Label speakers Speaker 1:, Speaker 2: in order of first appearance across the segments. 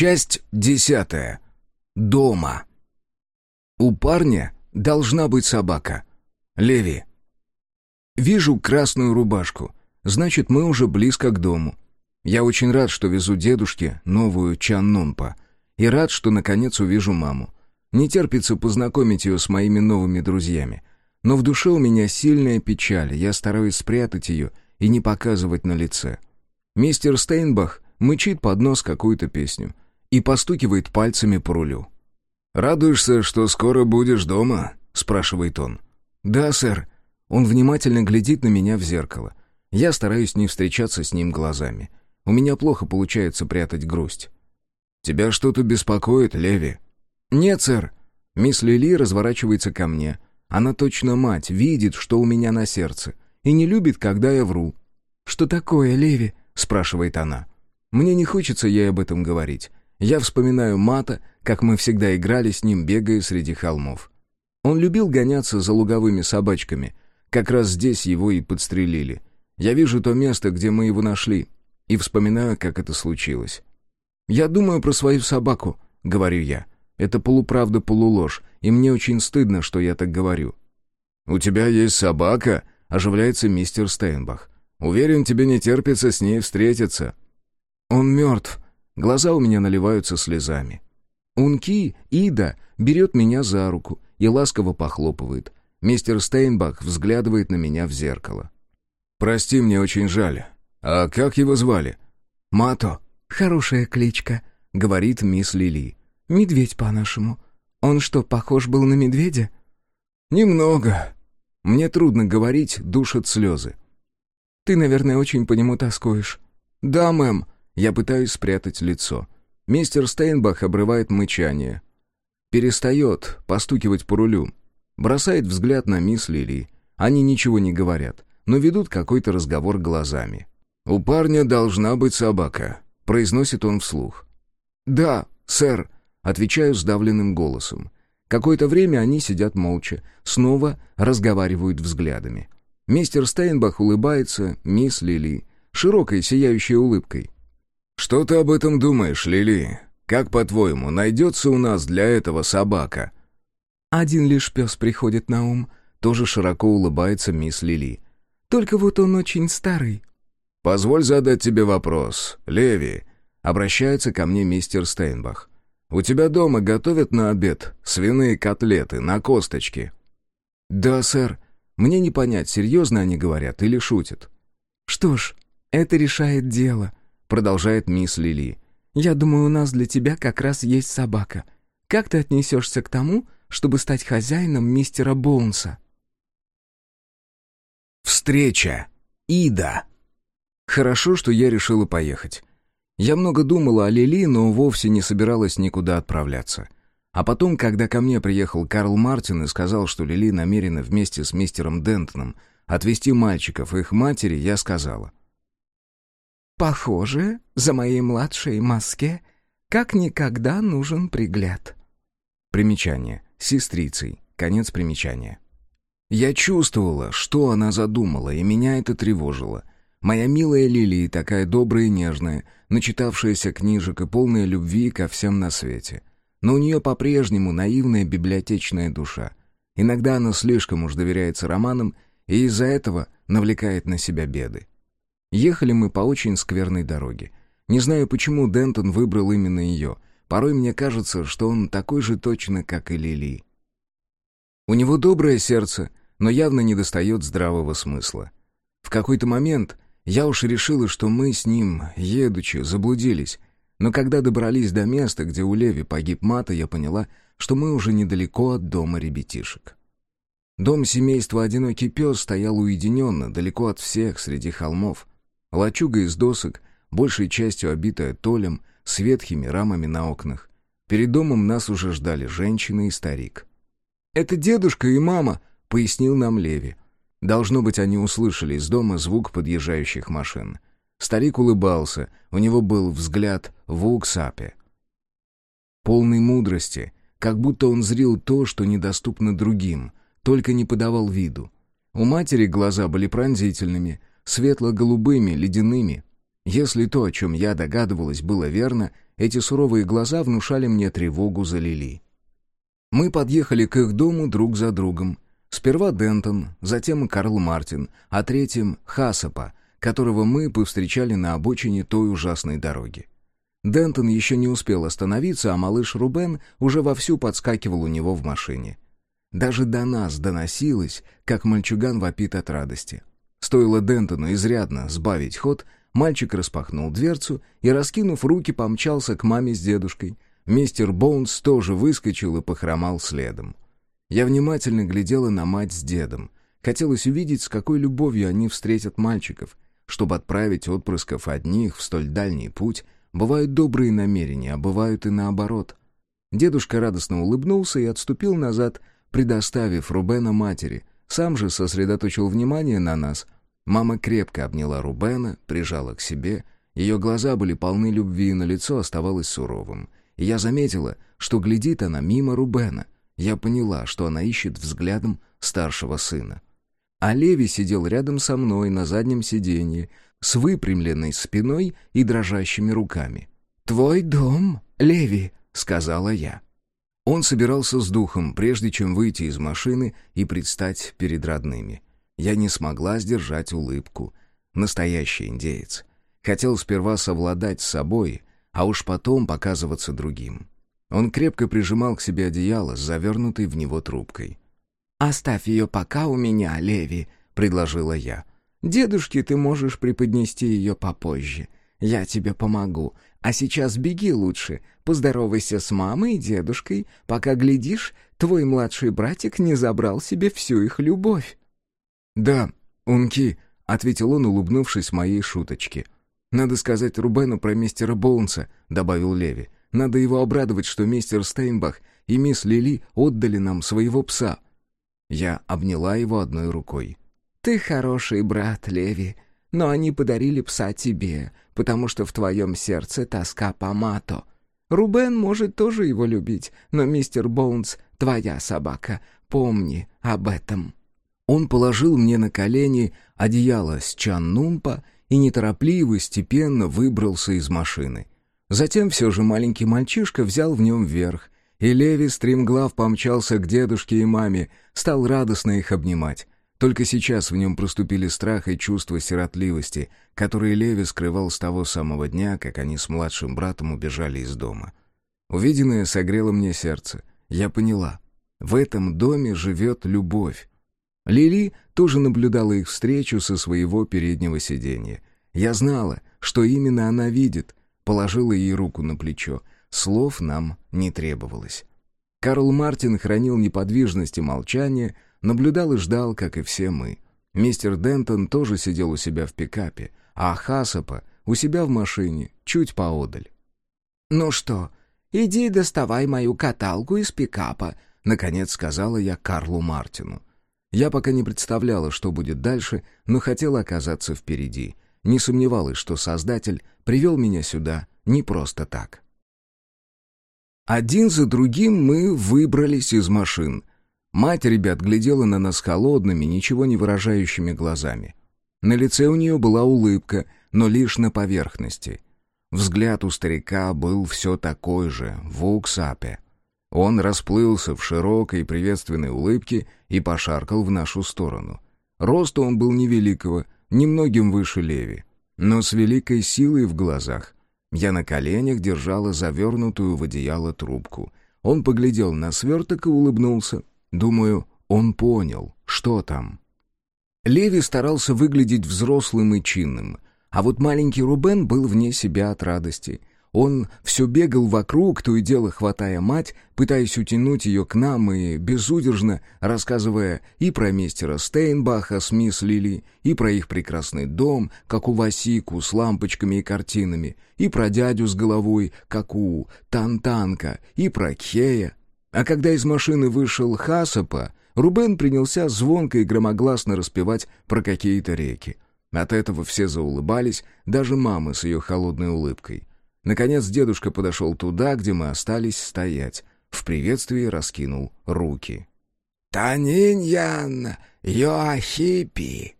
Speaker 1: Часть десятая. Дома. У парня должна быть собака. Леви. Вижу красную рубашку. Значит, мы уже близко к дому. Я очень рад, что везу дедушке новую Чаннунпа. И рад, что наконец увижу маму. Не терпится познакомить ее с моими новыми друзьями. Но в душе у меня сильная печаль, я стараюсь спрятать ее и не показывать на лице. Мистер Стейнбах мычит под нос какую-то песню и постукивает пальцами по рулю. «Радуешься, что скоро будешь дома?» — спрашивает он. «Да, сэр». Он внимательно глядит на меня в зеркало. Я стараюсь не встречаться с ним глазами. У меня плохо получается прятать грусть. «Тебя что-то беспокоит, Леви?» «Нет, сэр». Мисс Лили разворачивается ко мне. Она точно мать, видит, что у меня на сердце, и не любит, когда я вру. «Что такое, Леви?» — спрашивает она. Мне не хочется ей об этом говорить. Я вспоминаю Мата, как мы всегда играли с ним, бегая среди холмов. Он любил гоняться за луговыми собачками. Как раз здесь его и подстрелили. Я вижу то место, где мы его нашли, и вспоминаю, как это случилось. «Я думаю про свою собаку», — говорю я. Это полуправда-полуложь, и мне очень стыдно, что я так говорю. «У тебя есть собака?» — оживляется мистер Стейнбах. «Уверен, тебе не терпится с ней встретиться». «Он мертв», Глаза у меня наливаются слезами. Унки, Ида, берет меня за руку и ласково похлопывает. Мистер Стейнбах взглядывает на меня в зеркало. «Прости, мне очень жаль. А как его звали?» «Мато». «Хорошая кличка», — говорит мисс Лили. «Медведь по-нашему. Он что, похож был на медведя?» «Немного. Мне трудно говорить, душат слезы». «Ты, наверное, очень по нему тоскуешь». «Да, мэм», я пытаюсь спрятать лицо. Мистер Стейнбах обрывает мычание. Перестает постукивать по рулю. Бросает взгляд на мисс Лили. Они ничего не говорят, но ведут какой-то разговор глазами. «У парня должна быть собака», — произносит он вслух. «Да, сэр», — отвечаю сдавленным голосом. Какое-то время они сидят молча, снова разговаривают взглядами. Мистер Стейнбах улыбается, мисс Лили, широкой сияющей улыбкой. «Что ты об этом думаешь, Лили? Как, по-твоему, найдется у нас для этого собака?»
Speaker 2: «Один лишь пес приходит на ум», — тоже широко улыбается мисс Лили. «Только вот он очень старый».
Speaker 1: «Позволь задать тебе вопрос, Леви», — обращается ко мне мистер Стейнбах. «У тебя дома готовят на обед свиные котлеты на косточке?»
Speaker 2: «Да, сэр. Мне не понять, серьезно они говорят или шутят». «Что ж, это решает дело», продолжает мисс Лили. «Я думаю, у нас для тебя как раз есть собака. Как ты отнесешься к тому, чтобы стать хозяином мистера Боунса?»
Speaker 1: Встреча. Ида.
Speaker 2: Хорошо, что я решила поехать. Я много думала о Лили, но вовсе не собиралась никуда отправляться. А потом, когда ко мне приехал Карл Мартин и сказал, что Лили намерена вместе с мистером Дентоном отвезти мальчиков и их матери, я сказала.
Speaker 3: Похоже, за моей младшей маске как никогда нужен пригляд.
Speaker 2: Примечание. Сестрицей. Конец примечания. Я чувствовала, что она задумала, и меня это тревожило. Моя милая Лилия, такая добрая и нежная, начитавшаяся книжек и полная любви ко всем на свете. Но у нее по-прежнему наивная библиотечная душа. Иногда она слишком уж доверяется романам, и из-за этого навлекает на себя беды. Ехали мы по очень скверной дороге. Не знаю, почему Дентон выбрал именно ее. Порой мне кажется, что он такой же точно, как и Лили. У него доброе сердце, но явно не достает здравого смысла. В какой-то момент я уж решила, что мы с ним, едучи, заблудились. Но когда добрались до места, где у Леви погиб Мата, я поняла, что мы уже недалеко от дома ребятишек. Дом семейства «Одинокий пес» стоял уединенно, далеко от всех, среди холмов. Лачуга из досок, большей частью обитая толем, с ветхими рамами на окнах. Перед домом нас уже ждали женщина и старик. «Это дедушка и мама», — пояснил нам Леви. Должно быть, они услышали из дома звук подъезжающих машин. Старик улыбался, у него был взгляд в уксапе. Полный мудрости, как будто он зрил то, что недоступно другим, только не подавал виду. У матери глаза были пронзительными, светло-голубыми, ледяными. Если то, о чем я догадывалась, было верно, Эти суровые глаза внушали мне тревогу за Лили. Мы подъехали к их дому друг за другом. Сперва Дентон, затем Карл Мартин, а третьим — Хасапа, которого мы повстречали на обочине той ужасной дороги. Дентон еще не успел остановиться, а малыш Рубен уже вовсю подскакивал у него в машине. Даже до нас доносилось, как мальчуган вопит от радости. Стоило Дентону изрядно сбавить ход, мальчик распахнул дверцу и, раскинув руки, помчался к маме с дедушкой. Мистер Боунс тоже выскочил и похромал следом. Я внимательно глядела на мать с дедом. Хотелось увидеть, с какой любовью они встретят мальчиков. Чтобы отправить отпрысков одних в столь дальний путь, бывают добрые намерения, а бывают и наоборот. Дедушка радостно улыбнулся и отступил назад, предоставив Рубена матери. Сам же сосредоточил внимание на нас. Мама крепко обняла Рубена, прижала к себе. Ее глаза были полны любви, но лицо оставалось суровым. Я заметила, что глядит она мимо Рубена. Я поняла, что она ищет взглядом старшего сына. А Леви сидел рядом со мной на заднем сиденье, с выпрямленной спиной и дрожащими руками. «Твой дом, Леви», — сказала я. Он собирался с духом, прежде чем выйти из машины и предстать перед родными. Я не смогла сдержать улыбку. Настоящий индеец. Хотел сперва совладать с собой, а уж потом показываться другим. Он крепко прижимал к себе одеяло с завернутой в него трубкой.
Speaker 3: «Оставь ее пока у меня, Леви», — предложила я. «Дедушке ты можешь преподнести ее попозже. Я тебе помогу. А сейчас беги лучше, поздоровайся с мамой и дедушкой, пока, глядишь, твой младший братик не забрал себе всю их любовь».
Speaker 2: «Да, Унки», — ответил он, улыбнувшись моей шуточке. «Надо сказать Рубену про мистера Боунса», — добавил Леви. «Надо его обрадовать, что мистер Стейнбах и мисс Лили отдали нам своего пса». Я обняла его одной рукой.
Speaker 3: «Ты хороший брат, Леви, но они подарили пса тебе, потому что в твоем сердце тоска по Мато. Рубен может тоже его любить, но мистер Боунс — твоя собака. Помни об этом».
Speaker 2: Он положил мне на колени одеяло с чаннумпа и неторопливо, степенно выбрался из машины. Затем все же маленький мальчишка взял в нем верх, и Леви стремглав помчался к дедушке и маме, стал радостно их обнимать. Только сейчас в нем проступили страх и чувство сиротливости, которые Леви скрывал с того самого дня, как они с младшим братом убежали из дома. Увиденное согрело мне сердце. Я поняла. В этом доме живет любовь. Лили тоже наблюдала их встречу со своего переднего сиденья. Я знала, что именно она видит, положила ей руку на плечо. Слов нам не требовалось. Карл Мартин хранил неподвижность и молчание, наблюдал и ждал, как и все мы. Мистер Дентон тоже сидел у себя в пикапе, а Хасапа у себя в машине, чуть поодаль.
Speaker 3: «Ну что, иди доставай мою каталку из пикапа», — наконец сказала я Карлу Мартину.
Speaker 2: Я пока не представляла, что будет дальше, но хотела оказаться впереди. Не сомневалась, что Создатель привел меня сюда не просто так. Один за другим мы выбрались из машин. Мать ребят глядела на нас холодными, ничего не выражающими глазами. На лице у нее была улыбка, но лишь на поверхности. Взгляд у старика был все такой же, в уксапе. Он расплылся в широкой приветственной улыбке и пошаркал в нашу сторону. Роста он был невеликого, немногим выше Леви, но с великой силой в глазах. Я на коленях держала завернутую в одеяло трубку. Он поглядел на сверток и улыбнулся. Думаю, он понял, что там. Леви старался выглядеть взрослым и чинным, а вот маленький Рубен был вне себя от радости. Он все бегал вокруг, то и дело хватая мать, пытаясь утянуть ее к нам и безудержно рассказывая и про мистера Стейнбаха с мисс Лили, и про их прекрасный дом, как у Васику, с лампочками и картинами, и про дядю с головой, как у Тантанка, и про Кхея, а когда из машины вышел Хасапа, Рубен принялся звонко и громогласно распевать про какие-то реки. От этого все заулыбались, даже мама с ее холодной улыбкой. Наконец дедушка подошел туда, где мы остались стоять. В приветствии раскинул руки.
Speaker 4: «Таниньян Йоахипи!»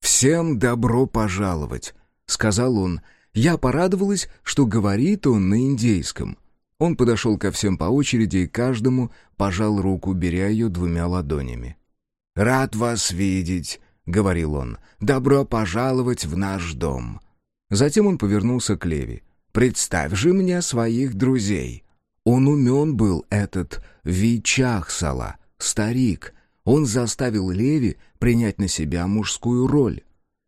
Speaker 2: «Всем добро пожаловать!» — сказал он,
Speaker 1: Я порадовалась, что говорит он на индейском. Он подошел ко всем по очереди и каждому пожал руку, беря ее двумя ладонями.
Speaker 2: «Рад вас видеть», — говорил он. «Добро пожаловать в наш дом».
Speaker 1: Затем он повернулся к Леви.
Speaker 2: «Представь же мне своих друзей».
Speaker 1: Он умен был, этот Вичахсала, старик. Он заставил Леви принять на себя мужскую роль.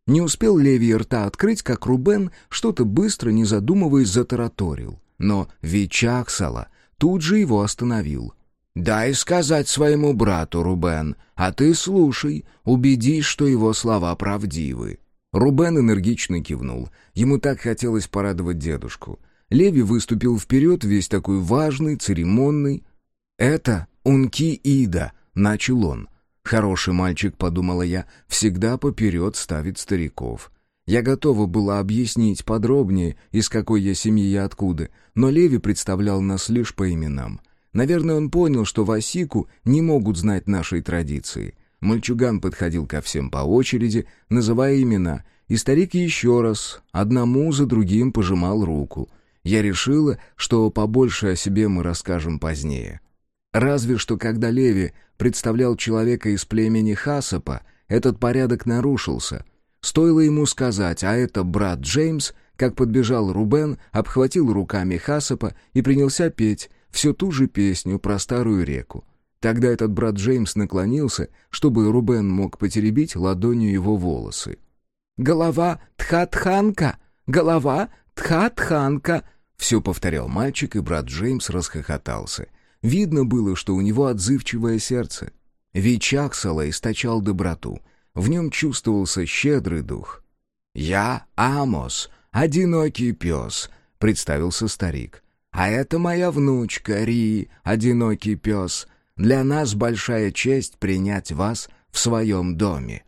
Speaker 1: Не успел Леви рта открыть, как Рубен что-то быстро, не задумываясь, затараторил. Но Вичахсала тут же его остановил.
Speaker 2: «Дай сказать своему брату, Рубен, а ты слушай, убедись, что его слова правдивы».
Speaker 1: Рубен энергично кивнул. Ему так хотелось порадовать дедушку. Леви выступил вперед, весь такой важный, церемонный. «Это Унки Ида», — начал он. «Хороший мальчик», — подумала я, — «всегда поперед ставит стариков». Я готова была объяснить подробнее, из какой я семьи и откуда, но Леви представлял нас лишь по именам. Наверное, он понял, что Васику не могут знать нашей традиции. Мальчуган подходил ко всем по очереди, называя имена, и старик еще раз, одному за другим пожимал руку. Я решила, что побольше о себе мы расскажем позднее. Разве что когда Леви представлял человека из племени Хасапа, этот порядок нарушился — Стоило ему сказать, а это брат Джеймс, как подбежал Рубен, обхватил руками Хасапа и принялся петь всю ту же песню про старую реку. Тогда этот брат Джеймс наклонился, чтобы Рубен мог потеребить ладонью его волосы. «Голова Тхатханка! Голова Тхатханка!» Все повторял мальчик, и брат Джеймс расхохотался. Видно было, что у него отзывчивое сердце. Вичаксала источал доброту — в нем чувствовался щедрый дух.
Speaker 2: «Я Амос, одинокий пес», — представился старик. «А это моя внучка Ри, одинокий пес. Для нас большая честь принять вас в своем доме».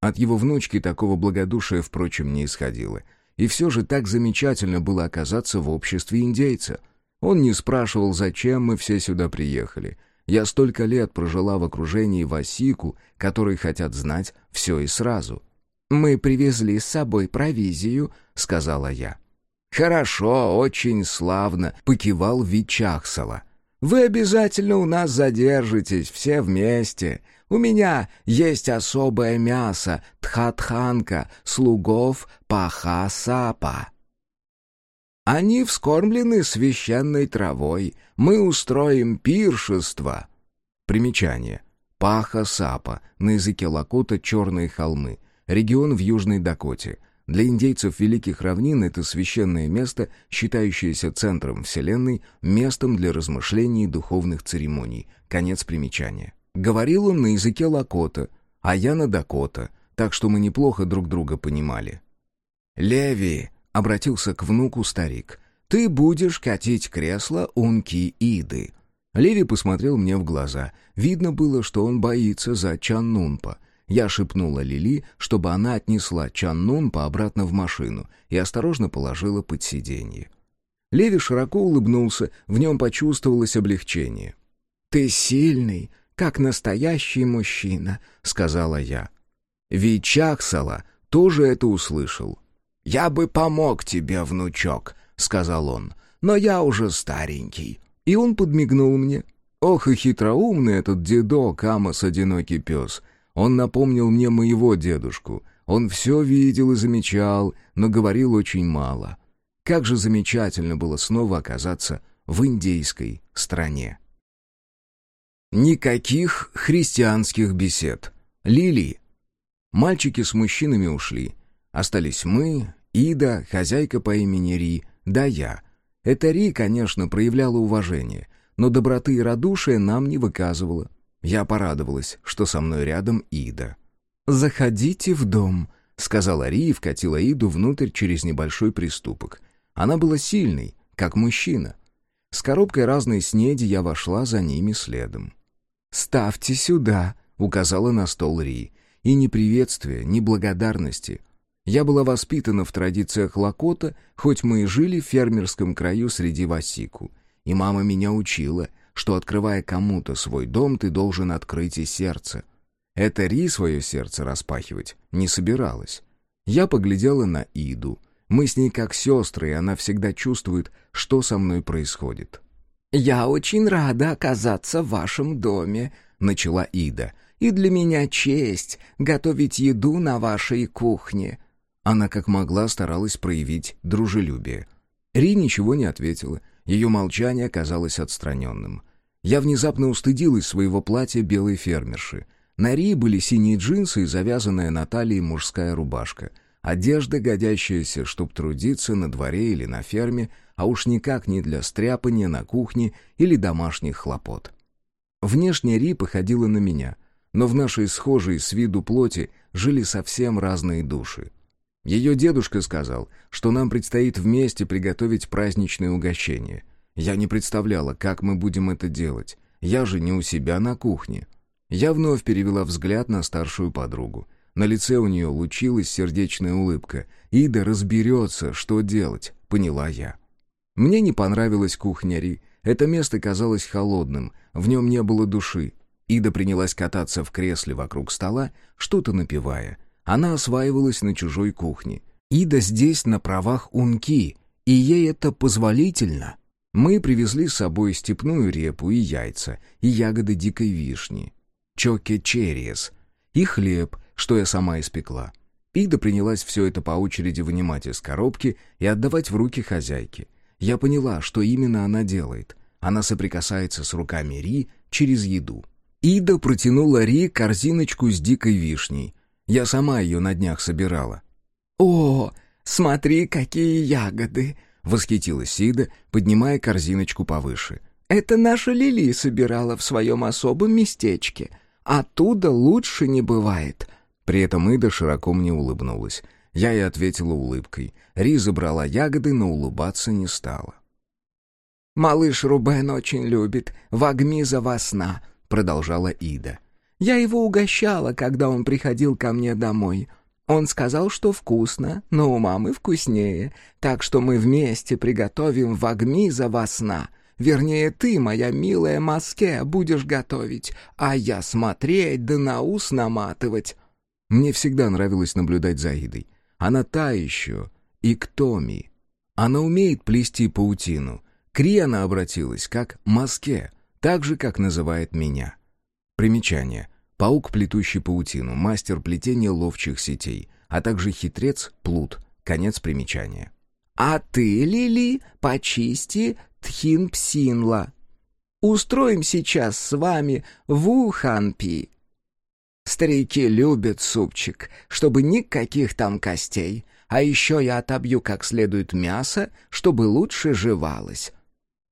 Speaker 1: От его внучки такого благодушия, впрочем, не исходило. И все же так замечательно было оказаться в обществе индейца. Он не спрашивал, зачем мы все сюда приехали — я столько лет прожила в окружении Васику, которые хотят знать все и сразу. «Мы привезли с собой провизию», — сказала я.
Speaker 2: «Хорошо, очень славно», — покивал Вичахсала. «Вы обязательно у нас задержитесь, все вместе. У меня есть особое мясо, тхатханка, слугов паха-сапа». Они вскормлены священной травой. Мы устроим пиршество».
Speaker 1: Примечание. Паха-Сапа, на языке Лакота «Черные холмы», регион в Южной Дакоте. Для индейцев Великих Равнин это священное место, считающееся центром Вселенной, местом для размышлений и духовных церемоний. Конец примечания. Говорил он на языке Лакота, а я на Дакота, так что мы неплохо друг друга понимали.
Speaker 2: «Леви, Обратился к внуку старик. «Ты будешь катить кресло Унки Иды».
Speaker 1: Леви посмотрел мне в глаза. Видно было, что он боится за Чаннунпа. Я шепнула Лили, чтобы она отнесла Чаннунпа обратно в машину и осторожно положила под сиденье. Леви широко улыбнулся, в нем почувствовалось облегчение.
Speaker 3: «Ты сильный, как настоящий мужчина», — сказала я.
Speaker 1: Вичахсала тоже это услышал.
Speaker 2: «Я бы помог тебе, внучок», — сказал он, — «но я уже старенький».
Speaker 1: И он подмигнул мне. Ох и хитроумный этот дедок, Амос, одинокий пес. Он напомнил мне моего дедушку. Он все видел и замечал, но говорил очень мало. Как же замечательно было снова оказаться в индейской стране. Никаких христианских бесед. Лили. Мальчики с мужчинами ушли. Остались мы, Ида, хозяйка по имени Ри, да я. Эта Ри, конечно, проявляла уважение, но доброты и радушия нам не выказывала. Я порадовалась, что со мной рядом Ида.
Speaker 3: «Заходите в дом», —
Speaker 1: сказала Ри и вкатила Иду внутрь через небольшой приступок. Она была сильной, как мужчина. С коробкой разной снеди я вошла за ними следом.
Speaker 3: «Ставьте сюда», — указала на стол Ри.
Speaker 1: И ни приветствия, ни благодарности — я была воспитана в традициях Лакота, хоть мы и жили в фермерском краю среди Васику. И мама меня учила, что, открывая кому-то свой дом, ты должен открыть и сердце. Это Ри свое сердце распахивать не собиралась. Я поглядела на Иду. Мы с ней как сестры, и она всегда чувствует, что со мной происходит.
Speaker 3: «Я очень рада оказаться в вашем доме», — начала Ида. «И для меня честь готовить еду на вашей кухне».
Speaker 1: Она как могла старалась проявить дружелюбие. Ри ничего не ответила. Ее молчание казалось отстраненным. Я внезапно устыдилась своего платья белой фермерши. На Ри были синие джинсы и завязанная на талии мужская рубашка. Одежда, годящаяся, чтоб трудиться на дворе или на ферме, а уж никак не для стряпания на кухне или домашних хлопот. Внешне Ри походила на меня, но в нашей схожей с виду плоти жили совсем разные души. Ее дедушка сказал, что нам предстоит вместе приготовить праздничное угощение. Я не представляла, как мы будем это делать. Я же не у себя на кухне. Я вновь перевела взгляд на старшую подругу. На лице у нее лучилась сердечная улыбка. «Ида разберется, что делать», — поняла я. Мне не понравилась кухня Ри. Это место казалось холодным, в нем не было души. Ида принялась кататься в кресле вокруг стола, что-то напевая. Она осваивалась на чужой кухне. Ида здесь на правах унки, и ей это позволительно. Мы привезли с собой степную репу и яйца, и ягоды дикой вишни, чоке черриес, и хлеб, что я сама испекла. Ида принялась все это по очереди вынимать из коробки и отдавать в руки хозяйки. Я поняла, что именно она делает. Она соприкасается с руками Ри через еду. Ида протянула Ри корзиночку с дикой вишней. Я сама ее на днях собирала.
Speaker 3: «О, смотри, какие ягоды!»
Speaker 1: — восхитилась Ида, поднимая корзиночку повыше.
Speaker 3: «Это наша Лили собирала в своем особом местечке. Оттуда лучше не бывает».
Speaker 1: При этом Ида широко мне улыбнулась. Я и ответила улыбкой. Ри забрала ягоды, но улыбаться не стала.
Speaker 3: «Малыш Рубен очень любит вагмиза во сна», — продолжала Ида. Я его угощала, когда он приходил ко мне домой. Он сказал, что вкусно, но у мамы вкуснее, так что мы вместе приготовим вагмиза во сна. Вернее, ты, моя милая Маске, будешь готовить, а я смотреть да на ус наматывать».
Speaker 1: Мне всегда нравилось наблюдать за Идой. Она та еще, и кто ми. Она умеет плести паутину. Кри она обратилась, как Маске, так же, как называет меня. Примечание. Паук, плетущий паутину, мастер плетения ловчих сетей, а также хитрец, плут. Конец примечания.
Speaker 3: «А ты, Лили, почисти тхин-псинла. Устроим сейчас с вами вуханпи. Старики любят супчик, чтобы никаких там костей. А еще я отобью как следует мясо, чтобы лучше жевалось».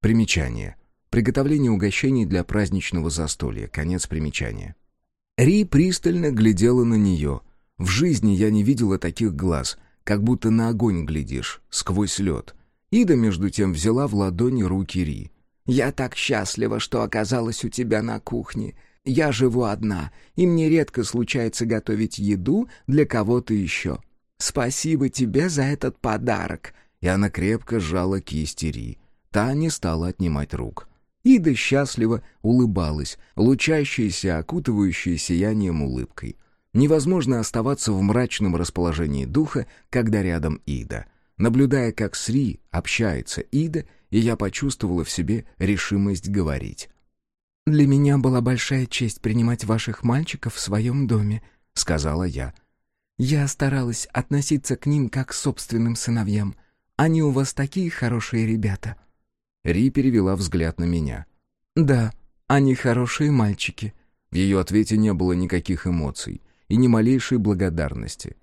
Speaker 1: Примечание. Приготовление угощений для праздничного застолья. Конец примечания. Ри пристально глядела на нее. В жизни я не видела таких глаз, как будто на огонь глядишь, сквозь лед. Ида, между тем, взяла в ладони руки Ри.
Speaker 3: «Я так счастлива, что оказалась у тебя на кухне. Я живу одна, и мне редко случается готовить еду для кого-то еще. Спасибо тебе за этот подарок».
Speaker 1: И она крепко сжала кисти Ри. Та не стала отнимать рук. Ида счастливо улыбалась, лучащейся, окутывающей сиянием улыбкой. Невозможно оставаться в мрачном расположении духа, когда рядом Ида. Наблюдая, как с Ри общается Ида, и я почувствовала в себе решимость говорить.
Speaker 3: «Для меня была большая честь принимать ваших мальчиков в своем доме», — сказала я. «Я старалась относиться к ним как к собственным сыновьям. Они у вас такие хорошие ребята».
Speaker 1: Ри перевела взгляд на меня.
Speaker 3: «Да, они хорошие мальчики».
Speaker 1: В ее ответе не было никаких эмоций и ни малейшей благодарности.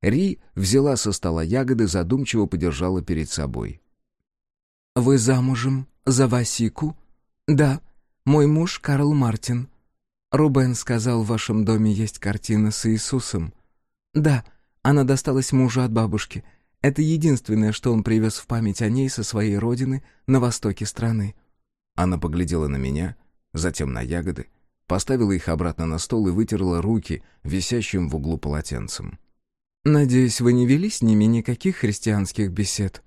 Speaker 1: Ри взяла со стола ягоды, задумчиво подержала перед собой.
Speaker 3: «Вы замужем за Васику?» «Да, мой муж Карл Мартин. Рубен сказал, в вашем доме есть картина с Иисусом». «Да, она досталась мужу от бабушки. Это единственное, что он привез в память о ней со своей родины на востоке страны.
Speaker 1: Она поглядела на меня, затем на ягоды, поставила их обратно на стол и вытерла руки висящим в углу полотенцем.
Speaker 3: «Надеюсь, вы не вели с ними никаких христианских бесед?»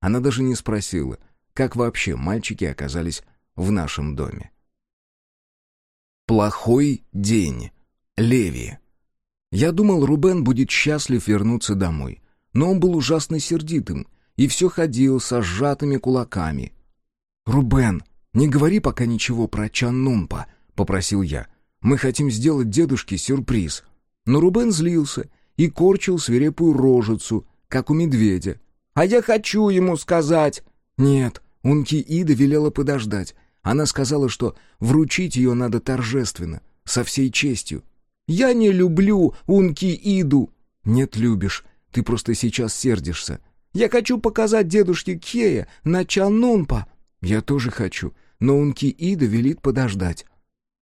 Speaker 1: Она даже не спросила, как вообще мальчики оказались в нашем доме. Плохой день. Леви. Я думал, Рубен будет счастлив вернуться домой. Но он был ужасно сердитым и все ходил со сжатыми кулаками.
Speaker 2: «Рубен, не говори пока ничего про Чаннумпа», — попросил я. «Мы хотим сделать дедушке сюрприз».
Speaker 1: Но Рубен злился и корчил свирепую рожицу, как у медведя. «А я хочу ему сказать!»
Speaker 2: «Нет, Унки Ида велела подождать. Она сказала, что вручить ее надо торжественно, со всей честью.
Speaker 1: «Я не люблю Унки Иду!»
Speaker 2: «Нет, любишь. Ты просто сейчас сердишься.
Speaker 1: Я хочу показать дедушке Кея на Чанунпа!»
Speaker 2: «Я тоже хочу, но Унки Ида велит подождать».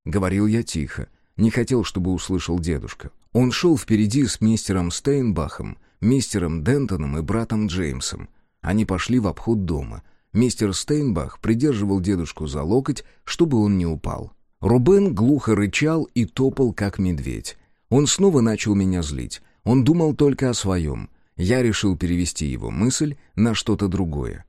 Speaker 2: Говорил я тихо. Не хотел, чтобы услышал дедушка. Он шел впереди с мистером Стейнбахом, мистером Дентоном и братом Джеймсом. Они пошли в обход дома — Мистер Стейнбах придерживал дедушку за локоть, чтобы он не упал. Рубен глухо рычал и топал, как медведь. Он снова начал меня злить. Он думал только о своем. Я решил перевести его мысль на что-то другое.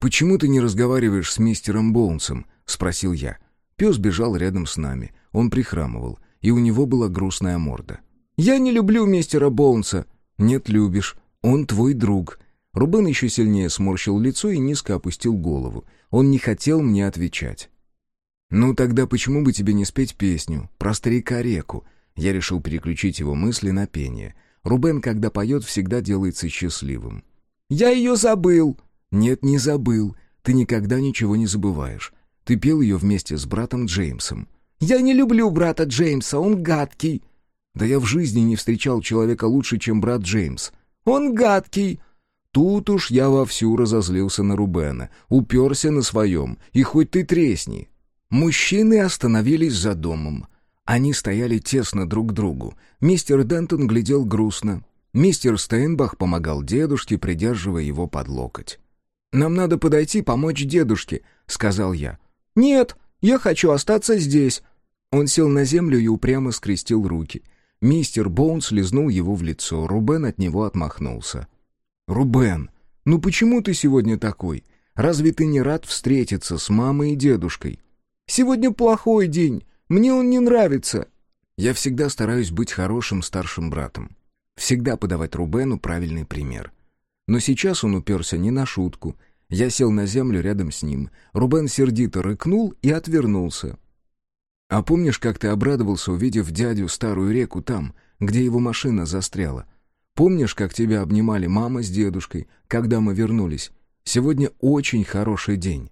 Speaker 2: «Почему ты не разговариваешь с мистером Боунсом?» — спросил я. Пес бежал рядом с нами. Он прихрамывал, и у него была грустная морда.
Speaker 1: «Я не люблю мистера Боунса».
Speaker 2: «Нет, любишь. Он твой друг. Рубен еще сильнее сморщил лицо и низко опустил голову. Он не хотел мне отвечать. «Ну тогда почему бы тебе не спеть песню про старика-реку?» Я решил переключить его мысли на пение. Рубен, когда поет, всегда делается счастливым.
Speaker 1: «Я ее забыл!»
Speaker 2: «Нет, не забыл. Ты никогда ничего не забываешь. Ты пел ее вместе с братом Джеймсом».
Speaker 1: «Я не люблю брата Джеймса, он гадкий».
Speaker 2: «Да я в жизни не встречал человека лучше, чем брат Джеймс».
Speaker 1: «Он гадкий!»
Speaker 2: Тут уж я вовсю разозлился на Рубена, уперся на своем, и хоть ты тресни. Мужчины остановились за домом. Они стояли тесно друг к другу. Мистер Дентон глядел грустно. Мистер Стейнбах помогал дедушке, придерживая его под локоть. «Нам надо подойти помочь дедушке», — сказал я.
Speaker 1: «Нет, я хочу остаться здесь».
Speaker 2: Он сел на землю и упрямо скрестил руки. Мистер Боунс лизнул его в лицо, Рубен от него отмахнулся. «Рубен, ну почему ты сегодня такой? Разве ты не рад встретиться с мамой и дедушкой?»
Speaker 1: «Сегодня плохой день. Мне он не нравится».
Speaker 2: Я всегда стараюсь быть хорошим старшим братом. Всегда подавать Рубену правильный пример. Но сейчас он уперся не на шутку. Я сел на землю рядом с ним. Рубен сердито рыкнул и отвернулся. «А помнишь, как ты обрадовался, увидев дядю старую реку там, где его машина застряла?» Помнишь, как тебя обнимали мама с дедушкой, когда мы вернулись? Сегодня очень хороший день».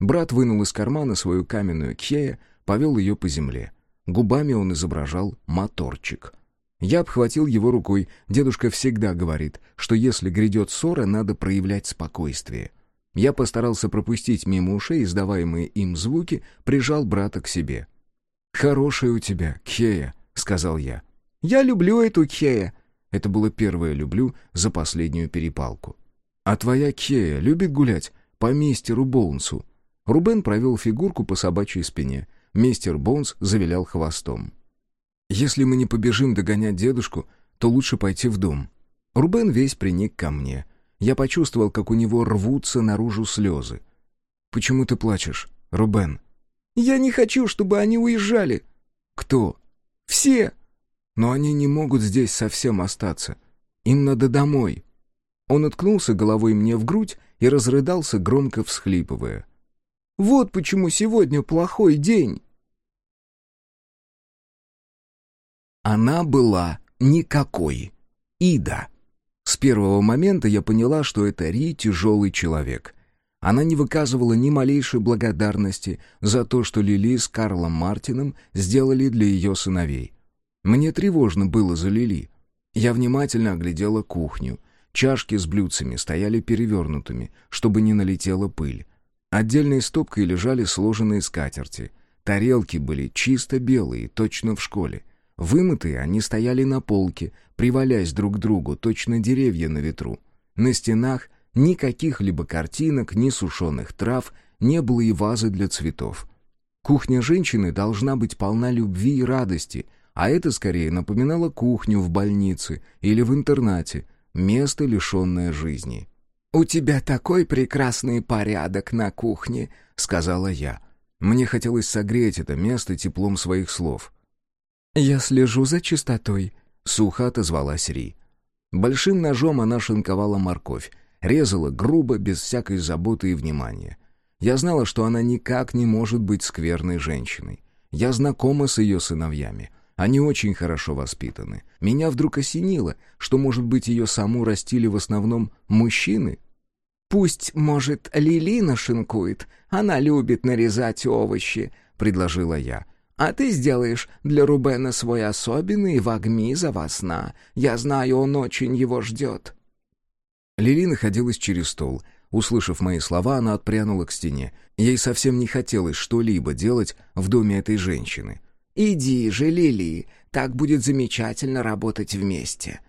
Speaker 2: Брат вынул из кармана свою каменную кхея, повел ее по земле. Губами он изображал моторчик. Я обхватил его рукой. Дедушка всегда говорит, что если грядет ссора, надо проявлять спокойствие. Я постарался пропустить мимо ушей издаваемые им звуки, прижал брата к себе. «Хорошая у тебя, Кхея», — сказал я.
Speaker 1: «Я люблю эту Кхея»,
Speaker 2: это было первое «люблю» за последнюю перепалку. «А твоя Кея любит гулять по мистеру Боунсу?» Рубен провел фигурку по собачьей спине. Мистер Боунс завилял хвостом. «Если мы не побежим догонять дедушку, то лучше пойти в дом». Рубен весь приник ко мне. Я почувствовал, как у него рвутся наружу слезы. «Почему ты плачешь, Рубен?»
Speaker 1: «Я не хочу, чтобы они уезжали».
Speaker 2: «Кто?»
Speaker 1: «Все!»
Speaker 2: Но они не могут здесь совсем остаться. Им надо домой». Он уткнулся головой мне в грудь и разрыдался, громко всхлипывая.
Speaker 1: «Вот почему сегодня плохой день!»
Speaker 2: Она была никакой. Ида. С первого момента я поняла, что это Ри тяжелый человек. Она не выказывала ни малейшей благодарности за то, что Лили с Карлом Мартином сделали для ее сыновей. Мне тревожно было за Лили. Я внимательно оглядела кухню. Чашки с блюдцами стояли перевернутыми, чтобы не налетела пыль. Отдельной стопкой лежали сложенные скатерти. Тарелки были чисто белые, точно в школе. Вымытые они стояли на полке, привалясь друг к другу, точно деревья на ветру. На стенах никаких либо картинок, ни сушеных трав, не было и вазы для цветов. Кухня женщины должна быть полна любви и радости — а это скорее напоминало кухню в больнице или в интернате, место, лишенное жизни.
Speaker 1: «У тебя такой прекрасный порядок на кухне», — сказала я.
Speaker 2: Мне хотелось согреть это место теплом своих слов.
Speaker 1: «Я слежу за чистотой», —
Speaker 2: сухо отозвалась Ри. Большим ножом она шинковала морковь, резала грубо, без всякой заботы и внимания. Я знала, что она никак не может быть скверной женщиной. Я знакома с ее сыновьями. Они очень хорошо воспитаны. Меня вдруг осенило, что, может быть, ее саму растили в основном мужчины.
Speaker 3: «Пусть, может, Лили нашинкует. Она любит нарезать овощи», — предложила я. «А ты сделаешь для Рубена свой особенный вагми за васна. Я знаю, он очень его ждет».
Speaker 2: Лили находилась через стол. Услышав мои слова, она отпрянула к стене. Ей совсем не хотелось что-либо делать в доме этой женщины.
Speaker 3: «Иди же, Лили, так будет замечательно работать вместе».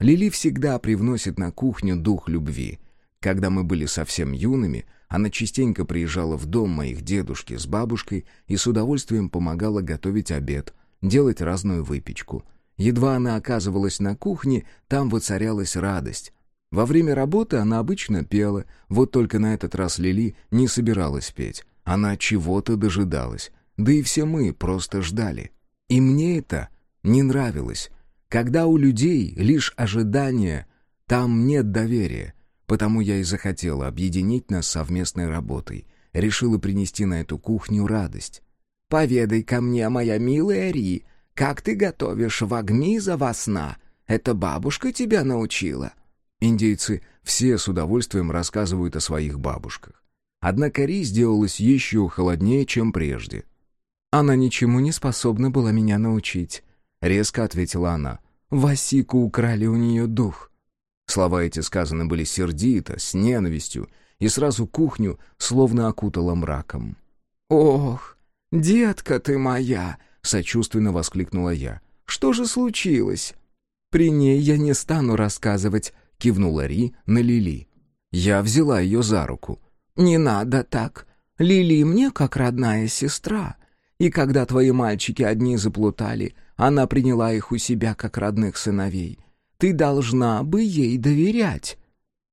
Speaker 2: Лили всегда привносит на кухню дух любви. Когда мы были совсем юными, она частенько приезжала в дом моих дедушки с бабушкой и с удовольствием помогала готовить обед, делать разную выпечку. Едва она оказывалась на кухне, там воцарялась радость. Во время работы она обычно пела, вот только на этот раз Лили не собиралась петь. Она чего-то дожидалась. Да и все мы просто ждали. И мне это не нравилось. Когда у людей лишь ожидание, там нет доверия. Потому я и захотела объединить нас совместной работой. Решила принести на эту кухню радость.
Speaker 3: «Поведай ко мне, моя милая Ри, как ты готовишь вагми за васна? Это бабушка тебя научила?»
Speaker 2: Индейцы все с удовольствием рассказывают о своих бабушках. Однако Ри сделалась еще холоднее, чем прежде —
Speaker 4: «Она ничему не способна была меня научить», — резко ответила она. «Васику украли у нее дух».
Speaker 2: Слова эти сказаны были сердито, с ненавистью, и сразу кухню словно окутала мраком.
Speaker 3: «Ох, детка ты моя!» — сочувственно воскликнула я.
Speaker 4: «Что же случилось?» «При ней я не стану рассказывать», — кивнула Ри на Лили.
Speaker 2: Я взяла ее за руку.
Speaker 3: «Не надо так. Лили мне как родная сестра. И когда твои мальчики одни заплутали, она приняла их у себя как родных сыновей. Ты должна бы ей доверять.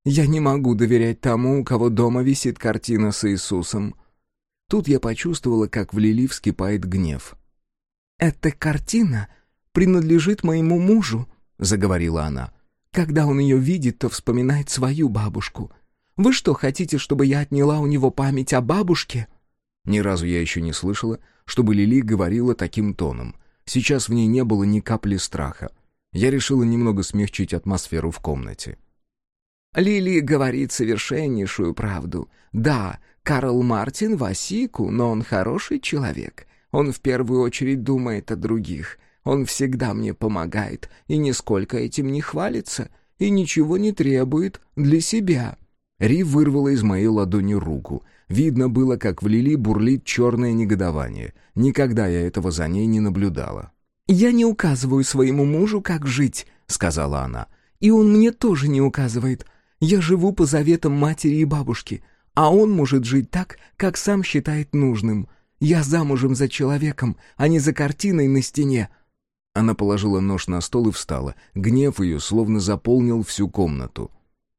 Speaker 3: Я не могу доверять тому, у кого дома висит картина с Иисусом.
Speaker 2: Тут я почувствовала, как в Лили вскипает гнев.
Speaker 3: «Эта картина принадлежит моему мужу», — заговорила она. «Когда он ее видит, то вспоминает свою бабушку. Вы что, хотите, чтобы я отняла у него память о бабушке?»
Speaker 2: Ни разу я еще не слышала, чтобы Лили говорила таким тоном. Сейчас в ней не было ни капли страха. Я решила немного смягчить атмосферу в комнате.
Speaker 3: Лили говорит совершеннейшую правду. Да, Карл Мартин Васику, но он хороший человек. Он в первую очередь думает о других. Он всегда мне помогает и нисколько этим не хвалится и ничего не требует для себя.
Speaker 2: Ри вырвала из моей ладони руку. Видно было, как в Лили бурлит черное негодование. Никогда я этого за ней не наблюдала.
Speaker 3: «Я не указываю своему мужу, как жить», — сказала она. «И он мне тоже не указывает. Я живу по заветам матери и бабушки, а он может жить так, как сам считает нужным. Я замужем за человеком, а не за картиной на стене».
Speaker 2: Она положила нож на стол и встала. Гнев ее словно заполнил всю комнату.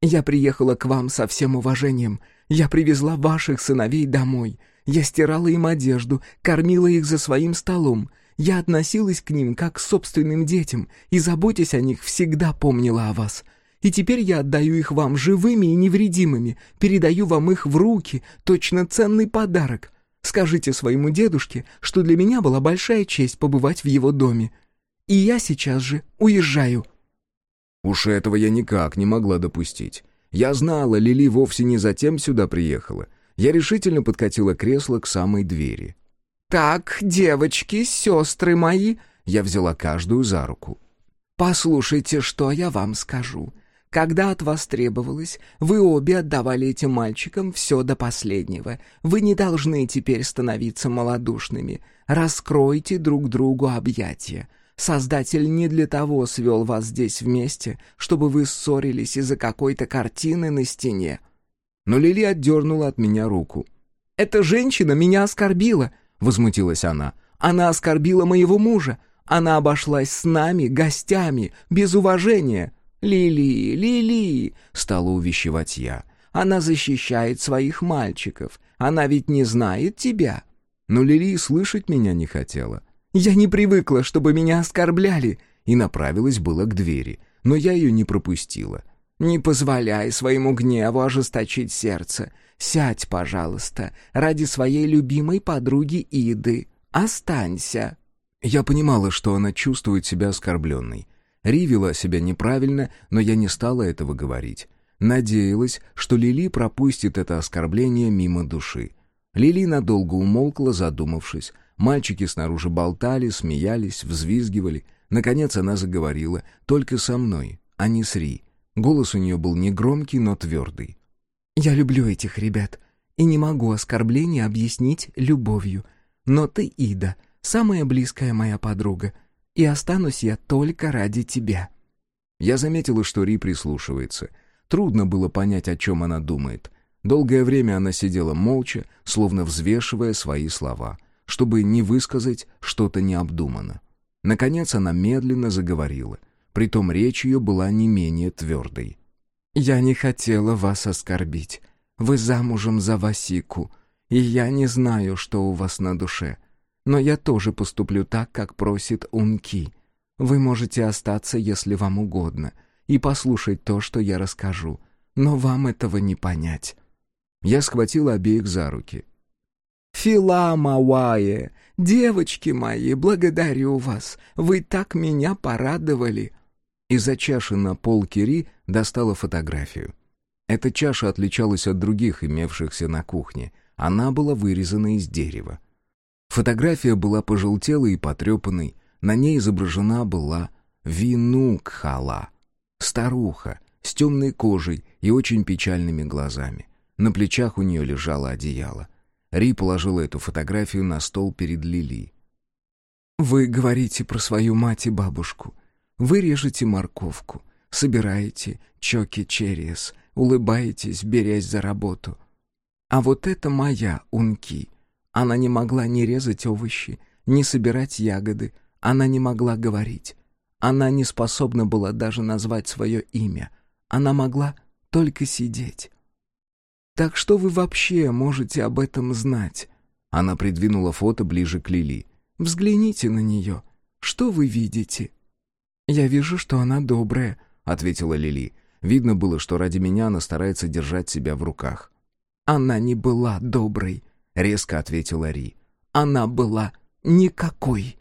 Speaker 3: «Я приехала к вам со всем уважением. Я привезла ваших сыновей домой. Я стирала им одежду, кормила их за своим столом. Я относилась к ним как к собственным детям и, заботясь о них, всегда помнила о вас. И теперь я отдаю их вам живыми и невредимыми, передаю вам их в руки, точно ценный подарок. Скажите своему дедушке, что для меня была большая честь побывать в его доме. И я сейчас же уезжаю».
Speaker 2: Уж этого я никак не могла допустить. Я знала, Лили вовсе не затем сюда приехала. Я решительно подкатила кресло к самой двери.
Speaker 3: «Так, девочки, сестры мои...» Я взяла каждую за руку. «Послушайте, что я вам скажу. Когда от вас требовалось, вы обе отдавали этим мальчикам все до последнего. Вы не должны теперь становиться малодушными. Раскройте друг другу объятия. Создатель не для того свел вас здесь вместе, чтобы вы ссорились из-за какой-то картины на стене».
Speaker 2: Но Лили отдернула от меня руку.
Speaker 3: «Эта женщина меня оскорбила», — возмутилась она. «Она оскорбила моего мужа. Она обошлась с нами, гостями, без уважения». «Лили, Лили», — стала увещевать я. «Она защищает своих мальчиков. Она ведь не знает тебя».
Speaker 2: Но Лили слышать меня не хотела.
Speaker 3: «Я не привыкла, чтобы меня оскорбляли»,
Speaker 2: и направилась было к двери. но я ее не пропустила.
Speaker 3: «Не позволяй своему гневу ожесточить сердце. Сядь, пожалуйста, ради своей любимой подруги Иды. Останься».
Speaker 2: Я понимала, что она чувствует себя оскорбленной. Ри вела себя неправильно, но я не стала этого говорить. Надеялась, что Лили пропустит это оскорбление мимо души. Лили надолго умолкла, задумавшись. Мальчики снаружи болтали, смеялись, взвизгивали. Наконец она заговорила, только со мной, а не с Ри. Голос у нее был негромкий, но твердый.
Speaker 3: «Я люблю этих ребят и не могу оскорбление объяснить любовью. Но ты, Ида, самая близкая моя подруга, и останусь я только ради тебя».
Speaker 2: Я заметила, что Ри прислушивается. Трудно было понять, о чем она думает. Долгое время она сидела молча, словно взвешивая свои слова, чтобы не высказать что-то необдуманно. Наконец она медленно заговорила, притом речь ее была не менее твердой.
Speaker 3: «Я не хотела вас оскорбить. Вы замужем за Васику, и я не знаю, что у вас на душе. Но я тоже поступлю так, как просит Унки. Вы можете остаться, если вам угодно, и послушать то, что я расскажу. Но вам этого не понять».
Speaker 2: Я схватила обеих за руки.
Speaker 3: «Фила Мауае, девочки мои, благодарю вас. Вы так меня порадовали».
Speaker 2: Из-за чаши на полке Ри достала фотографию. Эта чаша отличалась от других, имевшихся на кухне. Она была вырезана из дерева. Фотография была пожелтелой и потрепанной. На ней изображена была Винукхала, старуха с темной кожей и очень печальными глазами. На плечах у нее лежало одеяло. Ри положила эту фотографию на стол перед Лили.
Speaker 3: «Вы говорите про свою мать и бабушку. Вы режете морковку, собираете чоки черес, улыбаетесь, берясь за работу. А вот это моя Унки. Она не могла ни резать овощи, ни собирать ягоды, она не могла говорить. Она не способна была даже назвать свое имя. Она могла только сидеть. «Так что вы вообще можете об этом знать?»
Speaker 2: Она придвинула фото ближе к Лили.
Speaker 3: «Взгляните на нее. Что вы видите?» «Я вижу, что она добрая», — ответила Лили. Видно было, что ради меня она старается держать себя в руках. «Она не была доброй», — резко ответила Ри. «Она была никакой».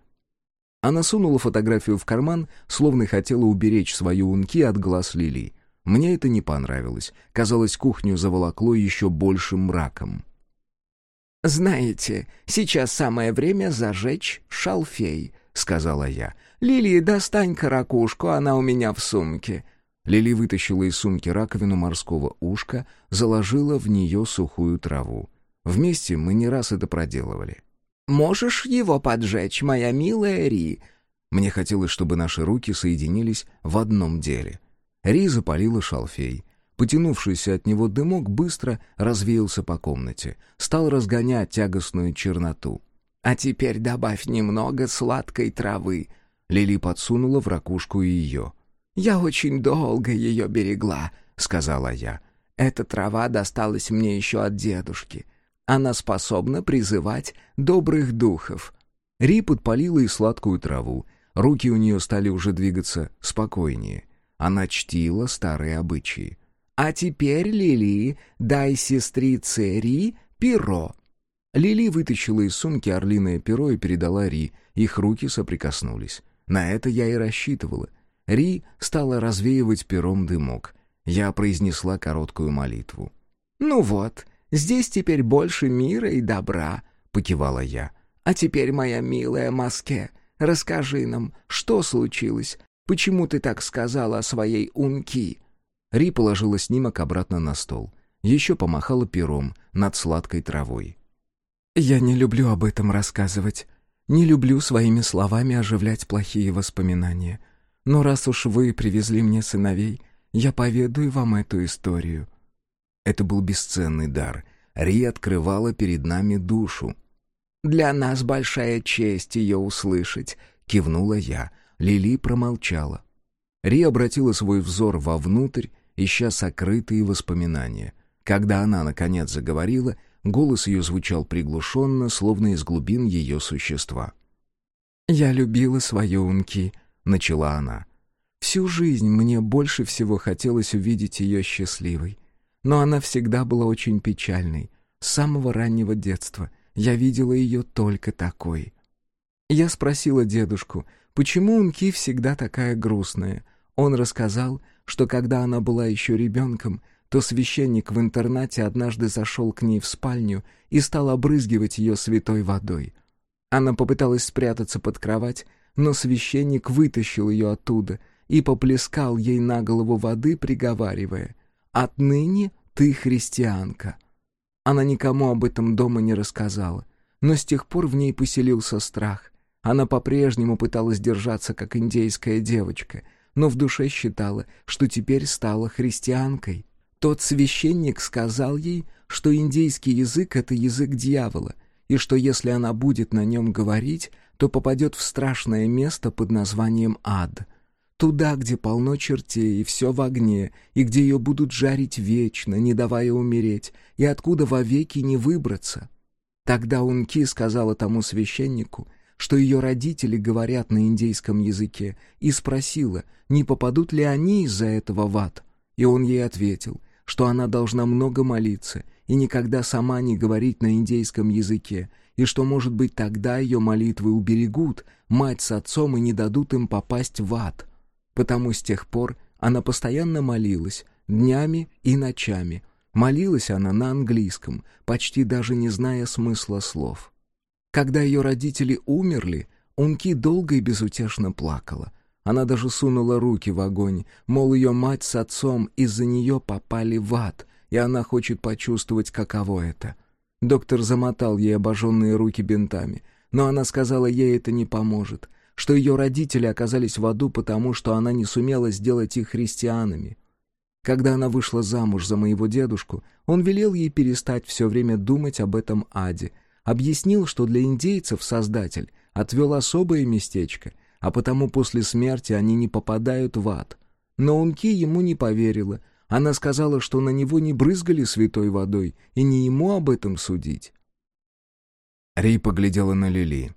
Speaker 3: Она сунула фотографию в карман, словно хотела уберечь свою унки от глаз Лили. Мне это не понравилось. Казалось, кухню заволокло еще большим мраком. «Знаете, сейчас самое время зажечь шалфей», — сказала я. «Лили, достань каракушку, она у меня в сумке». Лили вытащила из сумки раковину морского ушка, заложила в нее сухую траву. Вместе мы не раз это проделывали. «Можешь его поджечь, моя милая Ри?» Мне хотелось, чтобы наши руки соединились в одном деле. Ри запалила шалфей. Потянувшийся от него дымок быстро развеялся по комнате, стал разгонять тягостную черноту. «А теперь добавь немного сладкой травы». Лили подсунула в ракушку ее. «Я очень долго ее берегла», — сказала я. «Эта трава досталась мне еще от дедушки. Она способна призывать добрых духов». Ри подпалила и сладкую траву. Руки у нее стали уже двигаться спокойнее. Она чтила старые обычаи. «А теперь, Лили, дай сестрице Ри перо». Лили вытащила из сумки орлиное перо и передала Ри. Их руки соприкоснулись. На это я и рассчитывала. Ри стала развеивать пером дымок. Я произнесла короткую молитву. «Ну вот, Здесь теперь больше мира и добра», — покивала я. «А теперь, моя милая Маске, расскажи нам, что случилось? Почему ты так сказала о своей Унки?» Ри положила снимок обратно на стол. Еще помахала пером над сладкой травой. «Я не люблю об этом рассказывать. Не люблю своими словами оживлять плохие воспоминания. Но раз уж вы привезли мне сыновей, я поведаю вам эту историю. Это был бесценный дар. Ри открывала перед нами душу. «Для нас большая честь ее услышать», — кивнула я. Лили промолчала. Ри обратила свой взор вовнутрь, ища сокрытые воспоминания. Когда она, наконец, заговорила, голос ее звучал приглушенно, словно из глубин ее существа. «Я любила свою Унки», — начала она. Всю жизнь мне больше всего хотелось увидеть ее счастливой. Но она всегда была очень печальной. С самого раннего детства я видела ее только такой. Я спросила дедушку, почему Унки всегда такая грустная. Он рассказал, что когда она была еще ребенком, то священник в интернате однажды зашел к ней в спальню и стал обрызгивать ее святой водой. Она попыталась спрятаться под кровать, но священник вытащил ее оттуда и поплескал ей на голову воды, приговаривая «Отныне ты христианка». Она никому об этом дома не рассказала, но с тех пор в ней поселился страх. Она по-прежнему пыталась держаться, как индейская девочка, но в душе считала, что теперь стала христианкой. Тот священник сказал ей, что индейский язык — это язык дьявола, и что если она будет на нем говорить, то попадет в страшное место под названием ад. Туда, где полно чертей, и все в огне, и где ее будут жарить вечно, не давая умереть, и откуда вовеки не выбраться. Тогда Унки сказала тому священнику, что ее родители говорят на индейском языке, и спросила, не попадут ли они из-за этого в ад. И он ей ответил, что она должна много молиться и никогда сама не говорить на индейском языке, и что, может быть, тогда ее молитвы уберегут мать с отцом и не дадут им попасть в ад. Потому с тех пор она постоянно молилась, днями и ночами. Молилась она на английском, почти даже не зная смысла слов. Когда ее родители умерли, Унки долго и безутешно плакала. Она даже сунула руки в огонь, мол, ее мать с отцом из-за нее попали в ад, и она хочет почувствовать, каково это. Доктор замотал ей обожженные руки бинтами, но она сказала, ей это не поможет, что ее родители оказались в аду потому, что она не сумела сделать их христианами. Когда она вышла замуж за моего дедушку, он велел ей перестать все время думать об этом аде, объяснил, что для индейцев Создатель отвел особое местечко, а потому после смерти они не попадают в ад. Но Унки ему не поверила — она сказала, что на него не брызгали святой водой, и не ему об этом судить.
Speaker 2: Рей поглядела на Лили.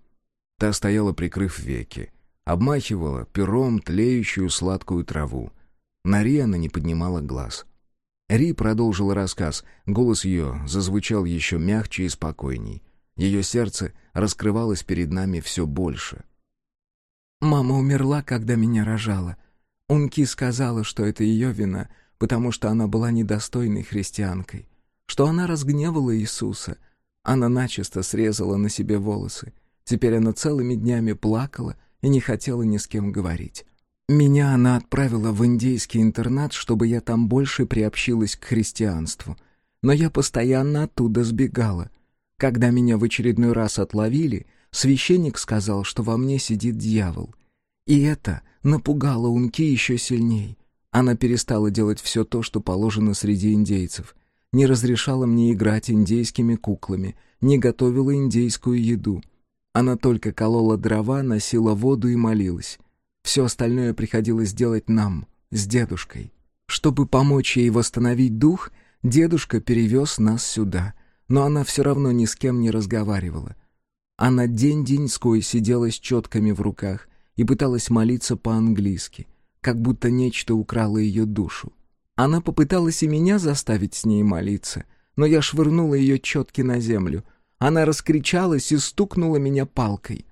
Speaker 2: Та стояла, прикрыв веки, обмахивала пером тлеющую сладкую траву. На Ри она не поднимала глаз. Ри продолжила рассказ, голос ее зазвучал еще мягче и спокойней. Ее сердце раскрывалось перед нами все больше.
Speaker 3: «Мама умерла, когда меня рожала. Унки сказала, что это ее вина — потому что она была недостойной христианкой, что она разгневала Иисуса. Она начисто срезала на себе волосы. Теперь она целыми днями плакала и не хотела ни с кем говорить. Меня она отправила в индейский интернат, чтобы я там больше приобщилась к христианству. Но я постоянно оттуда сбегала. Когда меня в очередной раз отловили, священник сказал, что во мне сидит дьявол. И это напугало Унки еще сильней. Она перестала делать все то, что положено среди индейцев. Не разрешала мне играть индейскими куклами, не готовила индейскую еду. Она только колола дрова, носила воду и молилась. Все остальное приходилось делать нам, с дедушкой. Чтобы помочь ей восстановить дух, дедушка перевез нас сюда, но она все равно ни с кем не разговаривала. Она день-деньской сидела с четками в руках и пыталась молиться по-английски — как будто нечто украло ее душу. Она попыталась и меня заставить с ней молиться, но я швырнула ее четки на землю. Она раскричалась и стукнула меня палкой.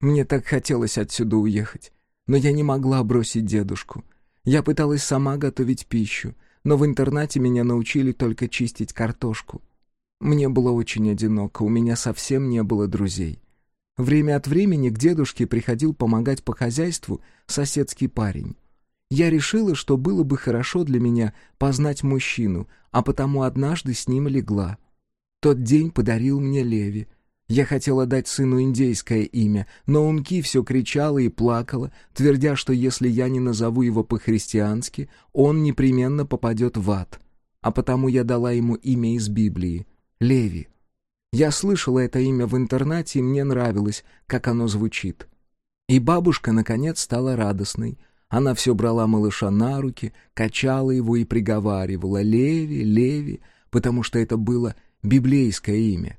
Speaker 3: Мне так хотелось отсюда уехать, но я не могла бросить дедушку. Я пыталась сама готовить пищу, но в интернате меня научили только чистить картошку. Мне было очень одиноко, у меня совсем не было друзей. Время от времени к дедушке приходил помогать по хозяйству соседский парень. Я решила, что было бы хорошо для меня познать мужчину, а потому однажды с ним легла. Тот день подарил мне Леви. Я хотела дать сыну индейское имя, но Унки все кричала и плакала, твердя, что если я не назову его по-христиански, он непременно попадет в ад. А потому я дала ему имя из Библии — Леви. Я слышала это имя в интернате, и мне нравилось, как оно звучит. И бабушка, наконец, стала радостной — она все брала малыша на руки, качала его и приговаривала «Леви, Леви», потому что это было библейское имя.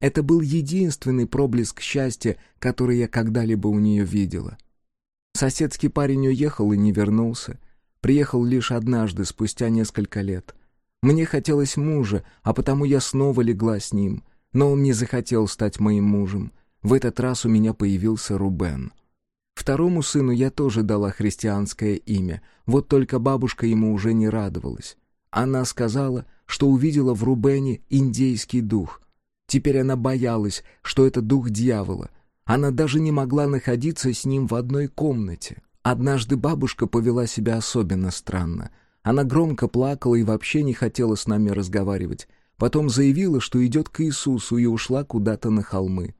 Speaker 3: Это был единственный проблеск счастья, который я когда-либо у нее видела.
Speaker 2: Соседский парень уехал и не вернулся. Приехал лишь однажды, спустя несколько лет. Мне хотелось мужа, а потому я снова легла с ним. Но он не захотел стать моим мужем. В этот раз у меня появился Рубен. Второму сыну я тоже дала христианское имя, вот только бабушка ему уже не радовалась. Она сказала, что увидела в Рубене индейский дух. Теперь она боялась, что это дух дьявола. Она даже не могла находиться с ним в одной комнате. Однажды бабушка повела себя особенно странно. Она громко плакала и вообще не хотела с нами разговаривать. Потом заявила, что идет к Иисусу и ушла куда-то на холмы.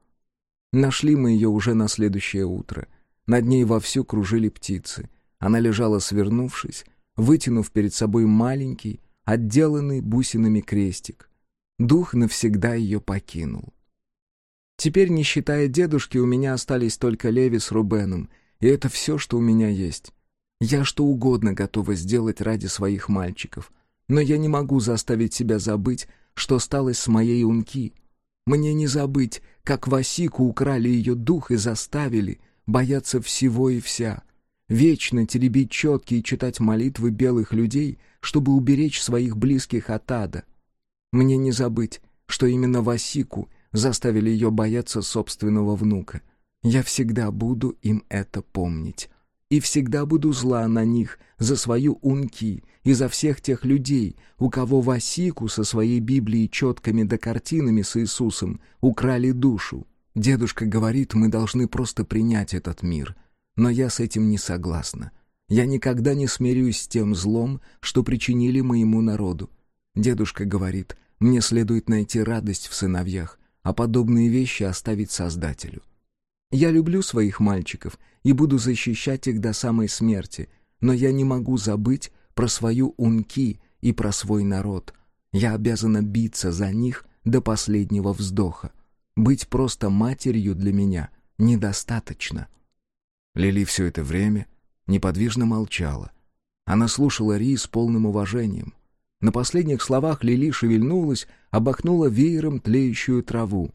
Speaker 2: Нашли мы ее уже на следующее утро. Над ней вовсю кружили птицы. Она лежала свернувшись, вытянув перед собой маленький, отделанный бусинами крестик. Дух навсегда ее покинул. Теперь, не считая дедушки, у меня остались только Леви с Рубеном, и это все, что у меня есть. Я что угодно готова сделать ради своих мальчиков, но я не могу заставить себя забыть, что стало с моей Унки. Мне не забыть, как Васику украли ее дух и заставили бояться всего и вся, вечно теребить четки и читать молитвы белых людей, чтобы уберечь своих близких от ада. Мне не забыть, что именно Васику заставили ее бояться собственного внука. Я всегда буду им это помнить. И всегда буду зла на них за свою унки и за всех тех людей, у кого Васику со своей Библией четками да картинами с Иисусом украли душу. Дедушка говорит, мы должны просто принять этот мир — но я с этим не согласна. Я никогда не смирюсь с тем злом, что причинили моему народу. Дедушка говорит, мне следует найти радость в сыновьях, а подобные вещи оставить Создателю. Я люблю своих мальчиков и буду защищать их до самой смерти, но я не могу забыть про свою унки и про свой народ. Я обязана биться за них до последнего вздоха. Быть просто матерью для меня недостаточно. Лили все это время неподвижно молчала. Она слушала Ри с полным уважением. На последних словах Лили шевельнулась, обохнула веером тлеющую траву.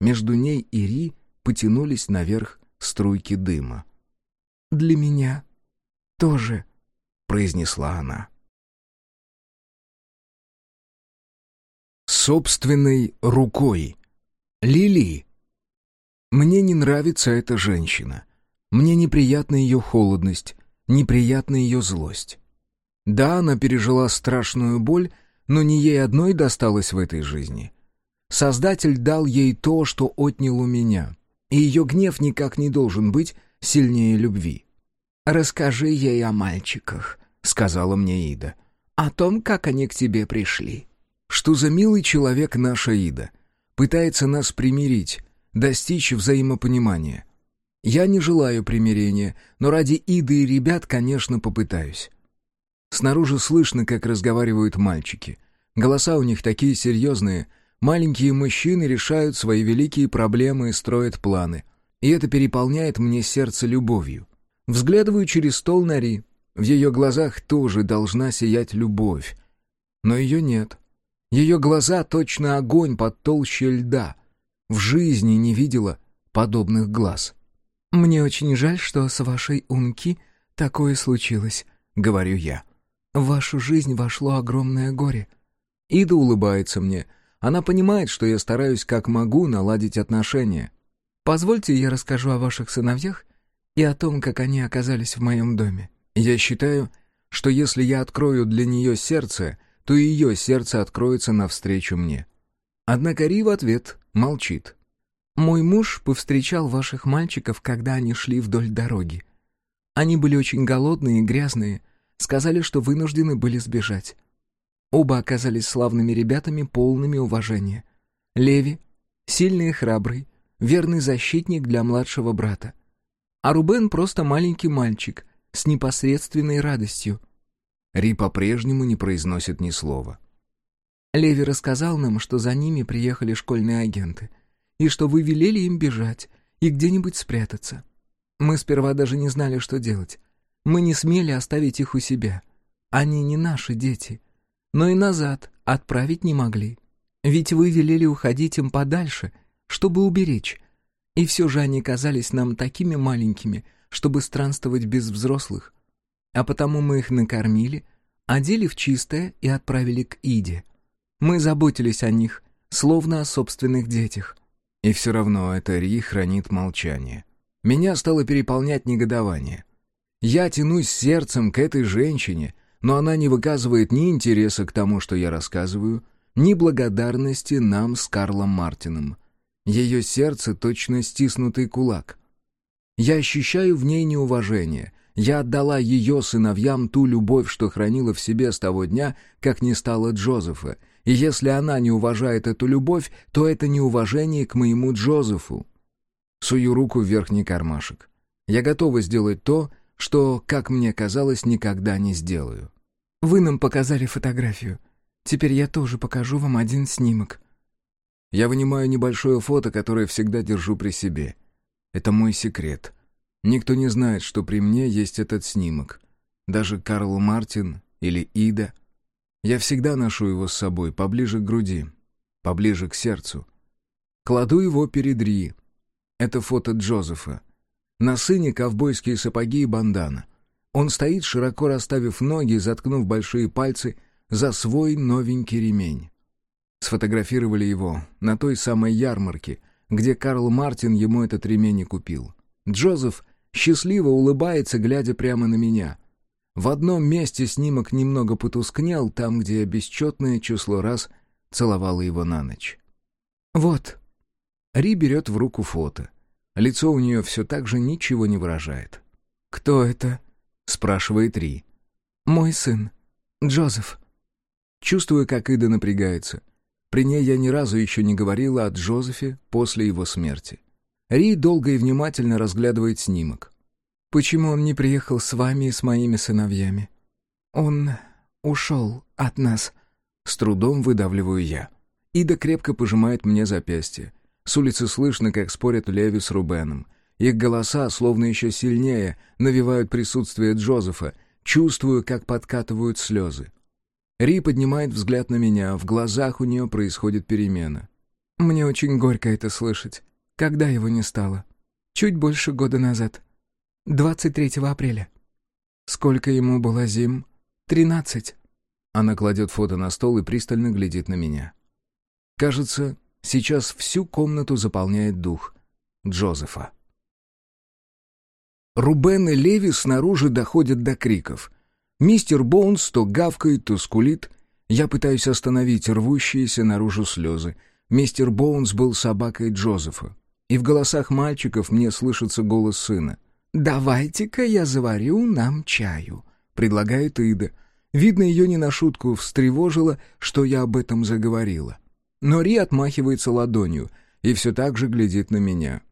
Speaker 2: Между ней и Ри потянулись наверх струйки дыма. «Для меня тоже», — произнесла она.
Speaker 1: Собственной рукой. Лили. Мне не нравится эта женщина. Мне неприятна ее холодность, неприятна ее злость. Да, она пережила страшную боль, но не ей одной досталось в этой жизни. Создатель дал ей то, что отнял у меня, и ее гнев никак не должен быть сильнее любви.
Speaker 3: «Расскажи ей о мальчиках», — сказала мне Ида, — «о том, как они к тебе пришли».
Speaker 1: Что за милый человек наша Ида. Пытается нас примирить, достичь взаимопонимания. Я не желаю примирения, но ради Иды и ребят, конечно, попытаюсь. Снаружи слышно, как разговаривают мальчики. Голоса у них такие серьезные. Маленькие мужчины решают свои великие проблемы и строят планы. И это переполняет мне сердце любовью. Взглядываю через стол на Ри. В ее глазах тоже должна сиять любовь. Но ее нет. Ее глаза точно огонь под толще льда. В жизни не видела подобных глаз.
Speaker 2: «Мне очень жаль, что с вашей Унки такое случилось», — говорю я. «В вашу жизнь вошло огромное горе».
Speaker 1: Ида улыбается мне. Она понимает, что я стараюсь как могу наладить отношения.
Speaker 2: «Позвольте, я расскажу о ваших сыновьях и о том, как они оказались в моем доме».
Speaker 1: Я считаю, что если я открою для нее сердце, то и ее сердце откроется навстречу мне. Однако Ри в ответ молчит.
Speaker 2: Мой муж повстречал ваших мальчиков, когда они шли вдоль дороги. Они были очень голодные и грязные, сказали, что вынуждены были сбежать. Оба оказались славными ребятами, полными уважения. Леви — сильный и храбрый, верный защитник для младшего брата. А Рубен просто маленький мальчик с непосредственной радостью.
Speaker 1: Ри по-прежнему не произносит ни слова.
Speaker 2: Леви рассказал нам, что за ними приехали школьные агенты — и что вы велели им бежать и где-нибудь спрятаться. Мы сперва даже не знали, что делать. Мы не смели оставить их у себя. Они не наши дети. Но и назад отправить не могли. Ведь вы велели уходить им подальше, чтобы уберечь. И все же они казались нам такими маленькими,
Speaker 4: чтобы странствовать без взрослых. А потому мы их накормили, одели в чистое и отправили к Иде. Мы заботились о них, словно о собственных детях.
Speaker 1: И все равно это Ри хранит молчание. Меня стало переполнять негодование. Я тянусь сердцем к этой женщине, но она не выказывает ни интереса к тому, что я рассказываю, ни благодарности нам с Карлом Мартином. Ее сердце точно стиснутый кулак. Я ощущаю в ней неуважение. Я отдала ее сыновьям ту любовь, что хранила в себе с того дня, как не стало Джозефа. И если она не уважает эту любовь, то это неуважение к моему Джозефу. Сую руку в верхний кармашек. Я готова сделать то, что, как мне казалось, никогда не сделаю.
Speaker 4: «Вы нам показали фотографию. Теперь я тоже покажу вам один снимок».
Speaker 1: Я вынимаю небольшое фото, которое всегда держу при себе. Это мой секрет. Никто не знает, что при мне есть этот снимок. Даже Карл Мартин или Ида. Я всегда ношу его с собой, поближе к груди, поближе к сердцу. Кладу его перед Ри. Это фото Джозефа. На сыне ковбойские сапоги и бандана. Он стоит, широко расставив ноги, заткнув большие пальцы за свой новенький ремень. Сфотографировали его на той самой ярмарке, где Карл Мартин ему этот ремень и купил. Джозеф счастливо улыбается, глядя прямо на меня. В одном месте снимок немного потускнел, там, где я бесчетное число раз целовала его на ночь.
Speaker 4: «Вот».
Speaker 1: Ри берет в руку фото. Лицо у нее все так же ничего не выражает.
Speaker 4: «Кто это?»
Speaker 1: — спрашивает Ри.
Speaker 4: «Мой сын. Джозеф».
Speaker 1: Чувствую, как Ида напрягается. При ней я ни разу еще не говорила о Джозефе после его смерти. Ри долго и внимательно разглядывает снимок.
Speaker 4: «Почему он не приехал с вами и с моими сыновьями?» «Он ушел от нас», —
Speaker 1: с трудом выдавливаю я. Ида крепко пожимает мне запястье. С улицы слышно, как спорят Леви с Рубеном. Их голоса, словно еще сильнее, навевают присутствие Джозефа. Чувствую, как подкатывают слезы. Ри поднимает взгляд на меня, в глазах у нее происходит перемена.
Speaker 4: «Мне очень горько это слышать. Когда его не стало? Чуть больше года назад. 23 апреля. Сколько ему было зим? Тринадцать».
Speaker 1: Она кладет фото на стол и пристально глядит на меня. Кажется, сейчас всю комнату заполняет дух Джозефа. Рубен и Леви снаружи доходят до криков — Мистер Боунс то гавкает, то скулит. Я пытаюсь остановить рвущиеся наружу слезы. Мистер Боунс был собакой Джозефа. И в голосах мальчиков мне слышится голос сына.
Speaker 3: «Давайте-ка я заварю нам чаю», —
Speaker 1: предлагает Ида. Видно, ее не на шутку встревожило, что я об этом заговорила. Но Ри отмахивается ладонью и все так же глядит на меня.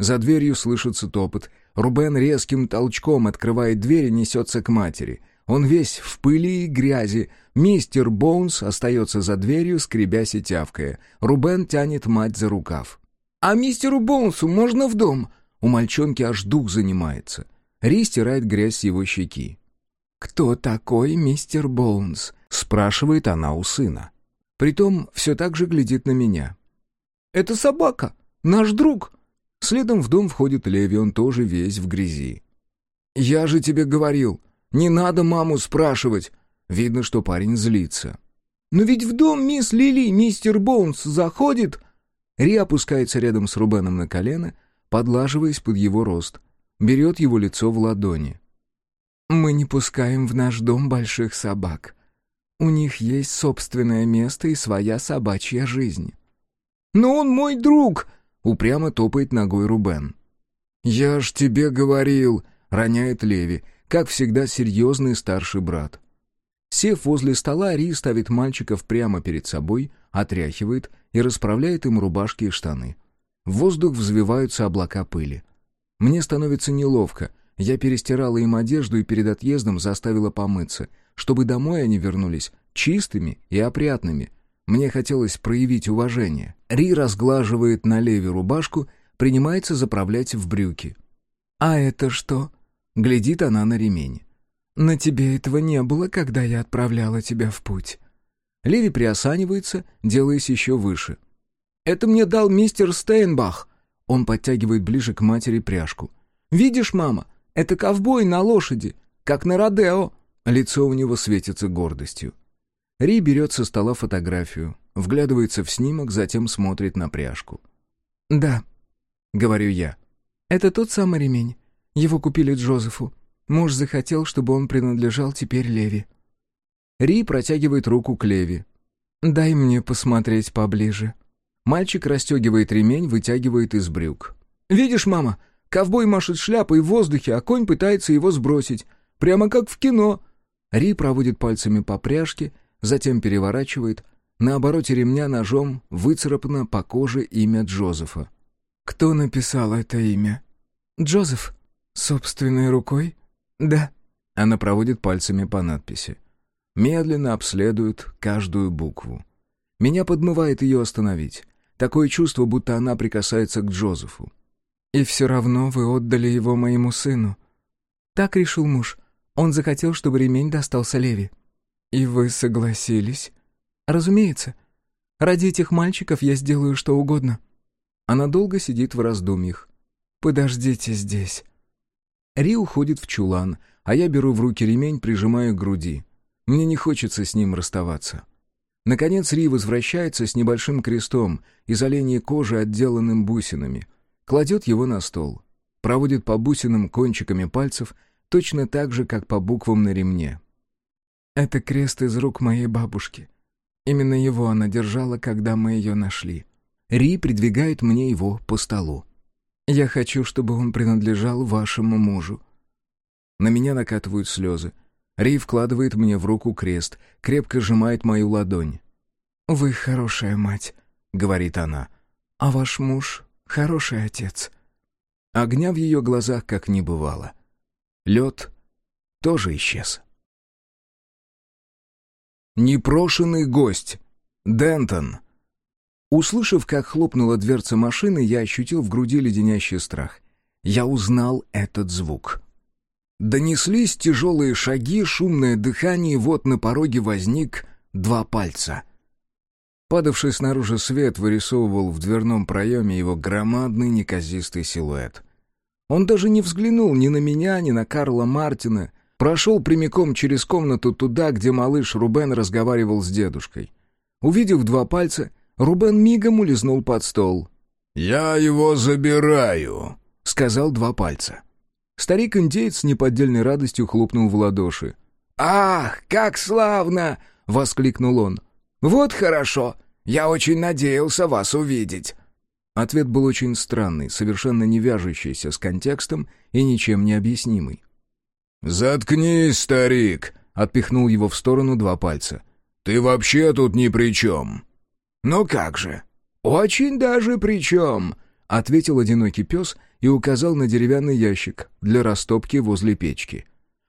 Speaker 1: За дверью слышится топот. Рубен резким толчком открывает дверь и несется к матери. Он весь в пыли и грязи. Мистер Боунс остается за дверью, скребясь и тявкая. Рубен тянет мать за рукав.
Speaker 3: «А мистеру Боунсу можно в дом?»
Speaker 1: У мальчонки аж дух занимается. Ри стирает грязь с его щеки.
Speaker 3: «Кто такой мистер Боунс?»
Speaker 1: — спрашивает она у сына. Притом все так же глядит на меня.
Speaker 3: «Это собака, наш друг!»
Speaker 1: Следом в дом входит Леви, он тоже весь в грязи.
Speaker 2: «Я же тебе говорил, не надо маму спрашивать!» Видно, что парень злится.
Speaker 3: «Но ведь в дом мисс Лили мистер Боунс заходит...»
Speaker 1: Ри опускается рядом с Рубеном на колено, подлаживаясь под его рост. Берет его лицо в ладони.
Speaker 4: «Мы не пускаем в наш дом больших собак. У них есть собственное место и своя собачья жизнь».
Speaker 3: «Но он мой друг!»
Speaker 1: — упрямо топает ногой Рубен.
Speaker 2: «Я ж тебе говорил!» — роняет Леви как всегда, серьезный старший брат.
Speaker 1: Сев возле стола, Ри ставит мальчиков прямо перед собой, отряхивает и расправляет им рубашки и штаны. В воздух взвиваются облака пыли. Мне становится неловко. Я перестирала им одежду и перед отъездом заставила помыться, чтобы домой они вернулись чистыми и опрятными. Мне хотелось проявить уважение. Ри разглаживает на леве рубашку, принимается заправлять в брюки.
Speaker 4: «А это что?»
Speaker 1: Глядит она на ремень.
Speaker 4: «На тебе этого не было, когда я отправляла тебя в путь».
Speaker 1: Леви приосанивается, делаясь еще выше.
Speaker 3: «Это мне дал мистер Стейнбах».
Speaker 1: Он подтягивает ближе к матери пряжку.
Speaker 3: «Видишь, мама,
Speaker 2: Это ковбой на лошади, как на Родео!»
Speaker 1: Лицо у него светится гордостью. Ри берет со стола фотографию, вглядывается в снимок, затем смотрит на пряжку.
Speaker 2: «Да», — говорю я. «Это тот самый ремень. Его купили Джозефу. Муж захотел, чтобы он принадлежал теперь Леви».
Speaker 1: Ри протягивает руку к Леви.
Speaker 2: «Дай мне посмотреть поближе».
Speaker 1: Мальчик расстегивает ремень, вытягивает из брюк.
Speaker 2: «Видишь, мама, ковбой машет шляпой в воздухе, а конь пытается его сбросить. Прямо как в кино».
Speaker 1: Ри проводит пальцами по пряжке, затем переворачивает. На обороте ремня ножом выцарапано по коже имя Джозефа.
Speaker 2: «Кто написал это имя?» «Джозеф. Собственной рукой?» «Да».
Speaker 1: Она проводит пальцами по надписи. Медленно обследует каждую букву. Меня подмывает ее остановить. Такое чувство, будто она прикасается к Джозефу.
Speaker 2: «И все равно вы отдали его моему сыну». «Так решил муж. Он захотел, чтобы ремень достался Леви». «И вы согласились?» «Разумеется. Ради этих мальчиков я сделаю что угодно».
Speaker 1: Она долго сидит в раздумьях.
Speaker 2: «Подождите здесь».
Speaker 1: Ри уходит в чулан, а я беру в руки ремень, прижимаю к груди. Мне не хочется с ним расставаться. Наконец Ри возвращается с небольшим крестом из оленьей кожи, отделанным бусинами. Кладет его на стол. Проводит по бусинам кончиками пальцев, точно так же, как по буквам на ремне.
Speaker 2: «Это крест из рук моей бабушки. Именно его она держала, когда мы ее нашли».
Speaker 1: Ри придвигает мне его по столу.
Speaker 2: «Я хочу, чтобы он принадлежал вашему мужу».
Speaker 1: На меня накатывают слезы. Ри вкладывает мне в руку крест, крепко сжимает мою ладонь.
Speaker 2: «Вы хорошая мать», — говорит она, — «а ваш муж — хороший отец».
Speaker 1: Огня в ее глазах как не бывало. Лед тоже исчез. Непрошенный гость. Дентон. Услышав, как хлопнула дверца машины, я ощутил в груди леденящий страх. Я узнал этот звук. Донеслись тяжелые шаги, шумное дыхание, вот на пороге возник два пальца. Падавший снаружи свет вырисовывал в дверном проеме его громадный неказистый силуэт. Он даже не взглянул ни на меня, ни на Карла Мартина, прошел прямиком через комнату туда, где малыш Рубен разговаривал с дедушкой. Увидев два пальца, Рубен мигом улизнул под стол.
Speaker 5: «Я его забираю», —
Speaker 1: сказал два пальца. Старик-индеец с неподдельной радостью хлопнул в ладоши.
Speaker 3: «Ах, как славно!» — воскликнул он. «Вот хорошо! Я очень надеялся вас увидеть!»
Speaker 1: Ответ был очень странный, совершенно не вяжущийся с контекстом и ничем не объяснимый.
Speaker 5: «Заткнись, старик!» — отпихнул его в сторону два пальца. «Ты вообще тут ни при чем!»
Speaker 3: «Ну как же! Очень даже при чем!»
Speaker 1: — ответил одинокий пес — и указал на деревянный ящик для растопки возле печки.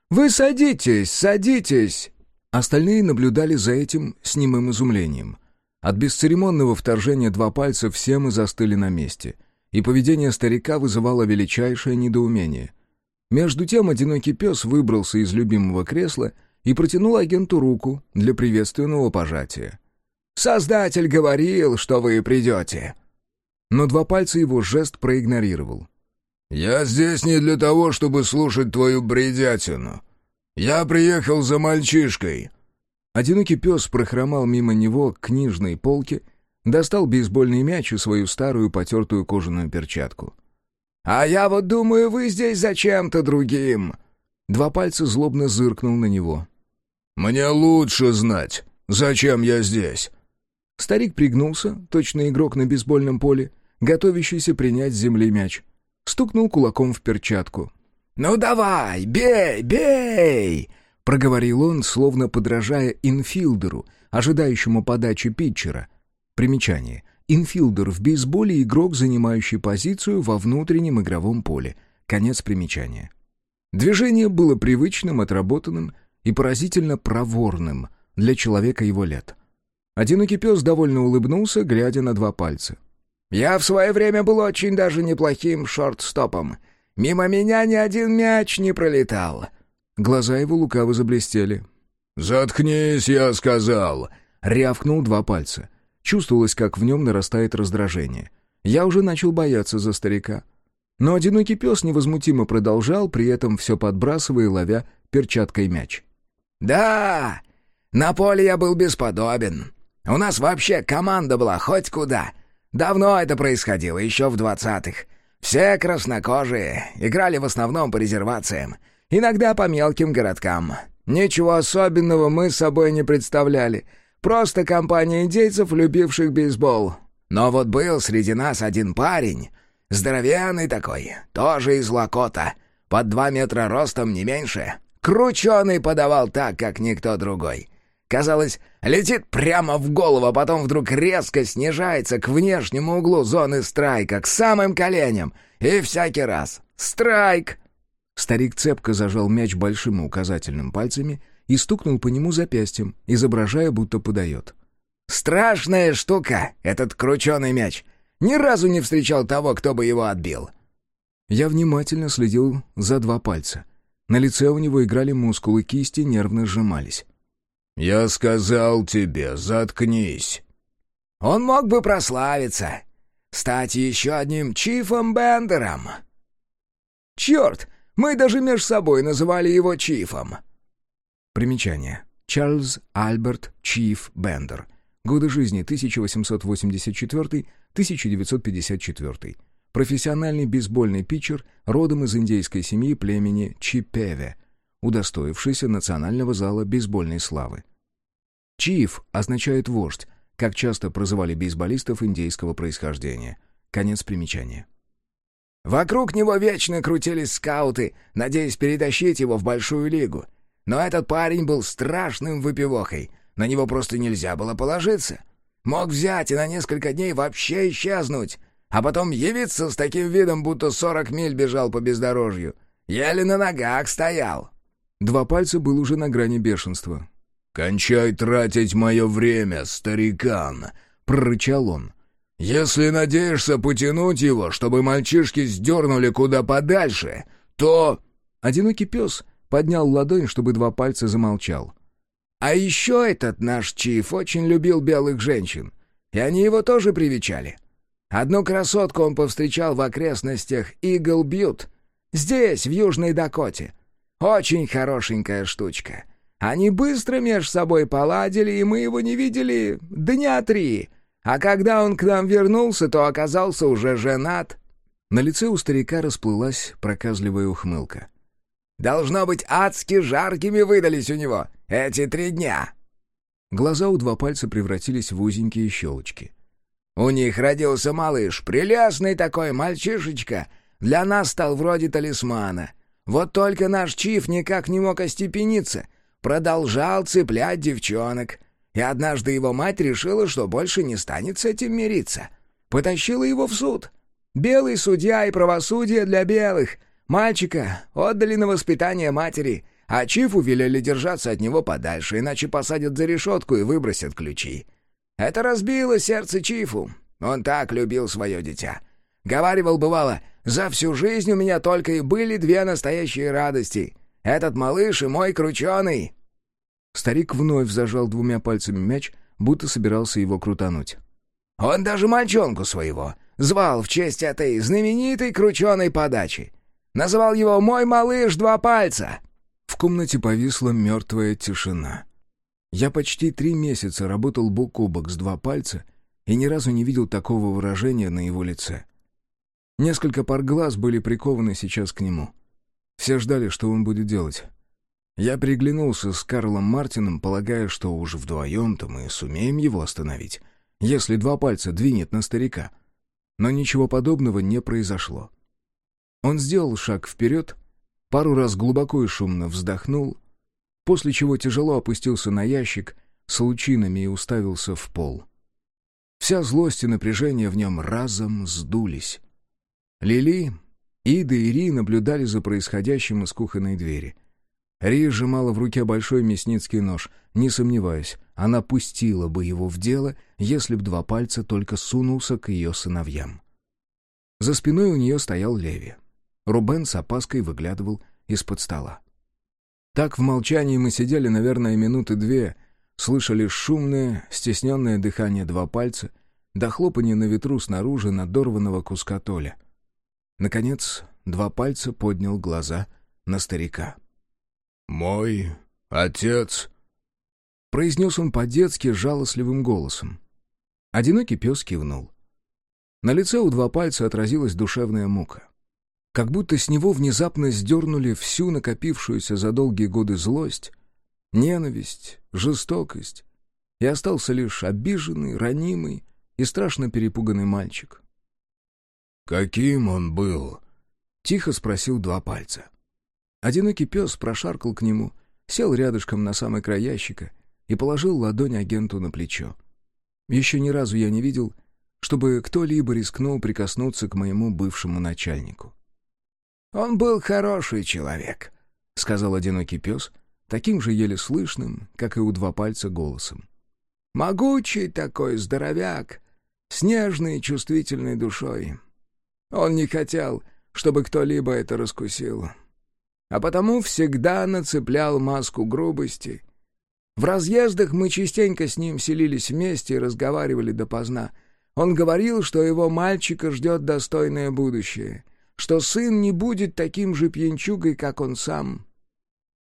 Speaker 3: «Вы садитесь, садитесь!»
Speaker 1: Остальные наблюдали за этим с немым изумлением. От бесцеремонного вторжения два пальца все мы застыли на месте, и поведение старика вызывало величайшее недоумение. Между тем одинокий пес выбрался из любимого кресла и протянул агенту руку для приветственного пожатия.
Speaker 3: «Создатель говорил, что вы придете!»
Speaker 1: Но два пальца его жест проигнорировал.
Speaker 5: «Я здесь не для того, чтобы слушать твою бредятину. Я приехал за мальчишкой».
Speaker 1: Одинокий пес прохромал мимо него к книжной полке, достал бейсбольный мяч и свою старую потертую кожаную перчатку.
Speaker 3: «А я вот думаю, вы здесь за чем-то другим».
Speaker 1: Два пальца злобно зыркнул на него.
Speaker 5: «Мне лучше знать, зачем я здесь».
Speaker 1: Старик пригнулся, точно игрок на бейсбольном поле, готовящийся принять с земли мяч стукнул кулаком в перчатку.
Speaker 3: «Ну давай, бей, бей!»
Speaker 1: — проговорил он, словно подражая инфилдеру, ожидающему подачи питчера. Примечание. Инфилдер в бейсболе — игрок, занимающий позицию во внутреннем игровом поле. Конец примечания. Движение было привычным, отработанным и поразительно проворным для человека его лет. Одинокий пес довольно улыбнулся, глядя на два пальца.
Speaker 3: Я в свое время был очень даже неплохим шорт-стопом. Мимо меня ни один мяч не пролетал».
Speaker 1: Глаза его лукаво заблестели.
Speaker 5: «Заткнись, я сказал!»
Speaker 1: — рявкнул два пальца. Чувствовалось, как в нем нарастает раздражение. Я уже начал бояться за старика.
Speaker 2: Но одинокий пес невозмутимо продолжал, при этом все подбрасывая и ловя перчаткой мяч.
Speaker 3: «Да, на поле я был бесподобен. У нас вообще команда была хоть куда. Давно это происходило, еще в двадцатых. Все краснокожие, играли в основном по резервациям, иногда по мелким городкам. Ничего особенного мы собой не представляли. Просто компания индейцев, любивших бейсбол. Но вот был среди нас один парень, здоровенный такой, тоже из Лакота, под два метра ростом не меньше. Крученый подавал так, как никто другой. Казалось, летит прямо в голову, а потом вдруг резко снижается к внешнему углу зоны страйка, к самым коленям. И всякий раз «Страйк!»
Speaker 2: Старик цепко зажал мяч большим и указательным пальцами и стукнул по нему запястьем, изображая, будто подает.
Speaker 3: «Страшная штука, этот крученый мяч. Ни разу не встречал того, кто бы его отбил».
Speaker 2: Я внимательно следил за два пальца. На лице у него играли мускулы кисти, нервно сжимались.
Speaker 5: «Я сказал тебе, заткнись».
Speaker 3: «Он мог бы прославиться, стать еще одним Чифом Бендером». «Черт, мы даже между собой называли его Чифом».
Speaker 2: Примечание. Чарльз Альберт Чиф Бендер. Годы жизни 1884-1954. Профессиональный бейсбольный питчер, родом из индейской семьи племени Чипеве, удостоившийся национального зала бейсбольной славы. Чиф означает «вождь», как часто прозывали бейсболистов индейского происхождения. Конец примечания.
Speaker 3: Вокруг него вечно крутились скауты, надеясь перетащить его в большую лигу. Но этот парень был страшным выпивохой. На него просто нельзя было положиться. Мог взять и на несколько дней вообще исчезнуть, а потом явиться с таким видом, будто сорок миль бежал по бездорожью. Еле на ногах стоял.
Speaker 2: Два пальца был уже на грани бешенства.
Speaker 5: «Кончай тратить мое время, старикан!» — прорычал он. «Если надеешься потянуть его, чтобы мальчишки сдернули куда подальше, то...»
Speaker 2: Одинокий пес поднял ладонь, чтобы два пальца замолчал.
Speaker 3: «А еще этот наш Чиф очень любил белых женщин, и они его тоже привечали. Одну красотку он повстречал в окрестностях Игл-Бьют, здесь, в Южной Дакоте. Очень хорошенькая штучка. Они быстро меж собой поладили, и мы его не видели дня три. А когда он к нам вернулся, то оказался уже женат».
Speaker 2: На лице у старика расплылась проказливая ухмылка.
Speaker 3: «Должно быть, адски жаркими выдались у него эти три дня».
Speaker 2: Глаза у два пальца превратились в узенькие щелочки.
Speaker 3: «У них родился малыш, прелестный такой мальчишечка. Для нас стал вроде талисмана. Вот только наш Чиф никак не мог остепениться. Продолжал цеплять девчонок. И однажды его мать решила, что больше не станет с этим мириться. Потащила его в суд. Белый судья и правосудие для белых. Мальчика отдали на воспитание матери, а Чифу велели держаться от него подальше, иначе посадят за решетку и выбросят ключи. Это разбило сердце Чифу. Он так любил свое дитя. Говаривал, бывало, за всю жизнь у меня только и были две настоящие радости. Этот малыш и мой крученый».
Speaker 2: Старик вновь зажал двумя пальцами мяч, будто собирался его крутануть.
Speaker 3: «Он даже мальчонку своего звал в честь этой знаменитой крученой подачи. Называл его «Мой малыш два пальца».
Speaker 2: В комнате повисла мертвая тишина. Я почти три месяца работал бок о бок с два пальца и ни разу не видел такого выражения на его лице. Несколько пар глаз были прикованы сейчас к нему. Все ждали, что он будет делать. Я приглянулся с Карлом Мартином, полагая, что уже вдвоем-то мы сумеем его остановить, если два пальца двинет на старика. Но ничего подобного не произошло. Он сделал шаг вперед, пару раз глубоко и шумно вздохнул, после чего тяжело опустился на ящик с лучинами и уставился в пол. Вся злость и напряжение в нем разом сдулись. Лили, Ида и Ри наблюдали за происходящим из кухонной двери. Ри сжимала в руке большой мясницкий нож. Не сомневаюсь, она пустила бы его в дело, если б два пальца только сунулся к ее сыновьям. За спиной у нее стоял Леви. Рубен с опаской выглядывал из-под стола. Так в молчании мы сидели, наверное, минуты две, слышали шумное, стесненное дыхание два пальца, до хлопанья на ветру снаружи надорванного куска толя — Наконец, два пальца поднял глаза на старика.
Speaker 5: «Мой отец», —
Speaker 2: произнес он по-детски жалостливым голосом. Одинокий пес кивнул. На лице у два пальца отразилась душевная мука. Как будто с него внезапно сдернули всю накопившуюся за долгие годы злость, ненависть, жестокость, и остался лишь обиженный, ранимый и страшно перепуганный мальчик.
Speaker 5: «Каким он был?»
Speaker 2: — тихо спросил два пальца. Одинокий пес прошаркал к нему, сел рядышком на самый край ящика и положил ладонь агенту на плечо. Еще ни разу я не видел, чтобы кто-либо рискнул прикоснуться к моему бывшему начальнику.
Speaker 3: «Он был хороший человек», — сказал одинокий пес,
Speaker 2: таким же еле слышным, как и у два пальца голосом.
Speaker 3: «Могучий такой здоровяк, с нежной и чувствительной душой. Он не хотел, чтобы кто-либо это раскусил. А потому всегда нацеплял маску грубости. В разъездах мы частенько с ним селились вместе и разговаривали допоздна. Он говорил, что его мальчика ждет достойное будущее — что сын не будет таким же пьянчугой, как он сам.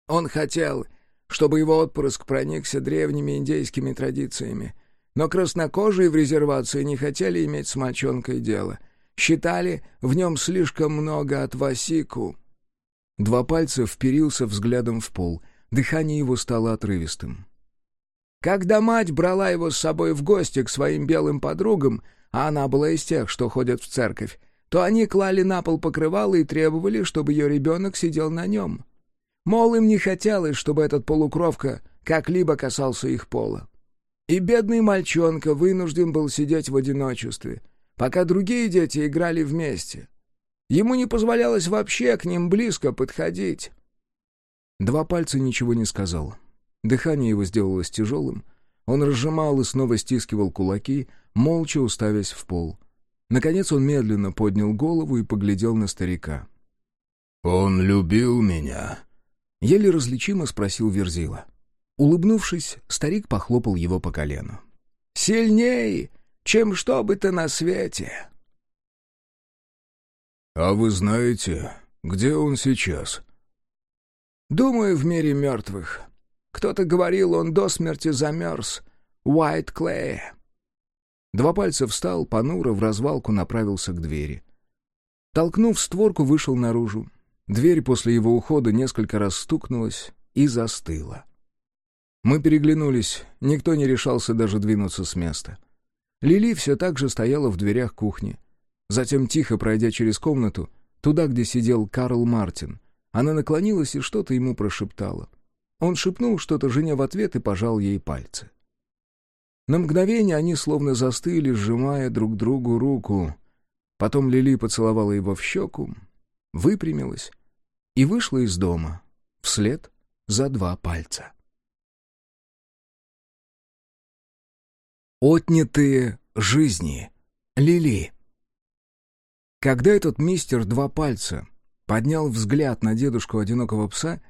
Speaker 3: Он хотел, чтобы его отпрыск проникся древними индейскими традициями, но краснокожие в резервации не хотели иметь с мальчонкой дело. Считали в нем слишком много от Васику.
Speaker 2: Два пальца вперился взглядом в пол, дыхание его стало отрывистым.
Speaker 3: Когда мать брала его с собой в гости к своим белым подругам, а она была из тех, что ходят в церковь, то они клали на пол покрывало и требовали, чтобы ее ребенок сидел на нем. Мол, им не хотелось, чтобы этот полукровка как-либо касался их пола. И бедный мальчонка вынужден был сидеть в одиночестве, пока другие дети играли вместе. Ему не позволялось вообще к ним близко подходить.
Speaker 2: Два пальца ничего не сказал. Дыхание его сделалось тяжелым. Он разжимал и снова стискивал кулаки, молча уставясь в пол — Наконец он медленно поднял голову и поглядел на старика.
Speaker 5: «Он любил меня?»
Speaker 2: Еле различимо спросил Верзила. Улыбнувшись, старик похлопал его по колену.
Speaker 3: «Сильней, чем что бы то на свете!»
Speaker 5: «А вы знаете, где он сейчас?»
Speaker 3: «Думаю, в мире мертвых. Кто-то говорил, он до смерти замерз. Уайт Клея.
Speaker 2: Два пальца встал, понуро, в развалку направился к двери. Толкнув створку, вышел наружу. Дверь после его ухода несколько раз стукнулась и застыла. Мы переглянулись, никто не решался даже двинуться с места. Лили все так же стояла в дверях кухни. Затем, тихо пройдя через комнату, туда, где сидел Карл Мартин, она наклонилась и что-то ему прошептала. Он шепнул что-то жене в ответ и пожал ей пальцы. На мгновение они словно застыли, сжимая друг другу руку. Потом Лили поцеловала его в щеку, выпрямилась и вышла из дома вслед за два пальца. Отнятые жизни. Лили. Когда этот мистер Два Пальца поднял взгляд на дедушку одинокого пса,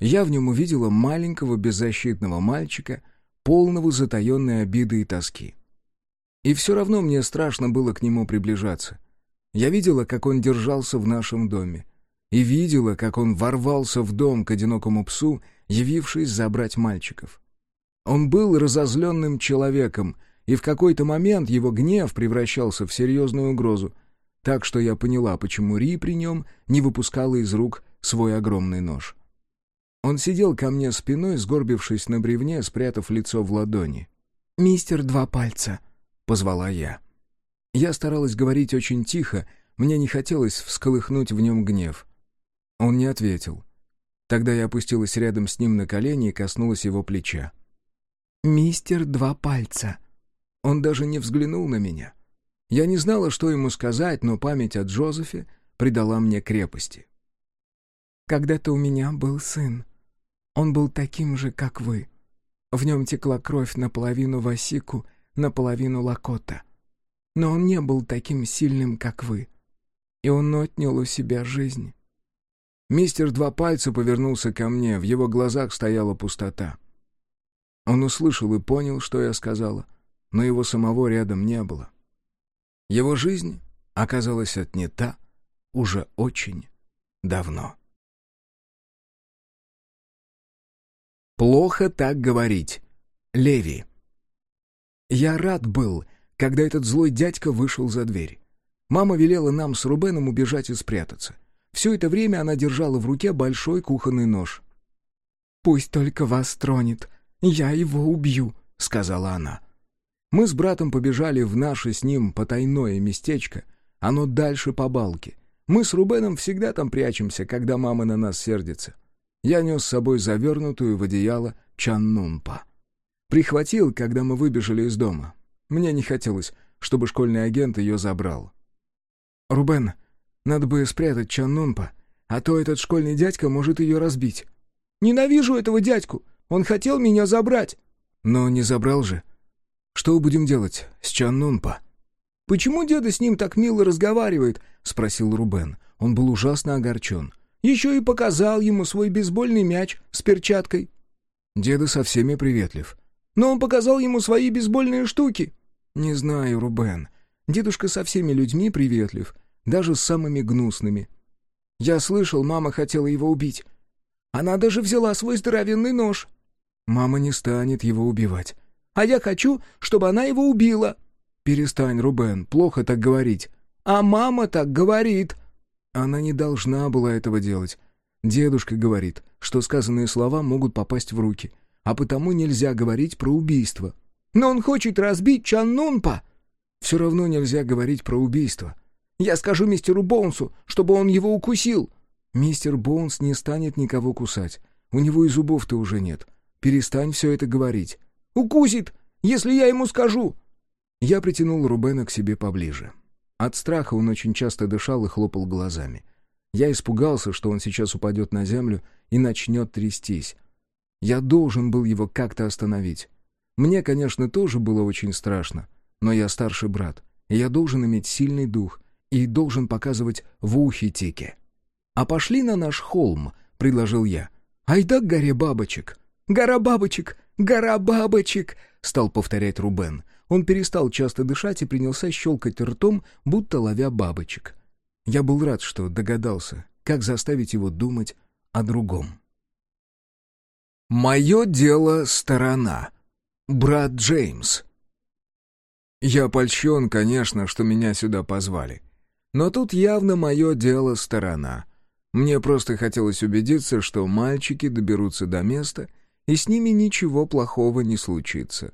Speaker 2: я в нем увидела маленького беззащитного мальчика — полного затаенной обиды и тоски. И все равно мне страшно было к нему приближаться. Я видела, как он держался в нашем доме. И видела, как он ворвался в дом к одинокому псу, явившись забрать мальчиков. Он был разозленным человеком, и в какой-то момент его гнев превращался в серьезную угрозу, так что я поняла, почему Ри при нем не выпускала из рук свой огромный нож. Он сидел ко мне спиной, сгорбившись на бревне, спрятав лицо в ладони.
Speaker 3: «Мистер Два Пальца», — позвала я.
Speaker 2: Я старалась говорить очень тихо, мне не хотелось всколыхнуть в нем гнев. Он не ответил. Тогда я опустилась рядом с ним на колени и коснулась его плеча.
Speaker 3: «Мистер Два Пальца».
Speaker 2: Он даже не взглянул на меня. Я не знала, что ему сказать, но память о Джозефе придала мне крепости.
Speaker 3: «Когда-то у меня был сын. Он был таким же, как вы. В нем текла кровь наполовину Васику, наполовину Лакота. Но он не был таким сильным, как вы. И он отнял у себя жизнь.
Speaker 2: Мистер Два Пальца повернулся ко мне, в его глазах стояла пустота. Он услышал и понял, что я сказала, но его самого рядом не было. Его жизнь оказалась отнята,
Speaker 1: уже очень давно. Плохо так говорить. Леви. Я рад был, когда этот злой дядька вышел за дверь. Мама велела нам с Рубеном убежать и спрятаться. Все это время она держала в руке большой кухонный нож. «Пусть только вас тронет, я его убью», — сказала она. Мы с братом побежали в наше с ним потайное местечко, оно дальше по балке. Мы с Рубеном всегда там прячемся, когда мама на нас сердится. Я нес с собой завернутую в одеяло чаннунпа. Прихватил, когда мы выбежали из дома. Мне не хотелось, чтобы школьный агент ее забрал. «Рубен, надо бы спрятать Чаннунпа, а то этот школьный дядька может ее разбить». «Ненавижу этого дядьку! Он хотел меня забрать!» «Но не забрал же. Что будем делать с Чаннунпа?» «Почему деда с ним так мило разговаривает?» — спросил Рубен. Он был ужасно огорчен. «Еще и показал ему свой бейсбольный мяч с перчаткой». Деда со всеми приветлив. «Но он показал ему свои бейсбольные штуки». «Не знаю, Рубен. Дедушка со всеми людьми приветлив, даже с самыми гнусными. Я слышал, мама хотела его убить. Она даже взяла свой здоровенный нож». «Мама не станет его убивать». «А я хочу, чтобы она его убила». «Перестань, Рубен, плохо так говорить». «А мама так говорит». Она не должна была этого делать. Дедушка говорит, что сказанные слова могут попасть в руки, а потому нельзя говорить про убийство. «Но он хочет разбить Чаннунпа!» «Все равно нельзя говорить про убийство». «Я скажу мистеру Боунсу, чтобы он его укусил». «Мистер Боунс не станет никого кусать. У него и зубов-то уже нет. Перестань все это говорить». «Укусит, если я ему скажу». Я притянул Рубена к себе поближе. От страха он очень часто дышал и хлопал глазами. Я испугался, что он сейчас упадет на землю и начнет трястись. Я должен был его как-то остановить. Мне, конечно, тоже было очень страшно, но я старший брат, и я должен иметь сильный дух и должен показывать в ухе Тике. «А пошли на наш холм», — предложил я. «Айда к горе бабочек». «Гора бабочек! Гора бабочек!» — стал повторять Рубен. Он перестал часто дышать и принялся щелкать ртом, будто ловя бабочек. Я был рад, что догадался, как заставить его думать о другом. «Мое дело — сторона. Брат Джеймс». Я польщен, конечно, что меня сюда позвали. Но тут явно мое дело — сторона. Мне просто хотелось убедиться, что мальчики доберутся до места, и с ними ничего плохого не случится.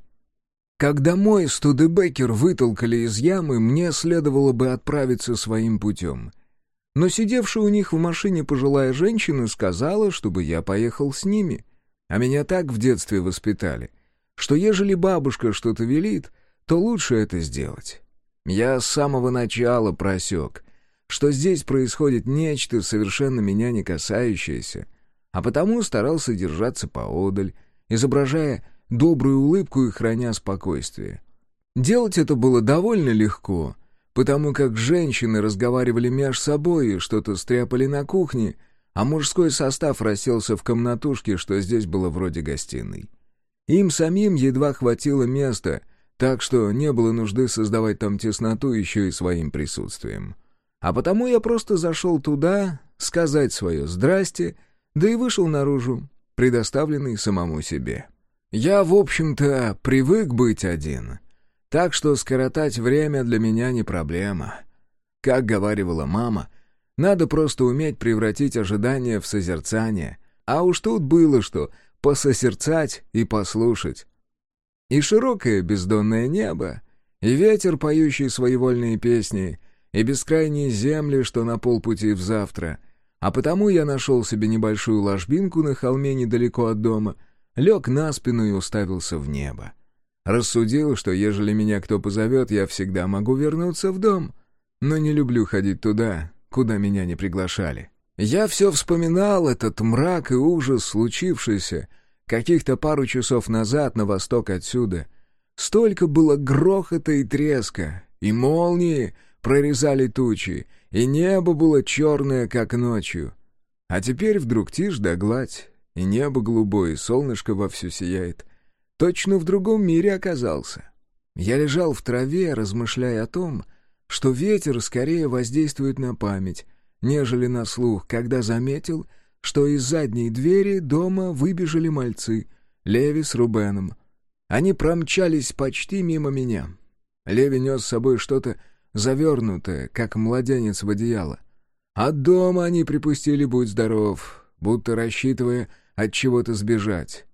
Speaker 1: Когда мой Студебекер вытолкали из ямы, мне следовало бы отправиться своим путем. Но сидевшая у них в машине пожилая женщина сказала, чтобы я поехал с ними. А меня так в детстве воспитали, что ежели бабушка что-то велит, то лучше это сделать. Я с самого начала просек, что здесь происходит нечто совершенно меня не касающееся, а потому старался держаться поодаль, изображая добрую улыбку и храня спокойствие. Делать это было довольно легко, потому как женщины разговаривали меж собой и что-то стряпали на кухне, а мужской состав расселся в комнатушке, что здесь было вроде гостиной. Им самим едва хватило места, так что не было нужды создавать там тесноту еще и своим присутствием. А потому я просто зашел туда, сказать свое «здрасте», да и вышел наружу, предоставленный самому себе. Я, в общем-то, привык быть один, так что скоротать время для меня не проблема. Как говаривала мама, надо просто уметь превратить ожидание в созерцание, а уж тут было что посозерцать и послушать. И широкое бездонное небо, и ветер, поющий свои вольные песни, и бескрайние земли, что на полпути в завтра. А потому я нашел себе небольшую ложбинку на холме недалеко от дома — лег на спину и уставился в небо. Рассудил, что ежели меня кто позовет, я всегда могу вернуться в дом, но не люблю ходить туда, куда меня не приглашали. Я все вспоминал этот мрак и ужас, случившийся каких-то пару часов назад на восток отсюда. Столько было грохота и треска, и молнии прорезали тучи, и небо было черное, как ночью. А теперь вдруг тишь да гладь, и небо голубое, и солнышко вовсю сияет. Точно в другом мире оказался. Я лежал в траве, размышляя о том, что ветер скорее воздействует на память,
Speaker 2: нежели на слух, когда заметил, что из задней двери дома выбежали мальцы, Леви с Рубеном. Они промчались почти мимо меня. Леви нес с собой что-то завернутое, как младенец в одеяло. От дома они припустили «Будь здоров», будто рассчитывая от чего-то сбежать.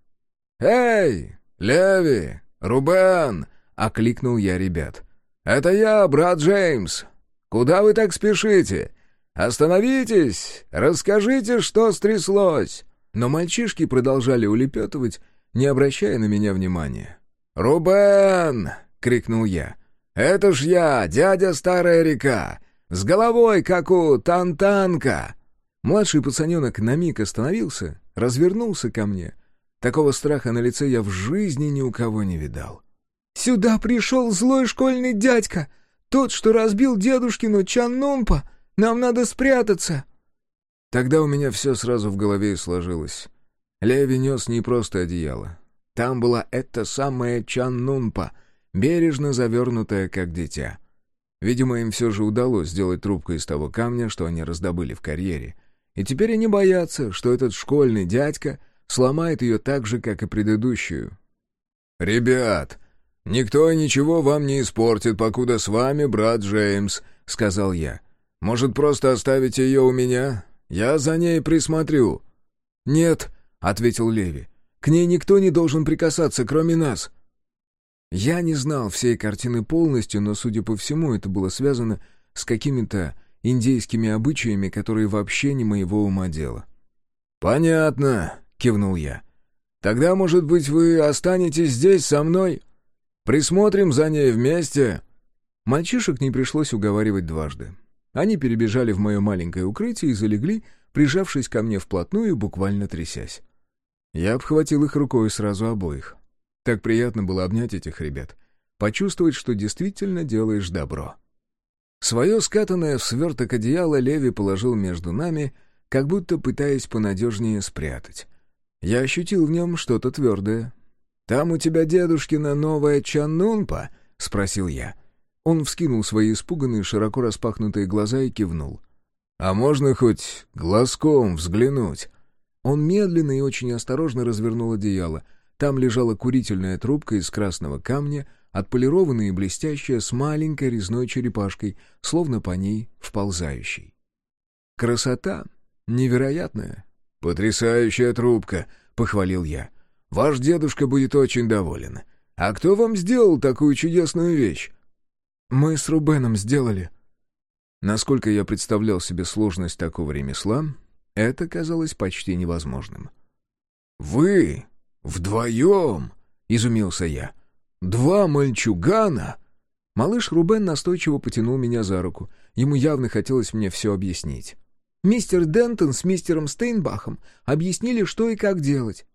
Speaker 2: «Эй, Леви! Рубен!» — окликнул я ребят. «Это я, брат Джеймс. Куда вы так спешите? Остановитесь! Расскажите, что стряслось!» Но мальчишки продолжали улепетывать, не обращая на меня внимания. «Рубен!» — крикнул я. «Это ж я, дядя Старая река, с головой, как у Тантанка!» Младший пацаненок на миг остановился, развернулся ко мне. Такого страха на лице я в жизни ни у кого не видал.
Speaker 3: «Сюда пришел злой школьный дядька, тот, что разбил дедушкину Чаннумпа. Нам надо спрятаться!»
Speaker 2: Тогда у меня все сразу в голове и сложилось. Леви нес не просто одеяло. Там была эта самая Чаннунпа, бережно завернутая, как дитя. Видимо, им все же удалось сделать трубку из того камня, что они раздобыли в карьере. И теперь они боятся, что этот школьный дядька сломает ее так же, как и предыдущую. «Ребят, никто ничего вам не испортит, покуда с вами брат Джеймс», — сказал я. «Может, просто оставите ее у меня? Я за ней присмотрю».
Speaker 3: «Нет», — ответил Леви. «К ней никто не должен прикасаться, кроме нас».
Speaker 2: Я не знал всей картины полностью, но, судя по всему, это было связано с какими-то индейскими обычаями, которые вообще не моего ума дело. «Понятно», — кивнул я. «Тогда, может быть, вы останетесь здесь со мной? Присмотрим за ней вместе». Мальчишек не пришлось уговаривать дважды. Они перебежали в мое маленькое укрытие и залегли, прижавшись ко мне вплотную, буквально трясясь. Я обхватил их рукой сразу обоих. Так приятно было обнять этих ребят, почувствовать, что действительно делаешь добро. Свое скатанное в сверток одеяло Леви положил между нами, как будто пытаясь понадежнее спрятать. Я ощутил в нем что-то твердое. «Там у тебя дедушкина новая чанунпа?» — спросил я. Он вскинул свои испуганные, широко распахнутые глаза и кивнул. «А можно хоть глазком взглянуть?» Он медленно и очень осторожно развернул одеяло. Там лежала курительная трубка из красного камня, отполированная и блестящая, с маленькой резной черепашкой, словно по ней вползающей. Красота невероятная. «Потрясающая трубка!» — похвалил я. «Ваш дедушка будет очень доволен. А кто вам сделал такую чудесную вещь?»
Speaker 3: «Мы с Рубеном сделали».
Speaker 2: Насколько я представлял себе сложность такого ремесла, это казалось почти невозможным. «Вы? Вдвоем?» — изумился я. «Два мальчугана?» Малыш Рубен настойчиво потянул меня за руку. Ему явно хотелось мне все объяснить.
Speaker 3: «Мистер Дентон с мистером Стейнбахом объяснили, что и как делать.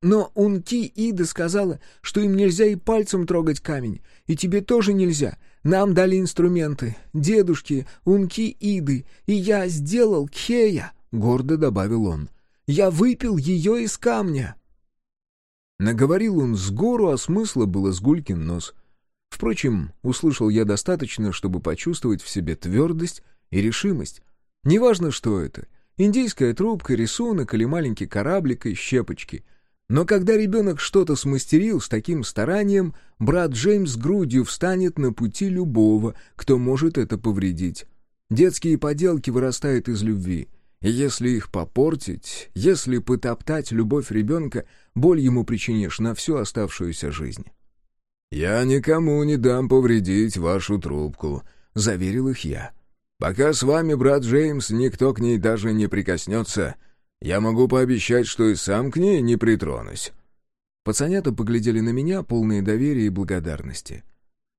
Speaker 3: Но Унти Ида сказала, что им нельзя и пальцем трогать камень, и тебе тоже нельзя. Нам дали инструменты, дедушки, Унки Иды, и я сделал Кхея». — гордо добавил он. «Я выпил ее из камня!» Наговорил он с гору, а смысла было сгулькин нос. Впрочем, услышал я достаточно, чтобы почувствовать в себе твердость и решимость. Неважно, что это — индийская трубка, рисунок или маленький кораблик из щепочки. Но когда ребенок что-то смастерил с таким старанием, брат Джеймс грудью встанет на пути любого, кто может это повредить. Детские поделки вырастают из любви — если их попортить, если потоптать любовь ребенка, боль ему причинишь на всю оставшуюся жизнь. «Я никому не дам повредить вашу трубку», — заверил их я. «Пока с вами, брат Джеймс, никто к ней даже не прикоснется, я могу пообещать, что и сам к ней не притронусь». Пацанята поглядели на меня, полные доверия и благодарности.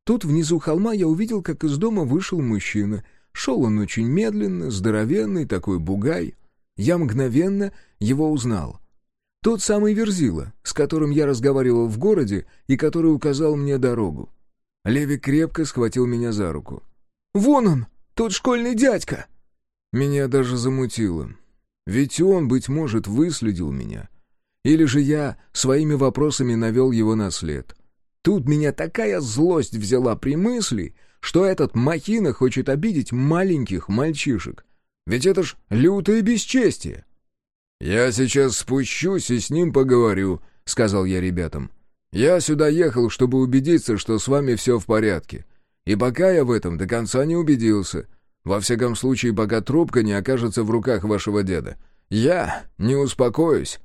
Speaker 3: Тут внизу холма я увидел, как из дома вышел мужчина — Шел он очень медленно, здоровенный, такой бугай. Я мгновенно его узнал. Тот самый Верзила, с которым я разговаривал в городе и который указал мне дорогу. Леви крепко схватил меня за руку. «Вон он, тот школьный дядька!»
Speaker 2: Меня даже замутило. Ведь он, быть может, выследил меня. Или же я своими вопросами навел его на след. Тут меня такая злость взяла при мысли, что этот махина хочет обидеть маленьких мальчишек. Ведь это ж лютое бесчестие!» «Я сейчас спущусь и с ним поговорю», — сказал я ребятам. «Я сюда ехал, чтобы убедиться, что с вами все в порядке. И пока я в этом до конца не убедился, во всяком случае, пока трубка не окажется в руках вашего деда, я не успокоюсь».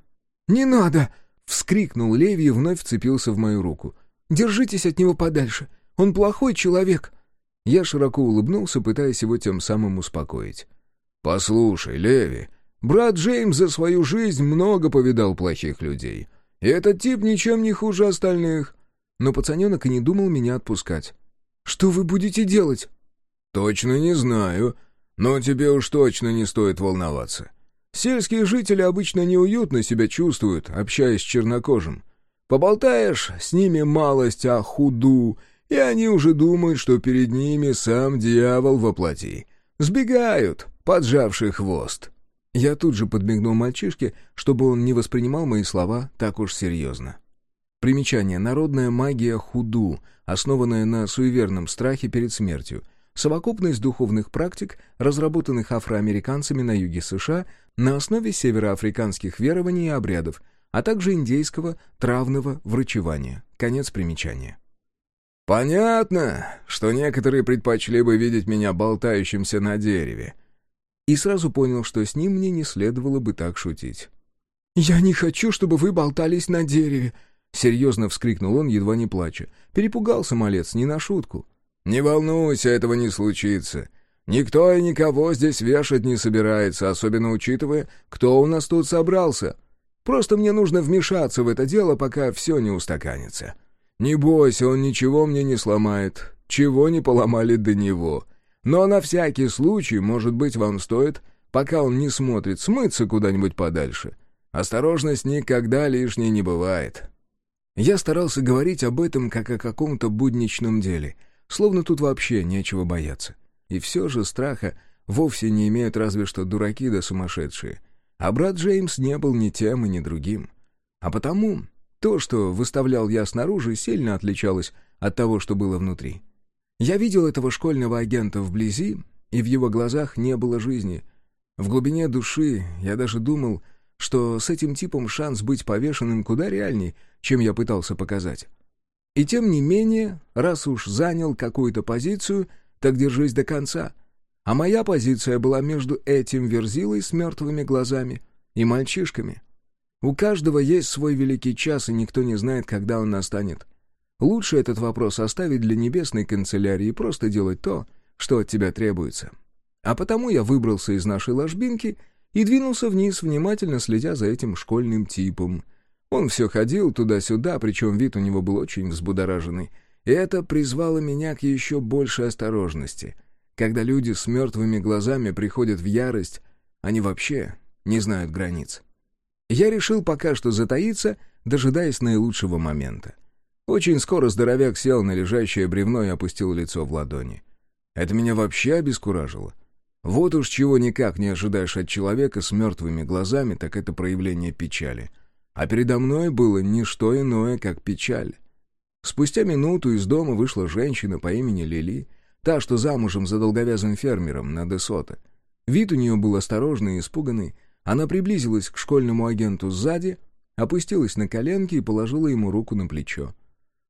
Speaker 4: «Не надо!» — вскрикнул Леви и вновь вцепился в мою руку. «Держитесь от него подальше. Он плохой человек».
Speaker 2: Я широко улыбнулся, пытаясь его тем самым успокоить. «Послушай, Леви, брат Джеймс за свою жизнь много повидал плохих людей. И этот тип ничем не хуже остальных». Но пацаненок и не думал меня отпускать.
Speaker 4: «Что вы будете делать?»
Speaker 2: «Точно не знаю, но тебе уж точно не стоит волноваться. Сельские жители обычно неуютно себя чувствуют, общаясь с чернокожим. Поболтаешь с ними малость о худу, и они уже думают, что перед ними сам дьявол воплоти. Сбегают, поджавший хвост». Я тут же подмигнул мальчишке, чтобы он не воспринимал мои слова так уж серьезно. Примечание. Народная магия худу, основанная на суеверном страхе перед смертью. Совокупность духовных практик, разработанных афроамериканцами на юге США на основе североафриканских верований и обрядов, а также индейского травного врачевания. Конец примечания. «Понятно, что некоторые предпочли бы видеть меня болтающимся на дереве». И сразу понял, что с ним мне не следовало бы так шутить.
Speaker 4: «Я не хочу, чтобы вы болтались на дереве», —
Speaker 2: серьезно вскрикнул он, едва не плача. Перепугался малец, не на шутку. «Не волнуйся, этого не случится. Никто и никого здесь вешать не собирается, особенно учитывая, кто у нас тут собрался. Просто мне нужно вмешаться в это дело, пока все не устаканится. Не бойся, он ничего мне не сломает, чего не поломали до него. Но на всякий случай, может быть, вам стоит, пока он не смотрит, смыться куда-нибудь подальше. Осторожность никогда лишней не бывает». Я старался говорить об этом как о каком-то будничном деле, словно тут вообще нечего бояться. И все же страха вовсе не имеют разве что дураки да сумасшедшие. А брат Джеймс не был ни тем и ни другим. А потому то, что выставлял я снаружи, сильно отличалось от того, что было внутри. Я видел этого школьного агента вблизи, и в его глазах не было жизни. В глубине души я даже думал, что с этим типом шанс быть повешенным куда реальней, чем я пытался показать. И тем не менее, раз уж занял какую-то позицию, так держись до конца. А моя позиция была между этим верзилой с мертвыми глазами и мальчишками. У каждого есть свой великий час, и никто не знает, когда он настанет. Лучше этот вопрос оставить для небесной канцелярии и просто делать то, что от тебя требуется. А потому я выбрался из нашей ложбинки и двинулся вниз, внимательно следя за этим школьным типом. Он все ходил туда-сюда, причем вид у него был очень взбудораженный. И это призвало меня к еще большей осторожности. Когда люди с мертвыми глазами приходят в ярость, они вообще не знают границ. Я решил пока что затаиться, дожидаясь наилучшего момента. Очень скоро здоровяк сел на лежащее бревно и опустил лицо в ладони. Это меня вообще обескуражило. Вот уж чего никак не ожидаешь от человека с мертвыми глазами, так это проявление печали. А передо мной было не что иное, как печаль. Спустя минуту из дома вышла женщина по имени Лили, та, что замужем за долговязым фермером на Десота. Вид у нее был осторожный и испуганный. Она приблизилась к школьному агенту сзади, опустилась на коленки и положила ему руку на плечо.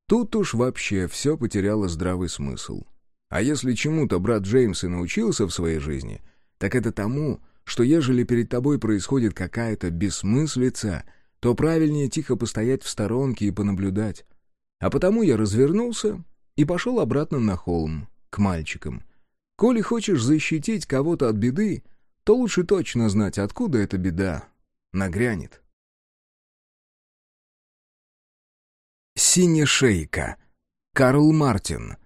Speaker 2: Тут уж вообще все потеряло здравый смысл. А если чему-то брат Джеймс и научился в своей жизни, так это тому, что ежели перед тобой происходит какая-то бессмыслица, то правильнее тихо постоять в сторонке и понаблюдать. А потому я развернулся и пошел обратно на холм, к мальчикам. Коли хочешь защитить кого-то от беды, то лучше точно знать, откуда эта беда нагрянет. Синешейка. Карл Мартин.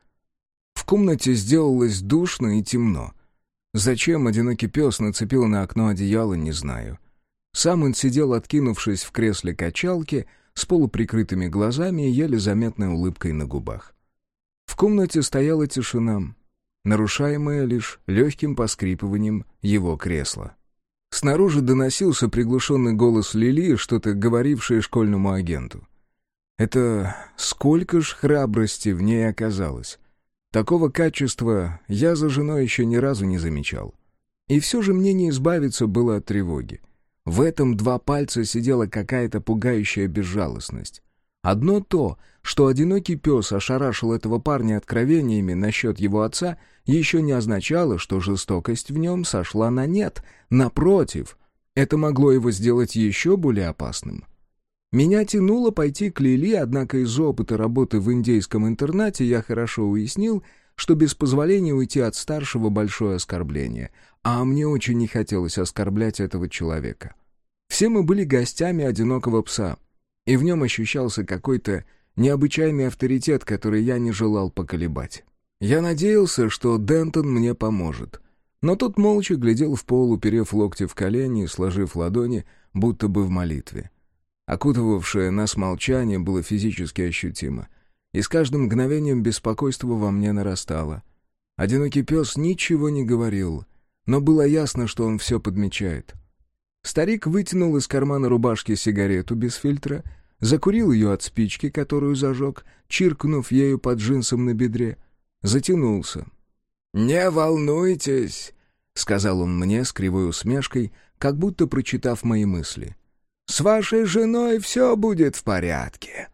Speaker 2: В комнате сделалось душно и темно. Зачем одинокий пес нацепил на окно одеяло, не знаю. Сам он сидел, откинувшись в кресле качалки, с полуприкрытыми глазами и еле заметной улыбкой на губах. В комнате стояла тишина, нарушаемая лишь легким поскрипыванием его кресла. Снаружи доносился приглушенный голос Лили, что-то говорившее школьному агенту. Это сколько ж храбрости в ней оказалось. Такого качества я за женой еще ни разу не замечал. И все же мне не избавиться было от тревоги. В этом два пальца сидела какая-то пугающая безжалостность. Одно то, что одинокий пес ошарашил этого парня откровениями насчет его отца, еще не означало, что жестокость в нем сошла на нет. Напротив, это могло его сделать еще более опасным. Меня тянуло пойти к Лили, однако из опыта работы в индейском интернате я хорошо уяснил, что без позволения уйти от старшего большое оскорбление, а мне очень не хотелось оскорблять этого человека. Все мы были гостями одинокого пса, и в нем ощущался какой-то необычайный авторитет, который я не желал поколебать. Я надеялся, что Дентон мне поможет. Но тот молча глядел в пол, уперев локти в колени и сложив ладони, будто бы в молитве. Окутывавшее нас молчание было физически ощутимо, и с каждым мгновением беспокойство во мне нарастало. Одинокий пес ничего не говорил, но было ясно, что он все подмечает. Старик вытянул из кармана рубашки сигарету без фильтра, закурил ее от спички, которую зажег, чиркнув ею под джинсом на бедре, затянулся. «Не волнуйтесь», — сказал он мне с кривой усмешкой, как будто прочитав мои мысли. «С вашей женой все будет в порядке».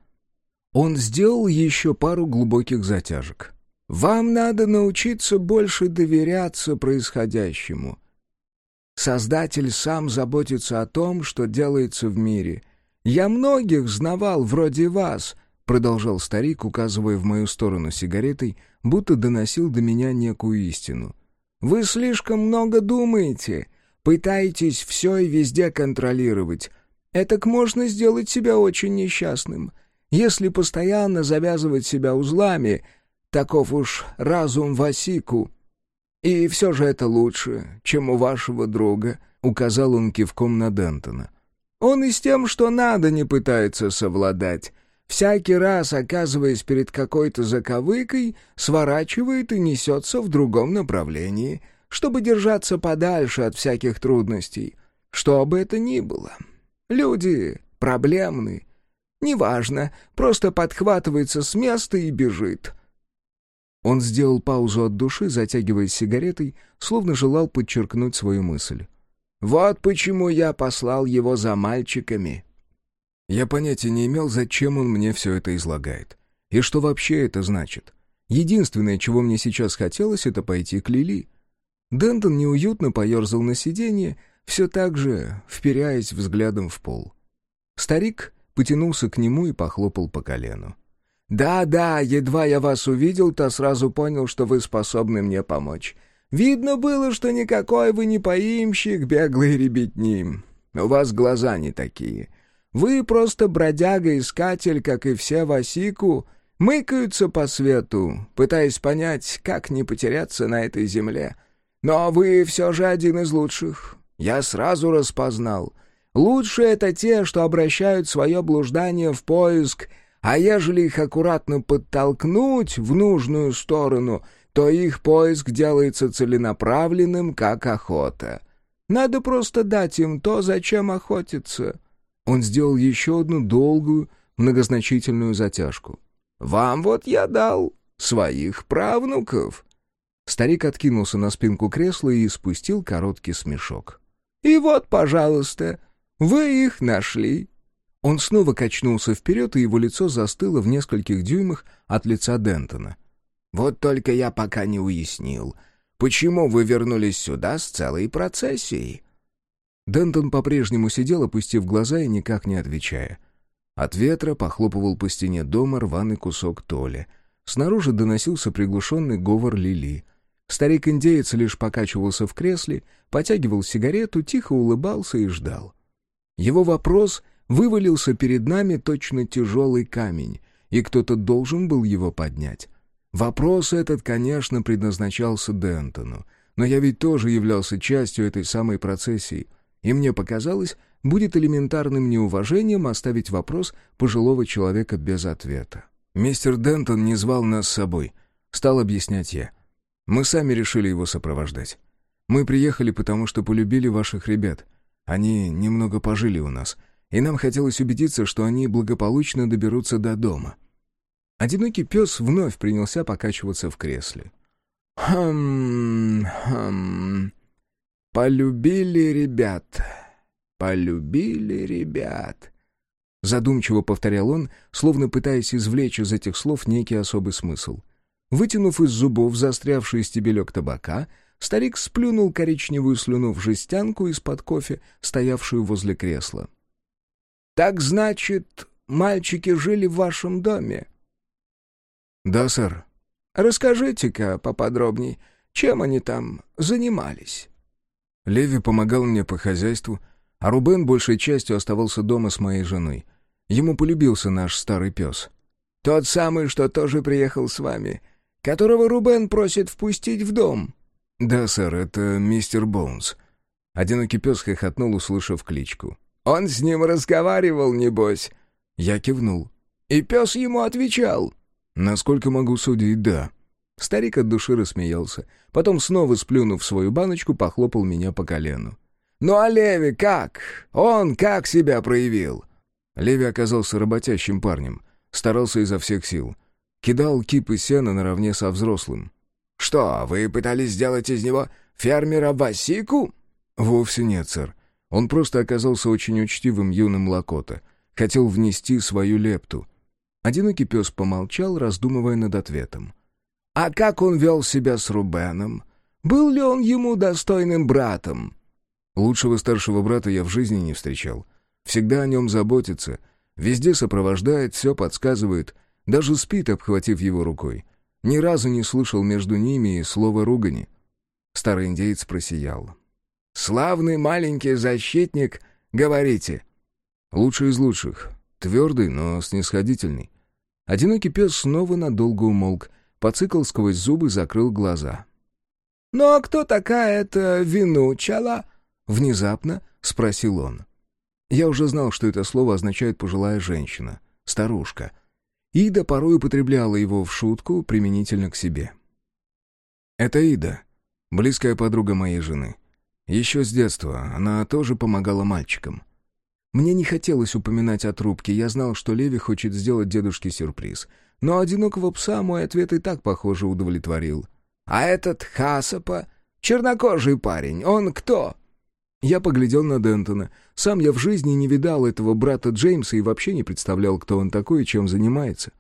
Speaker 2: Он сделал еще пару глубоких затяжек. «Вам надо научиться больше доверяться происходящему. Создатель сам заботится о том, что делается в мире. Я многих знавал вроде вас, продолжал старик, указывая в мою сторону сигаретой, будто доносил до меня некую истину. Вы слишком много думаете, пытаетесь все и везде контролировать. Этак можно сделать себя очень несчастным. Если постоянно завязывать себя узлами, таков уж разум Васику, «И все же это лучше, чем у вашего друга», — указал он кивком на Дентона. «Он и с тем, что надо, не пытается совладать. Всякий раз, оказываясь перед какой-то заковыкой, сворачивает и несется в другом направлении, чтобы держаться подальше от всяких трудностей, что бы это ни было. Люди проблемны. Неважно, просто подхватывается с места и бежит». Он сделал паузу от души, затягиваясь сигаретой, словно желал подчеркнуть свою мысль. «Вот почему я послал его за мальчиками». Я понятия не имел, зачем он мне все это излагает. И что вообще это значит. Единственное, чего мне сейчас хотелось, это пойти к Лили. Дентон неуютно поерзал на сиденье, все так же вперяясь взглядом в пол. Старик потянулся к нему и похлопал по колену. «Да-да, едва я вас увидел, то сразу понял, что вы способны мне помочь. Видно было, что никакой вы не поимщик, беглый ребятни. У вас глаза не такие. Вы просто бродяга-искатель, как и все Васику, мыкаются по свету, пытаясь понять, как не потеряться на этой земле. Но вы все же один из лучших. Я сразу распознал. Лучшие — это те, что обращают свое блуждание в поиск — а ежели их аккуратно подтолкнуть в нужную сторону, то их поиск делается целенаправленным, как охота. Надо просто дать им то, зачем охотиться». Он сделал еще одну долгую, многозначительную затяжку. «Вам вот я дал своих правнуков». Старик откинулся на спинку кресла и спустил короткий смешок. «И вот, пожалуйста, вы их нашли. Он снова качнулся вперед, и его лицо застыло в нескольких дюймах от лица Дентона. «Вот только я пока не уяснил, почему вы вернулись сюда с целой процессией?» Дентон по-прежнему сидел, опустив глаза и никак не отвечая. От ветра похлопывал по стене дома рваный кусок толи. Снаружи доносился приглушенный говор Лили. Старик-индеец лишь покачивался в кресле, потягивал сигарету, тихо улыбался и ждал. Его вопрос вывалился перед нами точно тяжелый камень, и кто-то должен был его поднять. Вопрос этот, конечно, предназначался Дентону, но я ведь тоже являлся частью этой самой процессии, и мне показалось, будет элементарным неуважением оставить вопрос пожилого человека без ответа. «Мистер Дентон не звал нас с собой», — стал объяснять я. «Мы сами решили его сопровождать. Мы приехали, потому что полюбили ваших ребят. Они немного пожили у нас, и нам хотелось убедиться, что они благополучно доберутся до дома. Одинокий пес вновь принялся покачиваться в кресле. «Хм... хм...» Полюбили ребят, полюбили ребят. Задумчиво повторял он, словно пытаясь извлечь из этих слов некий особый смысл. Вытянув из зубов застрявший стебелек табака, старик сплюнул коричневую слюну в жестянку из-под кофе, стоявшую возле кресла. «Так значит, мальчики жили в вашем доме?»
Speaker 1: «Да, сэр».
Speaker 2: «Расскажите-ка поподробней, чем они там занимались?»
Speaker 1: Леви помогал мне по хозяйству, а Рубен большей частью оставался дома с моей женой. Ему полюбился наш старый пес.
Speaker 2: «Тот самый, что тоже приехал с вами, которого Рубен просит впустить в дом».
Speaker 1: «Да, сэр, это мистер Боунс». Одинокий пес хохотнул, услышав кличку.
Speaker 2: «Он с ним разговаривал, небось?»
Speaker 1: Я кивнул.
Speaker 2: «И пес ему отвечал?»
Speaker 1: «Насколько могу судить, да».
Speaker 2: Старик от души рассмеялся. Потом, снова сплюнув свою баночку, похлопал меня по колену. «Ну а Леви как? Он как себя проявил?»
Speaker 1: Леви оказался работящим парнем. Старался изо всех сил. Кидал кипы сена наравне со взрослым.
Speaker 2: «Что, вы пытались сделать из него фермера Васику?»
Speaker 1: «Вовсе нет, сэр. Он просто оказался очень учтивым юным Лакота. Хотел внести свою лепту». Одинокий пес помолчал, раздумывая над ответом.
Speaker 2: «А как он вел себя с Рубеном? Был ли он ему достойным братом?»
Speaker 1: Лучшего старшего брата я в жизни не встречал. Всегда о нем заботится. Везде сопровождает, все подсказывает. Даже спит, обхватив его рукой. Ни разу не слышал между ними и слова ругани. Старый индеец просиял.
Speaker 2: «Славный маленький защитник, говорите?»
Speaker 1: «Лучший из лучших. Твердый, но снисходительный». Одинокий пес снова надолго умолк, поцикал сквозь зубы, закрыл глаза.
Speaker 2: «Ну а кто такая эта Винучала?»
Speaker 1: Внезапно спросил он. Я уже знал, что это слово означает «пожилая женщина», «старушка». Ида порой употребляла его в шутку применительно к себе. Это Ида, близкая подруга моей жены. Еще с детства она тоже помогала мальчикам. Мне не хотелось упоминать о трубке, я знал, что Леви хочет сделать дедушке сюрприз. Но одинокого пса мой ответ и так, похоже, удовлетворил.
Speaker 2: «А этот Хасапа, чернокожий парень, он кто?»
Speaker 1: Я поглядел на Дентона. Сам я в жизни не видал этого брата Джеймса и вообще не представлял, кто он такой и чем занимается.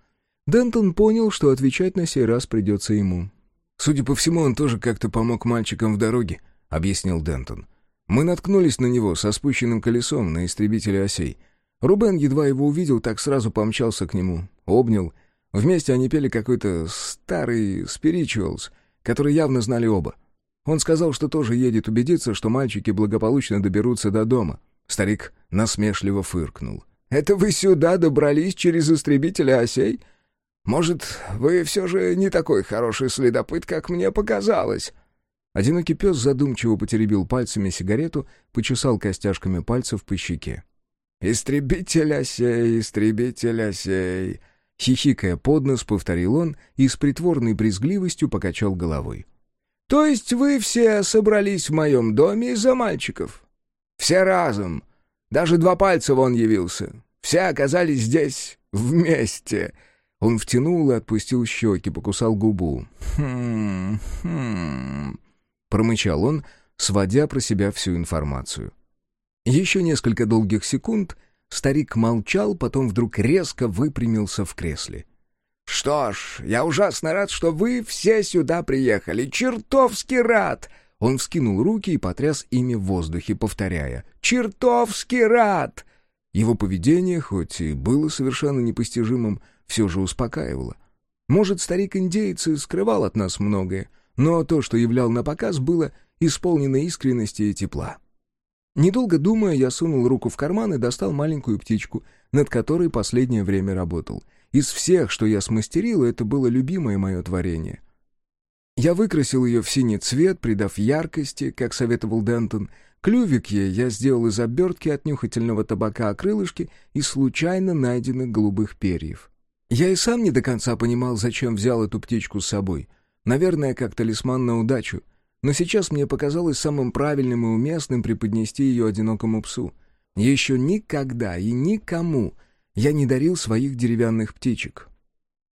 Speaker 1: Дентон понял, что отвечать на сей раз придется ему. «Судя по всему, он тоже как-то помог мальчикам в дороге», — объяснил Дентон. «Мы наткнулись на него со спущенным колесом на истребителе осей. Рубен едва его увидел, так сразу помчался к нему, обнял. Вместе они пели какой-то старый спиричуалс, который явно знали оба. Он сказал, что тоже едет убедиться, что мальчики благополучно доберутся до дома. Старик насмешливо фыркнул.
Speaker 2: «Это вы сюда добрались через истребителя осей? Может, вы все же не такой хороший следопыт, как мне показалось?»
Speaker 1: Одинокий пес задумчиво потеребил пальцами сигарету, почесал костяшками пальцев по щеке.
Speaker 2: «Истребитель осей, истребитель осей!»
Speaker 1: Хихикая под нос, повторил он и с притворной брезгливостью покачал головой.
Speaker 2: То есть вы все собрались в моем доме из-за мальчиков? Все разом. Даже два пальца вон явился. Все оказались здесь вместе.
Speaker 1: Он втянул и отпустил щеки, покусал губу.
Speaker 2: «Хм... хм...»
Speaker 1: Промычал он, сводя про себя всю информацию. Еще несколько долгих секунд старик молчал, потом вдруг резко выпрямился в кресле.
Speaker 2: «Что ж, я ужасно рад, что вы все сюда приехали. Чертовски рад!»
Speaker 1: Он вскинул руки и потряс ими в воздухе, повторяя
Speaker 2: «Чертовски рад!»
Speaker 1: Его поведение, хоть и было совершенно непостижимым, все же успокаивало. Может, старик-индеец и скрывал от нас многое, но то, что являл на показ, было исполнено искренности и тепла. Недолго думая, я сунул руку в карман и достал маленькую птичку, над которой последнее время работал — из всех, что я смастерил, это было любимое мое творение. Я выкрасил ее в синий цвет, придав яркости, как советовал Дентон. Клювик ей я сделал из обертки от нюхательного табака, крылышки — из случайно найденных голубых перьев. Я и сам не до конца понимал, зачем взял эту птичку с собой. Наверное, как талисман на удачу. Но сейчас мне показалось самым правильным и уместным преподнести ее одинокому псу. Еще никогда и никому — я не дарил своих деревянных птичек.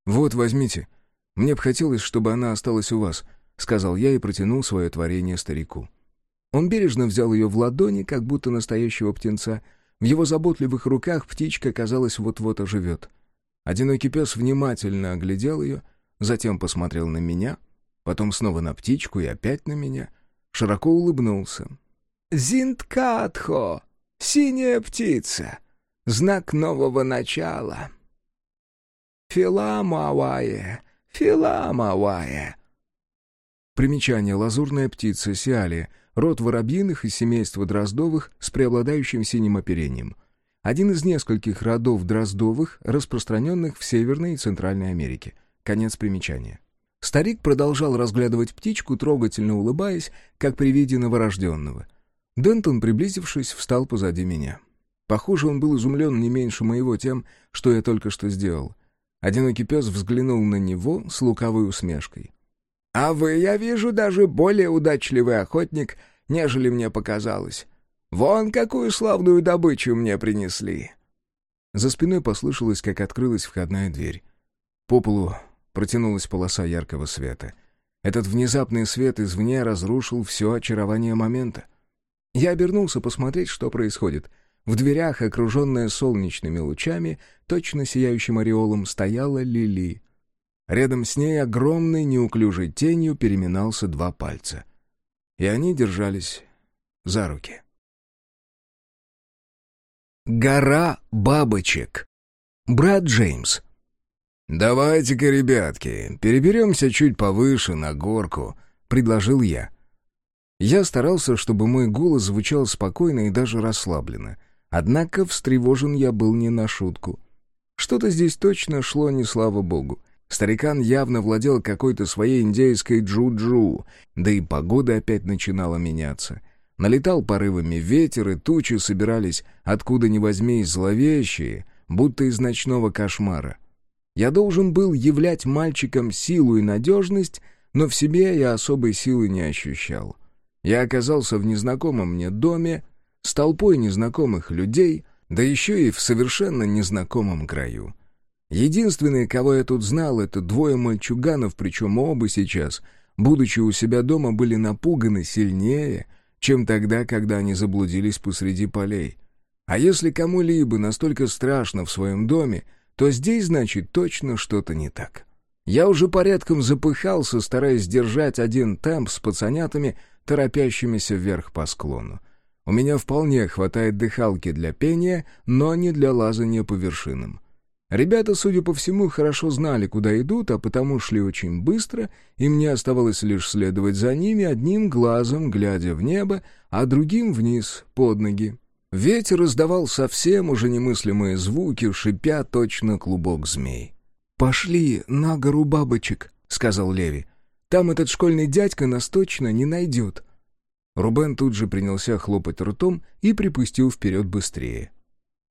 Speaker 1: «Вот, возьмите. Мне бы хотелось, чтобы она осталась у вас», — сказал я и протянул свое творение старику.
Speaker 2: Он бережно взял ее в ладони, как будто настоящего птенца. В его заботливых руках птичка, казалось, вот-вот оживет. Одинокий пес внимательно оглядел ее, затем посмотрел на меня, потом снова на птичку и опять на меня, широко улыбнулся. «Зинткатхо! Синяя птица! Знак нового начала!» «Филамауае! Филамауае!» Примечание «Лазурная птица» Сиалия, род воробьиных из семейства дроздовых с преобладающим синим оперением. Один из нескольких родов дроздовых, распространенных в Северной и Центральной Америке. Конец примечания. Старик продолжал разглядывать птичку, трогательно улыбаясь, как при виде новорожденного. Дентон, приблизившись, встал позади меня. Похоже, он был изумлен не меньше моего тем, что я только что сделал. Одинокий пес взглянул на него с лукавой усмешкой. А вы, я вижу, даже более удачливый охотник, нежели мне показалось. Вон какую славную добычу мне принесли!» За спиной послышалось, как открылась входная дверь. По полу протянулась полоса яркого света. Этот внезапный свет извне разрушил все очарование момента. Я обернулся посмотреть, что происходит. В дверях, окруженная солнечными лучами, точно сияющим ореолом, стояла Лили. Рядом с ней огромной неуклюжей тенью переминался два пальца. И они держались за руки. Гора бабочек. Брат Джеймс. «Давайте-ка, ребятки, переберемся чуть повыше, на горку», — предложил я. Я старался, чтобы мой голос звучал спокойно и даже расслабленно. Однако встревожен я был не на шутку. Что-то здесь точно шло не слава богу. Старикан явно владел какой-то своей индейской джу-джу, да и погода опять начинала меняться. Налетал порывами ветер, и тучи собирались, откуда ни возьмись, зловещие, будто из ночного кошмара. Я должен был являть мальчикам силу и надежность, но в себе я особой силы не ощущал. Я оказался в незнакомом мне доме, с толпой незнакомых людей, да еще и в совершенно незнакомом краю. Единственные, кого я тут знал, это двое мальчуганов, причем оба сейчас, будучи у себя дома, были напуганы сильнее, чем тогда, когда они заблудились посреди полей. А если кому-либо настолько страшно в своем доме, то здесь, значит, точно что-то не так. Я уже порядком запыхался, стараясь держать один темп с пацанятами, торопящимися вверх по склону. У меня вполне хватает дыхалки для пения, но не для лазания по вершинам. Ребята, судя по всему, хорошо знали, куда идут, а потому шли очень быстро, и мне оставалось лишь следовать за ними, одним глазом глядя в небо, а другим вниз, под ноги. Ветер издавал совсем уже немыслимые звуки, шипя точно клубок змей. «Пошли на гору бабочек», — сказал Леви. «Там этот школьный дядька нас точно не найдет». Рубен тут же принялся хлопать ртом и припустил вперед быстрее.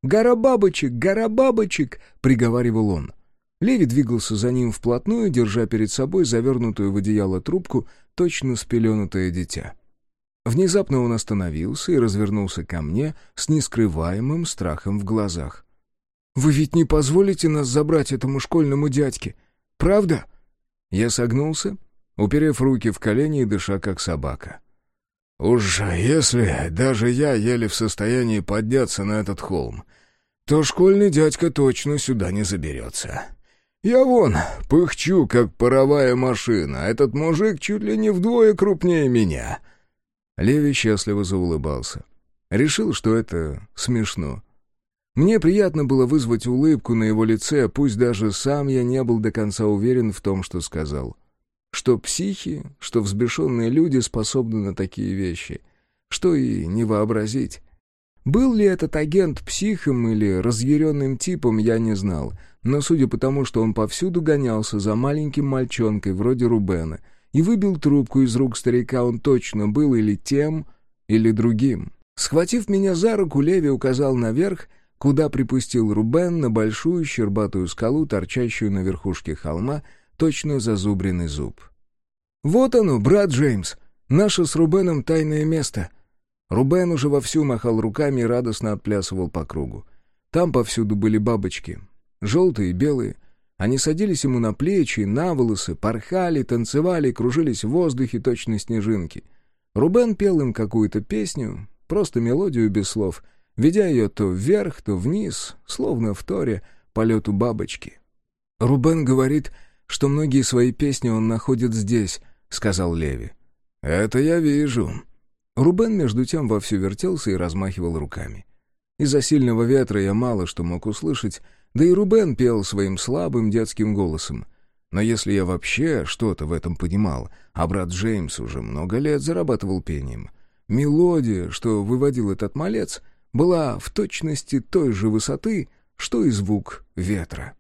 Speaker 2: «Гора бабочек! Гора бабочек!» — приговаривал он. Леви двигался за ним вплотную, держа перед собой завернутую в одеяло трубку, точно спеленутое дитя. Внезапно он остановился и развернулся ко мне с нескрываемым страхом в глазах. «Вы ведь не позволите нас забрать этому школьному дядьке, правда?» Я согнулся, уперев руки в колени и дыша как собака. «Уж если даже я еле в состоянии подняться на этот холм, то школьный дядька точно сюда не заберется. Я вон пыхчу, как паровая машина, а этот мужик чуть ли не вдвое крупнее меня». Леви счастливо заулыбался. Решил, что это смешно. Мне приятно было вызвать улыбку на его лице, пусть даже сам я не был до конца уверен в том, что сказал. Что психи, что взбешенные люди способны на такие вещи. Что и не вообразить. Был ли этот агент психом или разъяренным типом, я не знал, но судя по тому, что он повсюду гонялся за маленьким мальчонкой вроде Рубена и выбил трубку из рук старика, он точно был или тем, или другим. Схватив меня за руку, Леви указал наверх, куда припустил Рубен на большую щербатую скалу, торчащую на верхушке холма, точно зазубренный зуб. «Вот оно, брат Джеймс, наше с Рубеном тайное место», Рубен уже вовсю махал руками и радостно отплясывал по кругу. Там повсюду были бабочки. Желтые и белые. Они садились ему на плечи, на волосы, порхали, танцевали, кружились в воздухе точно снежинки. Рубен пел им какую-то песню, просто мелодию без слов, ведя ее то вверх, то вниз, словно в торе полету бабочки. «Рубен говорит, что многие свои песни он находит здесь», — сказал Леви. «Это я вижу». Рубен между тем вовсю вертелся и размахивал руками. Из-за сильного ветра я мало что мог услышать, да и Рубен пел своим слабым детским голосом. Но если я вообще что-то в этом понимал, а брат Джеймс уже много лет зарабатывал пением, мелодия, что выводил этот малец, была в точности той же высоты, что и звук ветра.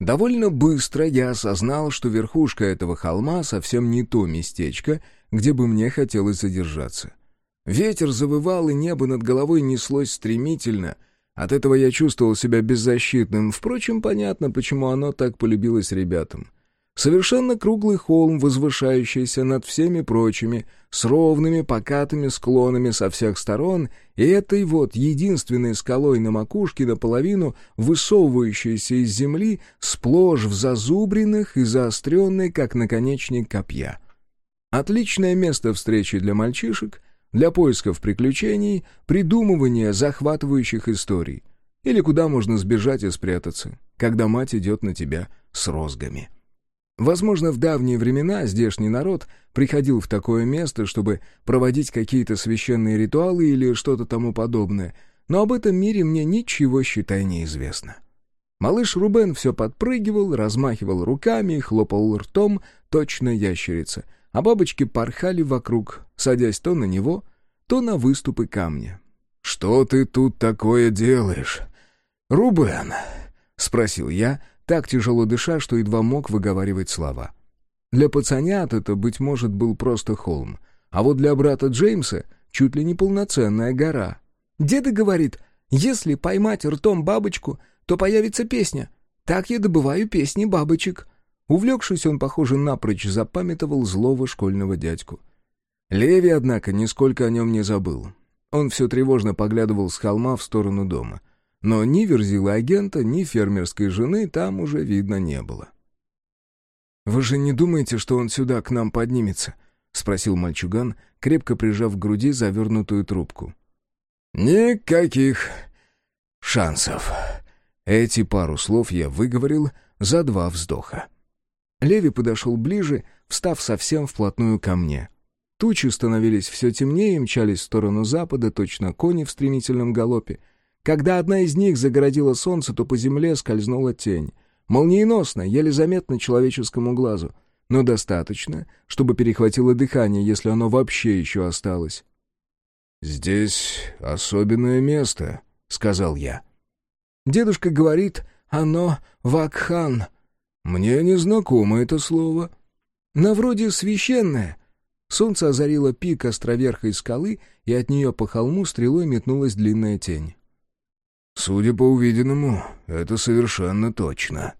Speaker 2: Довольно быстро я осознал, что верхушка этого холма совсем не то местечко, где бы мне хотелось задержаться. Ветер завывал, и небо над головой неслось стремительно. От этого я чувствовал себя беззащитным. Впрочем, понятно, почему оно так полюбилось ребятам. Совершенно круглый холм, возвышающийся над всеми прочими, с ровными покатыми склонами со всех сторон, и этой вот единственной скалой на макушке наполовину, высовывающейся из земли, сплошь в зазубренных и заостренной, как наконечник копья. Отличное место встречи для мальчишек — для поисков приключений, придумывания захватывающих историй. Или куда можно сбежать и спрятаться, когда мать идет на тебя с розгами. Возможно, в давние времена здешний народ приходил в такое место, чтобы проводить какие-то священные ритуалы или что-то тому подобное, но об этом мире мне ничего, считай, неизвестно. Малыш Рубен все подпрыгивал, размахивал руками и хлопал ртом, точно ящерица, а бабочки порхали вокруг, садясь то на него, то на выступы камня. «Что ты тут такое делаешь?» «Рубен», — спросил я, так тяжело дыша, что едва мог выговаривать слова. Для пацанят это, быть может, был просто холм, а вот для брата Джеймса чуть ли не полноценная гора. «Деда говорит, если поймать ртом бабочку, то появится песня. Так я добываю песни бабочек», Увлекшись, он, похоже, напрочь запамятовал злого школьного дядьку. Леви, однако, нисколько о нем не забыл. Он все тревожно поглядывал с холма в сторону дома. Но ни верзила агента, ни фермерской жены там уже видно не было. «Вы же не думаете, что он сюда к нам поднимется?» — спросил мальчуган, крепко прижав к груди завернутую трубку. «Никаких шансов». Эти пару слов я выговорил за два вздоха. Леви подошел ближе, встав совсем вплотную ко мне. Тучи становились все темнее и мчались в сторону запада, точно кони в стремительном галопе. Когда одна из них загородила солнце, то по земле скользнула тень. Молниеносно, еле заметно человеческому глазу, но достаточно, чтобы перехватило дыхание, если оно вообще еще осталось. «Здесь особенное место», — сказал я. «Дедушка говорит, оно Вакхан», «Мне не знакомо это слово». «На вроде священное». Солнце озарило пик островерхой скалы, и от нее по холму стрелой метнулась длинная тень. «Судя по увиденному, это совершенно точно».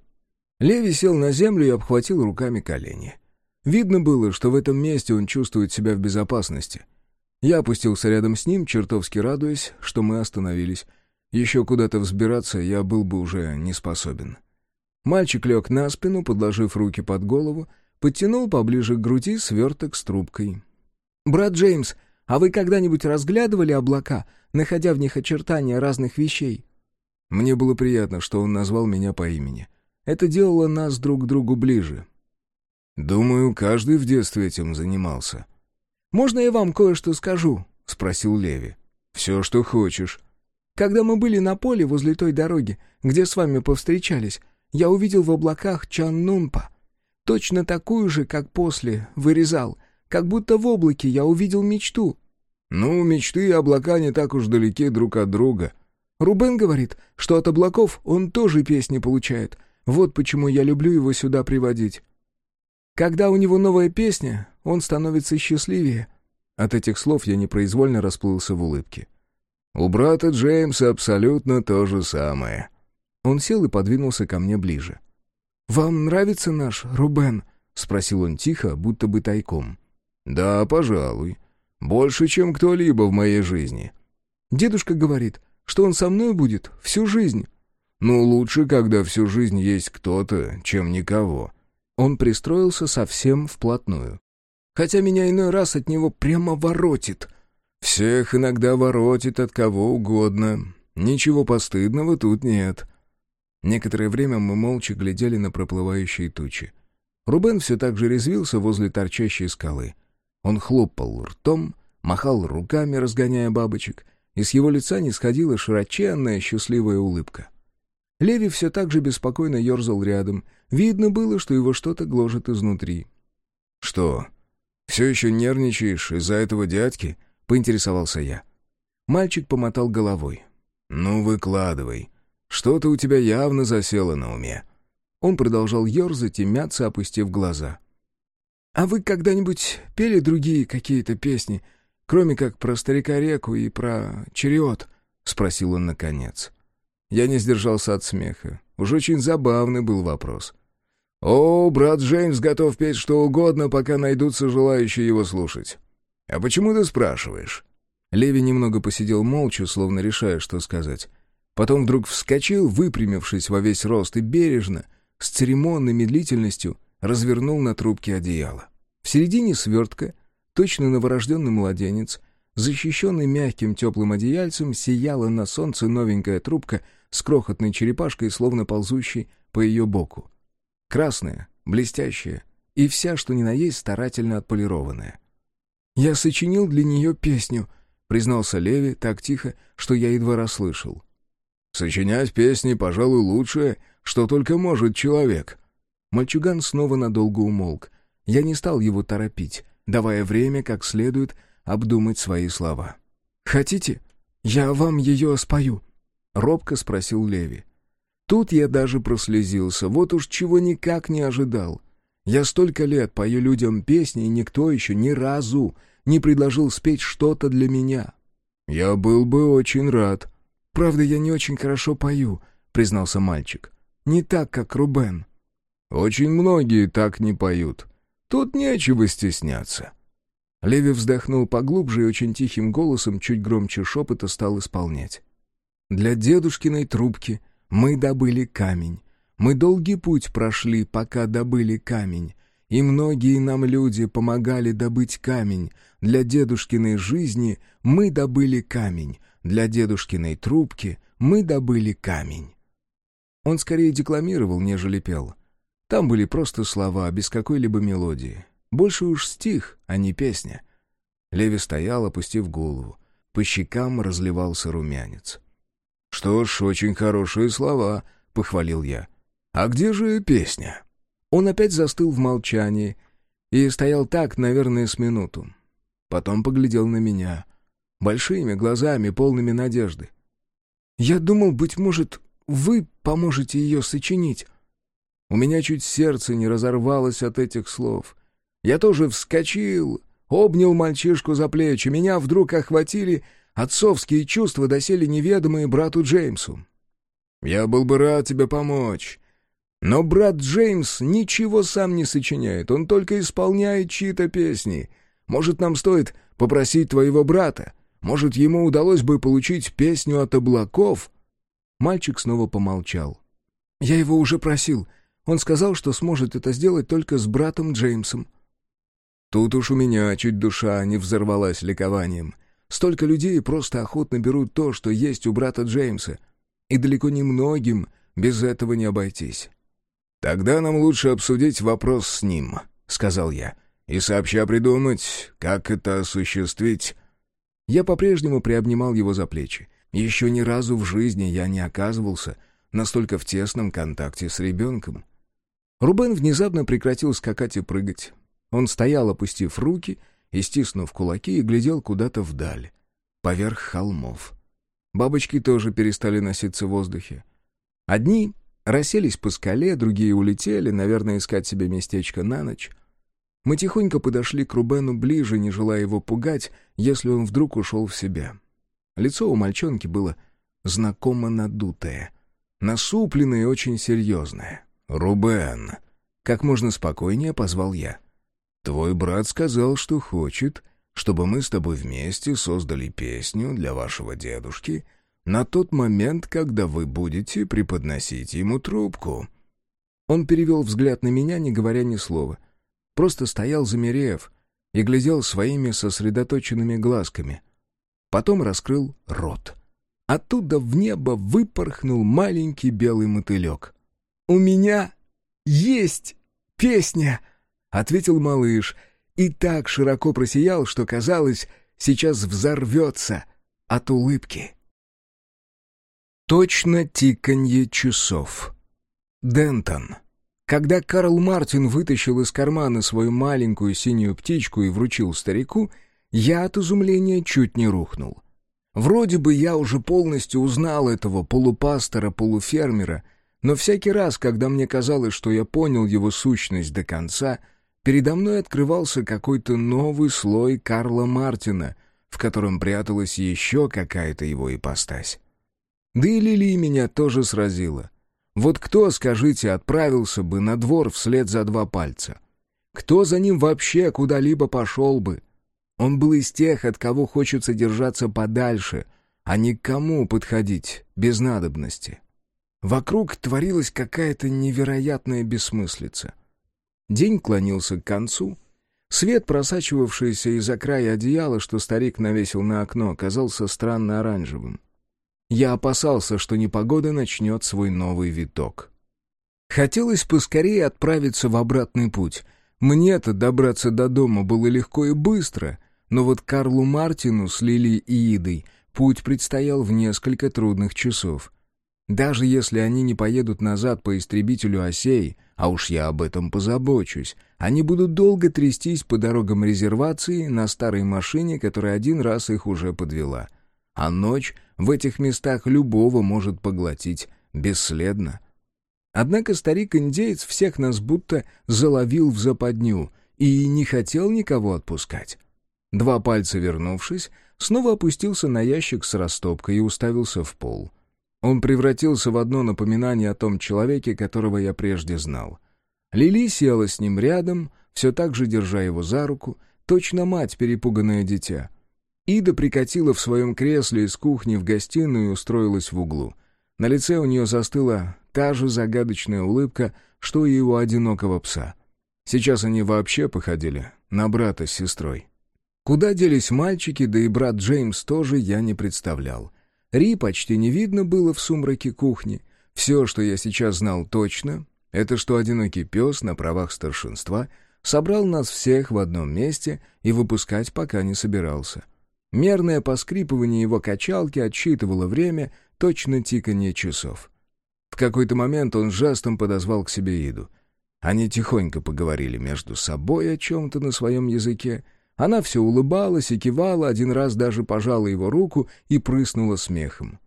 Speaker 2: Леви сел на землю и обхватил руками колени. Видно было, что в этом месте он чувствует себя в безопасности. Я опустился рядом с ним, чертовски радуясь, что мы остановились. Еще куда-то взбираться я был бы уже не способен. Мальчик лег на спину, подложив руки под голову, подтянул поближе к груди сверток с трубкой. «Брат Джеймс, а вы когда-нибудь разглядывали облака, находя в них очертания разных вещей?» Мне было приятно, что он назвал меня по имени. Это делало нас друг к другу ближе. «Думаю, каждый в детстве этим занимался». «Можно я вам кое-что скажу?» — спросил Леви. «Все, что хочешь». «Когда мы были на поле возле той дороги, где с вами повстречались, я увидел в облаках Чаннунпа. Точно такую же, как после, вырезал. Как будто в облаке я увидел мечту. Ну, мечты и облака не так уж далеки друг от друга. Рубен говорит, что от облаков он тоже песни получает. Вот почему я люблю его сюда приводить. Когда у него новая песня, он становится счастливее. От этих слов я непроизвольно расплылся в улыбке. У брата Джеймса абсолютно то же самое. Он сел и подвинулся ко мне ближе. «Вам нравится наш Рубен?» — спросил он тихо, будто бы тайком. «Да, пожалуй. Больше, чем кто-либо в моей жизни». «Дедушка говорит, что он со мной будет всю жизнь». «Ну, лучше, когда всю жизнь есть кто-то, чем никого». Он пристроился совсем вплотную. хотя меня иной раз от него прямо воротит».
Speaker 1: «Всех иногда воротит от кого угодно. Ничего постыдного тут нет». Некоторое время мы молча глядели на проплывающие тучи. Рубен все так же резвился возле торчащей скалы. Он хлопал ртом, махал руками, разгоняя бабочек, и с его лица не сходила широченная счастливая улыбка. Леви все так же беспокойно ерзал рядом. Видно было, что его что-то гложет изнутри. «Что, все еще нервничаешь из-за этого дядьки?» — поинтересовался я. Мальчик помотал головой. «Ну, выкладывай. Что-то у тебя явно засело на уме». Он продолжал ерзать и мяться, опустив глаза.
Speaker 2: «А вы когда-нибудь пели другие какие-то песни, кроме как про старика-реку и про черед?» — спросил он наконец.
Speaker 1: Я не сдержался от смеха. Уж очень забавный был вопрос. «О, брат Джеймс готов петь что угодно, пока найдутся желающие его слушать. А почему ты спрашиваешь?» Леви немного посидел молча, словно решая, что сказать. Потом вдруг вскочил, выпрямившись во весь рост и бережно, с церемонной медлительностью, развернул на трубке одеяло. В середине свертка, точно новорожденный младенец, защищенный мягким теплым одеяльцем, сияла на солнце новенькая трубка с крохотной черепашкой, словно ползущей по ее боку. Красная, блестящая и вся, что ни на есть, старательно отполированная.
Speaker 2: «Я сочинил для нее песню», — признался Леви так тихо, что я едва расслышал.
Speaker 1: «Сочинять песни, пожалуй, лучшее, что только может человек».
Speaker 2: Мальчуган снова надолго умолк. Я не стал его торопить, давая время как следует обдумать свои слова. «Хотите, я вам ее спою?» — робко спросил Леви. Тут я даже прослезился, вот уж чего никак не ожидал. Я столько лет пою людям песни, и никто еще ни разу не предложил спеть что-то для меня.
Speaker 1: «Я был бы очень рад».
Speaker 2: «Правда, я не очень хорошо пою», — признался мальчик. «Не так, как Рубен».
Speaker 1: «Очень многие так не поют. Тут нечего стесняться».
Speaker 2: Леви вздохнул поглубже и очень тихим голосом, чуть громче шепота, стал исполнять. «Для дедушкиной трубки мы добыли камень. Мы долгий путь прошли, пока добыли камень. И многие нам люди помогали добыть камень. Для дедушкиной жизни мы добыли камень. Для дедушкиной трубки мы добыли камень». Он скорее декламировал, нежели пел. Там были просто слова, без какой-либо мелодии. Больше уж стих, а не песня. Леви стоял, опустив голову. По щекам разливался румянец.
Speaker 1: «Что ж, очень хорошие слова», — похвалил я. «А где же песня?»
Speaker 2: Он опять застыл в молчании и стоял так, наверное, с минуту. Потом поглядел на меня. Большими глазами, полными надежды. «Я думал, быть может, вы поможете ее сочинить». У меня чуть сердце не разорвалось от этих слов. Я тоже вскочил, обнял мальчишку за плечи. Меня вдруг охватили отцовские чувства, доселе неведомые брату Джеймсу. «Я был бы рад тебе помочь», но брат Джеймс ничего сам не сочиняет, он только исполняет чьи-то песни. Может, нам стоит попросить твоего брата? Может, ему удалось бы получить песню от облаков?» Мальчик снова помолчал. «Я его уже просил. Он сказал, что сможет это сделать только с братом Джеймсом. Тут уж у меня чуть душа не взорвалась ликованием. Столько людей просто охотно берут то, что есть у брата Джеймса. И далеко не многим без этого не обойтись.
Speaker 1: «Тогда нам лучше обсудить вопрос с ним», — сказал я, «и сообща придумать, как это осуществить».
Speaker 2: Я по-прежнему приобнимал его за плечи. Еще ни разу в жизни я не оказывался настолько в тесном контакте с ребенком. Рубен внезапно прекратил скакать и прыгать. Он стоял, опустив руки и стиснув кулаки, и глядел куда-то вдаль, поверх холмов. Бабочки тоже перестали носиться в воздухе. Одни расселись по скале, другие улетели, наверное, искать себе местечко на ночь. Мы тихонько подошли к Рубену ближе, не желая его пугать, если он вдруг ушел в себя. Лицо у мальчонки было знакомо надутое, насупленное и очень серьезное.
Speaker 1: «Рубен!» — как можно спокойнее позвал я. Твой брат сказал, что хочет, чтобы мы с тобой вместе создали песню для вашего дедушки на тот момент, когда вы будете преподносить ему трубку».
Speaker 2: Он перевел взгляд на меня, не говоря ни слова. Просто стоял, замерев, и глядел своими сосредоточенными глазками. Потом раскрыл рот. Оттуда в небо выпорхнул маленький белый мотылек. «У меня есть песня!» — ответил малыш, и так широко просиял, что казалось, сейчас взорвется от улыбки. Точно тиканье часов. Дентон. Когда Карл Мартин вытащил из кармана свою маленькую синюю птичку и вручил старику, я от изумления чуть не рухнул. Вроде бы я уже полностью узнал этого полупастора-полуфермера, но всякий раз, когда мне казалось, что я понял его сущность до конца, передо мной открывался какой-то новый слой Карла Мартина, в котором пряталась еще какая-то его ипостась. Да и Лили меня тоже сразила. Вот кто, скажите, отправился бы на двор вслед за два пальца? Кто за ним вообще куда-либо пошел бы? Он был из тех, от кого хочется держаться подальше, а ни к кому подходить без надобности. Вокруг творилась какая-то невероятная бессмыслица. День клонился к концу. Свет, просачивавшийся из-за края одеяла, что старик навесил на окно, казался странно оранжевым. Я опасался, что непогода начнет свой новый виток. Хотелось поскорее отправиться в обратный путь. Мне-то добраться до дома было легко и быстро, но вот Карлу Мартину с Лили и Идой путь предстоял в несколько трудных часов. Даже если они не поедут назад по истребителю осей, а уж я об этом позабочусь, они будут долго трястись по дорогам резервации на старой машине, которая один раз их уже подвела. А ночь в этих местах любого может поглотить бесследно. Однако старик-индеец всех нас будто заловил в западню и не хотел никого отпускать. Два пальца вернувшись, снова опустился на ящик с растопкой и уставился в пол. Он превратился в одно напоминание о том человеке, которого я прежде знал. Лили села с ним рядом, все так же держа его за руку, точно мать, перепуганное дитя. Ида прикатила в своем кресле из кухни в гостиную и устроилась в углу. На лице у нее застыла та же загадочная улыбка, что и у одинокого пса. Сейчас они вообще походили на брата с сестрой. Куда делись мальчики, да и брат Джеймс тоже я не представлял. Ри почти не видно было в сумраке кухни. Все, что я сейчас знал точно, это что одинокий пес на правах старшинства собрал нас всех в одном месте и выпускать пока не собирался. Мерное поскрипывание его качалки отсчитывало время, точно тиканье часов. В какой-то момент он жестом подозвал к себе Иду. Они тихонько поговорили между собой о чем-то на своем языке. Она все улыбалась и кивала, один раз даже пожала его руку и прыснула смехом.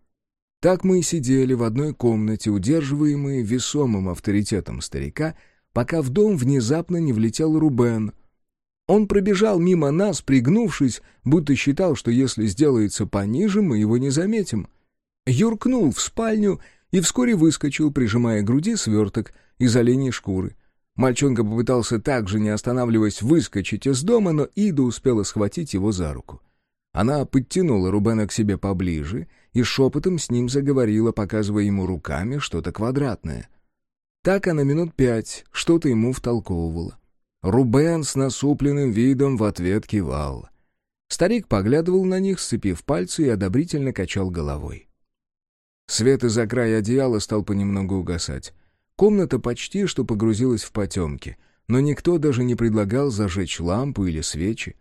Speaker 2: Так мы и сидели в одной комнате, удерживаемые весомым авторитетом старика, пока в дом внезапно не влетел Рубен — он пробежал мимо нас, пригнувшись, будто считал, что если сделается пониже, мы его не заметим. Юркнул в спальню и вскоре выскочил, прижимая к груди сверток из оленей шкуры. Мальчонка попытался также, не останавливаясь, выскочить из дома, но Ида успела схватить его за руку. Она подтянула Рубена к себе поближе и шепотом с ним заговорила, показывая ему руками что-то квадратное. Так она минут пять что-то ему втолковывала. Рубен с насупленным видом в ответ кивал. Старик поглядывал на них, сцепив пальцы и одобрительно качал головой. Свет из-за края одеяла стал понемногу угасать. Комната почти что погрузилась в потемки, но никто даже не предлагал зажечь лампу или свечи.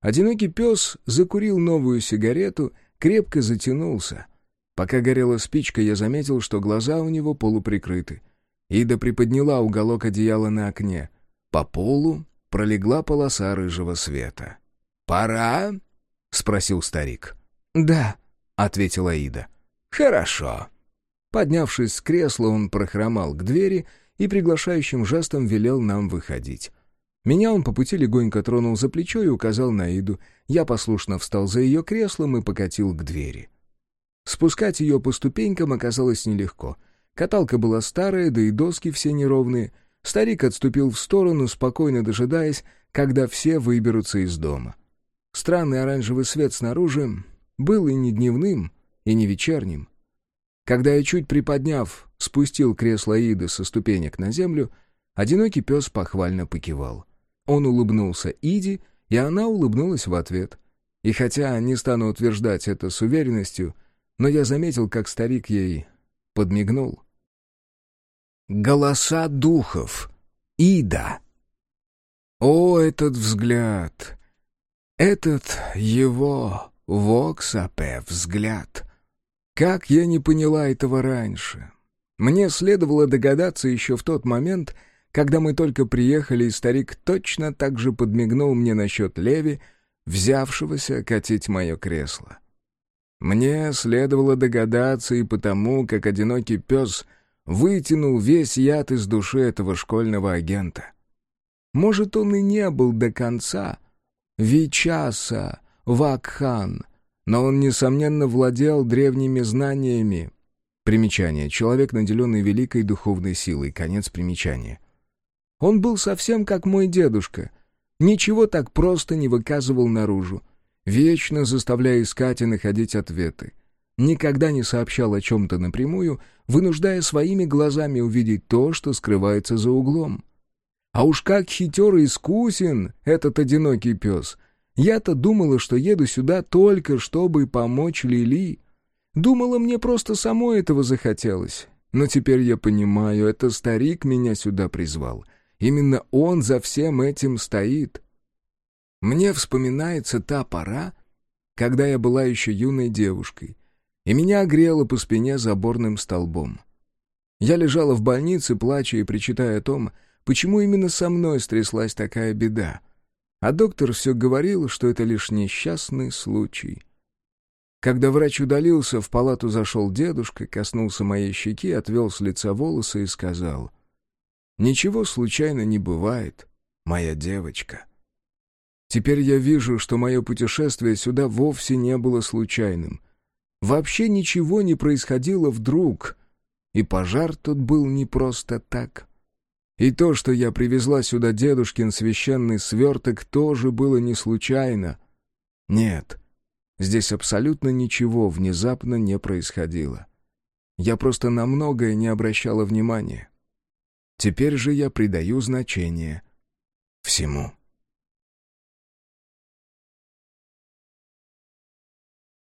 Speaker 2: Одинокий пес закурил новую сигарету, крепко затянулся. Пока горела спичка, я заметил, что глаза у него полуприкрыты. Ида приподняла уголок одеяла на окне — по полу пролегла полоса рыжего света. «Пора?» — спросил старик.
Speaker 3: «Да», —
Speaker 2: ответила Ида.
Speaker 3: «Хорошо».
Speaker 2: Поднявшись с кресла, он прохромал к двери и приглашающим жестом велел нам выходить. Меня он по пути легонько тронул за плечо и указал на Иду. Я послушно встал за ее креслом и покатил к двери. Спускать ее по ступенькам оказалось нелегко. Каталка была старая, да и доски все неровные — Старик отступил в сторону, спокойно дожидаясь, когда все выберутся из дома. Странный оранжевый свет снаружи был и не дневным, и не вечерним. Когда я, чуть приподняв, спустил кресло Иды со ступенек на землю, одинокий пес похвально покивал. Он улыбнулся Иде и она улыбнулась в ответ. И хотя не стану утверждать это с уверенностью, но я заметил, как старик ей подмигнул. Голоса духов. Ида. О, этот взгляд! Этот его воксапе взгляд! Как я не поняла этого раньше! Мне следовало догадаться еще в тот момент, когда мы только приехали, и старик точно так же подмигнул мне насчет Леви, взявшегося катить мое кресло. Мне следовало догадаться и потому, как одинокий пес вытянул весь яд из души этого школьного агента. Может, он и не был до конца Вичаса, Вакхан, но он, несомненно, владел древними знаниями. Примечание. Человек, наделенный великой духовной силой. Конец примечания. Он был совсем как мой дедушка. Ничего так просто не выказывал наружу, вечно заставляя искать и находить ответы. Никогда не сообщал о чем-то напрямую, вынуждая своими глазами увидеть то, что скрывается за углом. А уж как хитер и искусен этот одинокий пес. Я-то думала, что еду сюда только, чтобы помочь Лили. Думала, мне просто самой этого захотелось. Но теперь я понимаю, это старик меня сюда призвал — Именно он за всем этим стоит. Мне вспоминается та пора, когда я была еще юной девушкой, и меня огрело по спине заборным столбом. Я лежала в больнице, плача и причитая о том, почему именно со мной стряслась такая беда. А доктор все говорил, что это лишь несчастный случай. Когда врач удалился, в палату зашел дедушка, коснулся моей щеки, отвел с лица волосы и сказал — Ничего случайно не бывает, моя девочка. Теперь я вижу, что мое путешествие сюда вовсе не было случайным. Вообще ничего не происходило вдруг, и пожар тут был не просто так. И то, что я привезла сюда дедушкин священный сверток, тоже было не случайно. Нет, здесь абсолютно ничего внезапно не происходило. Я просто на многое не обращала внимания. Теперь же я придаю значение всему.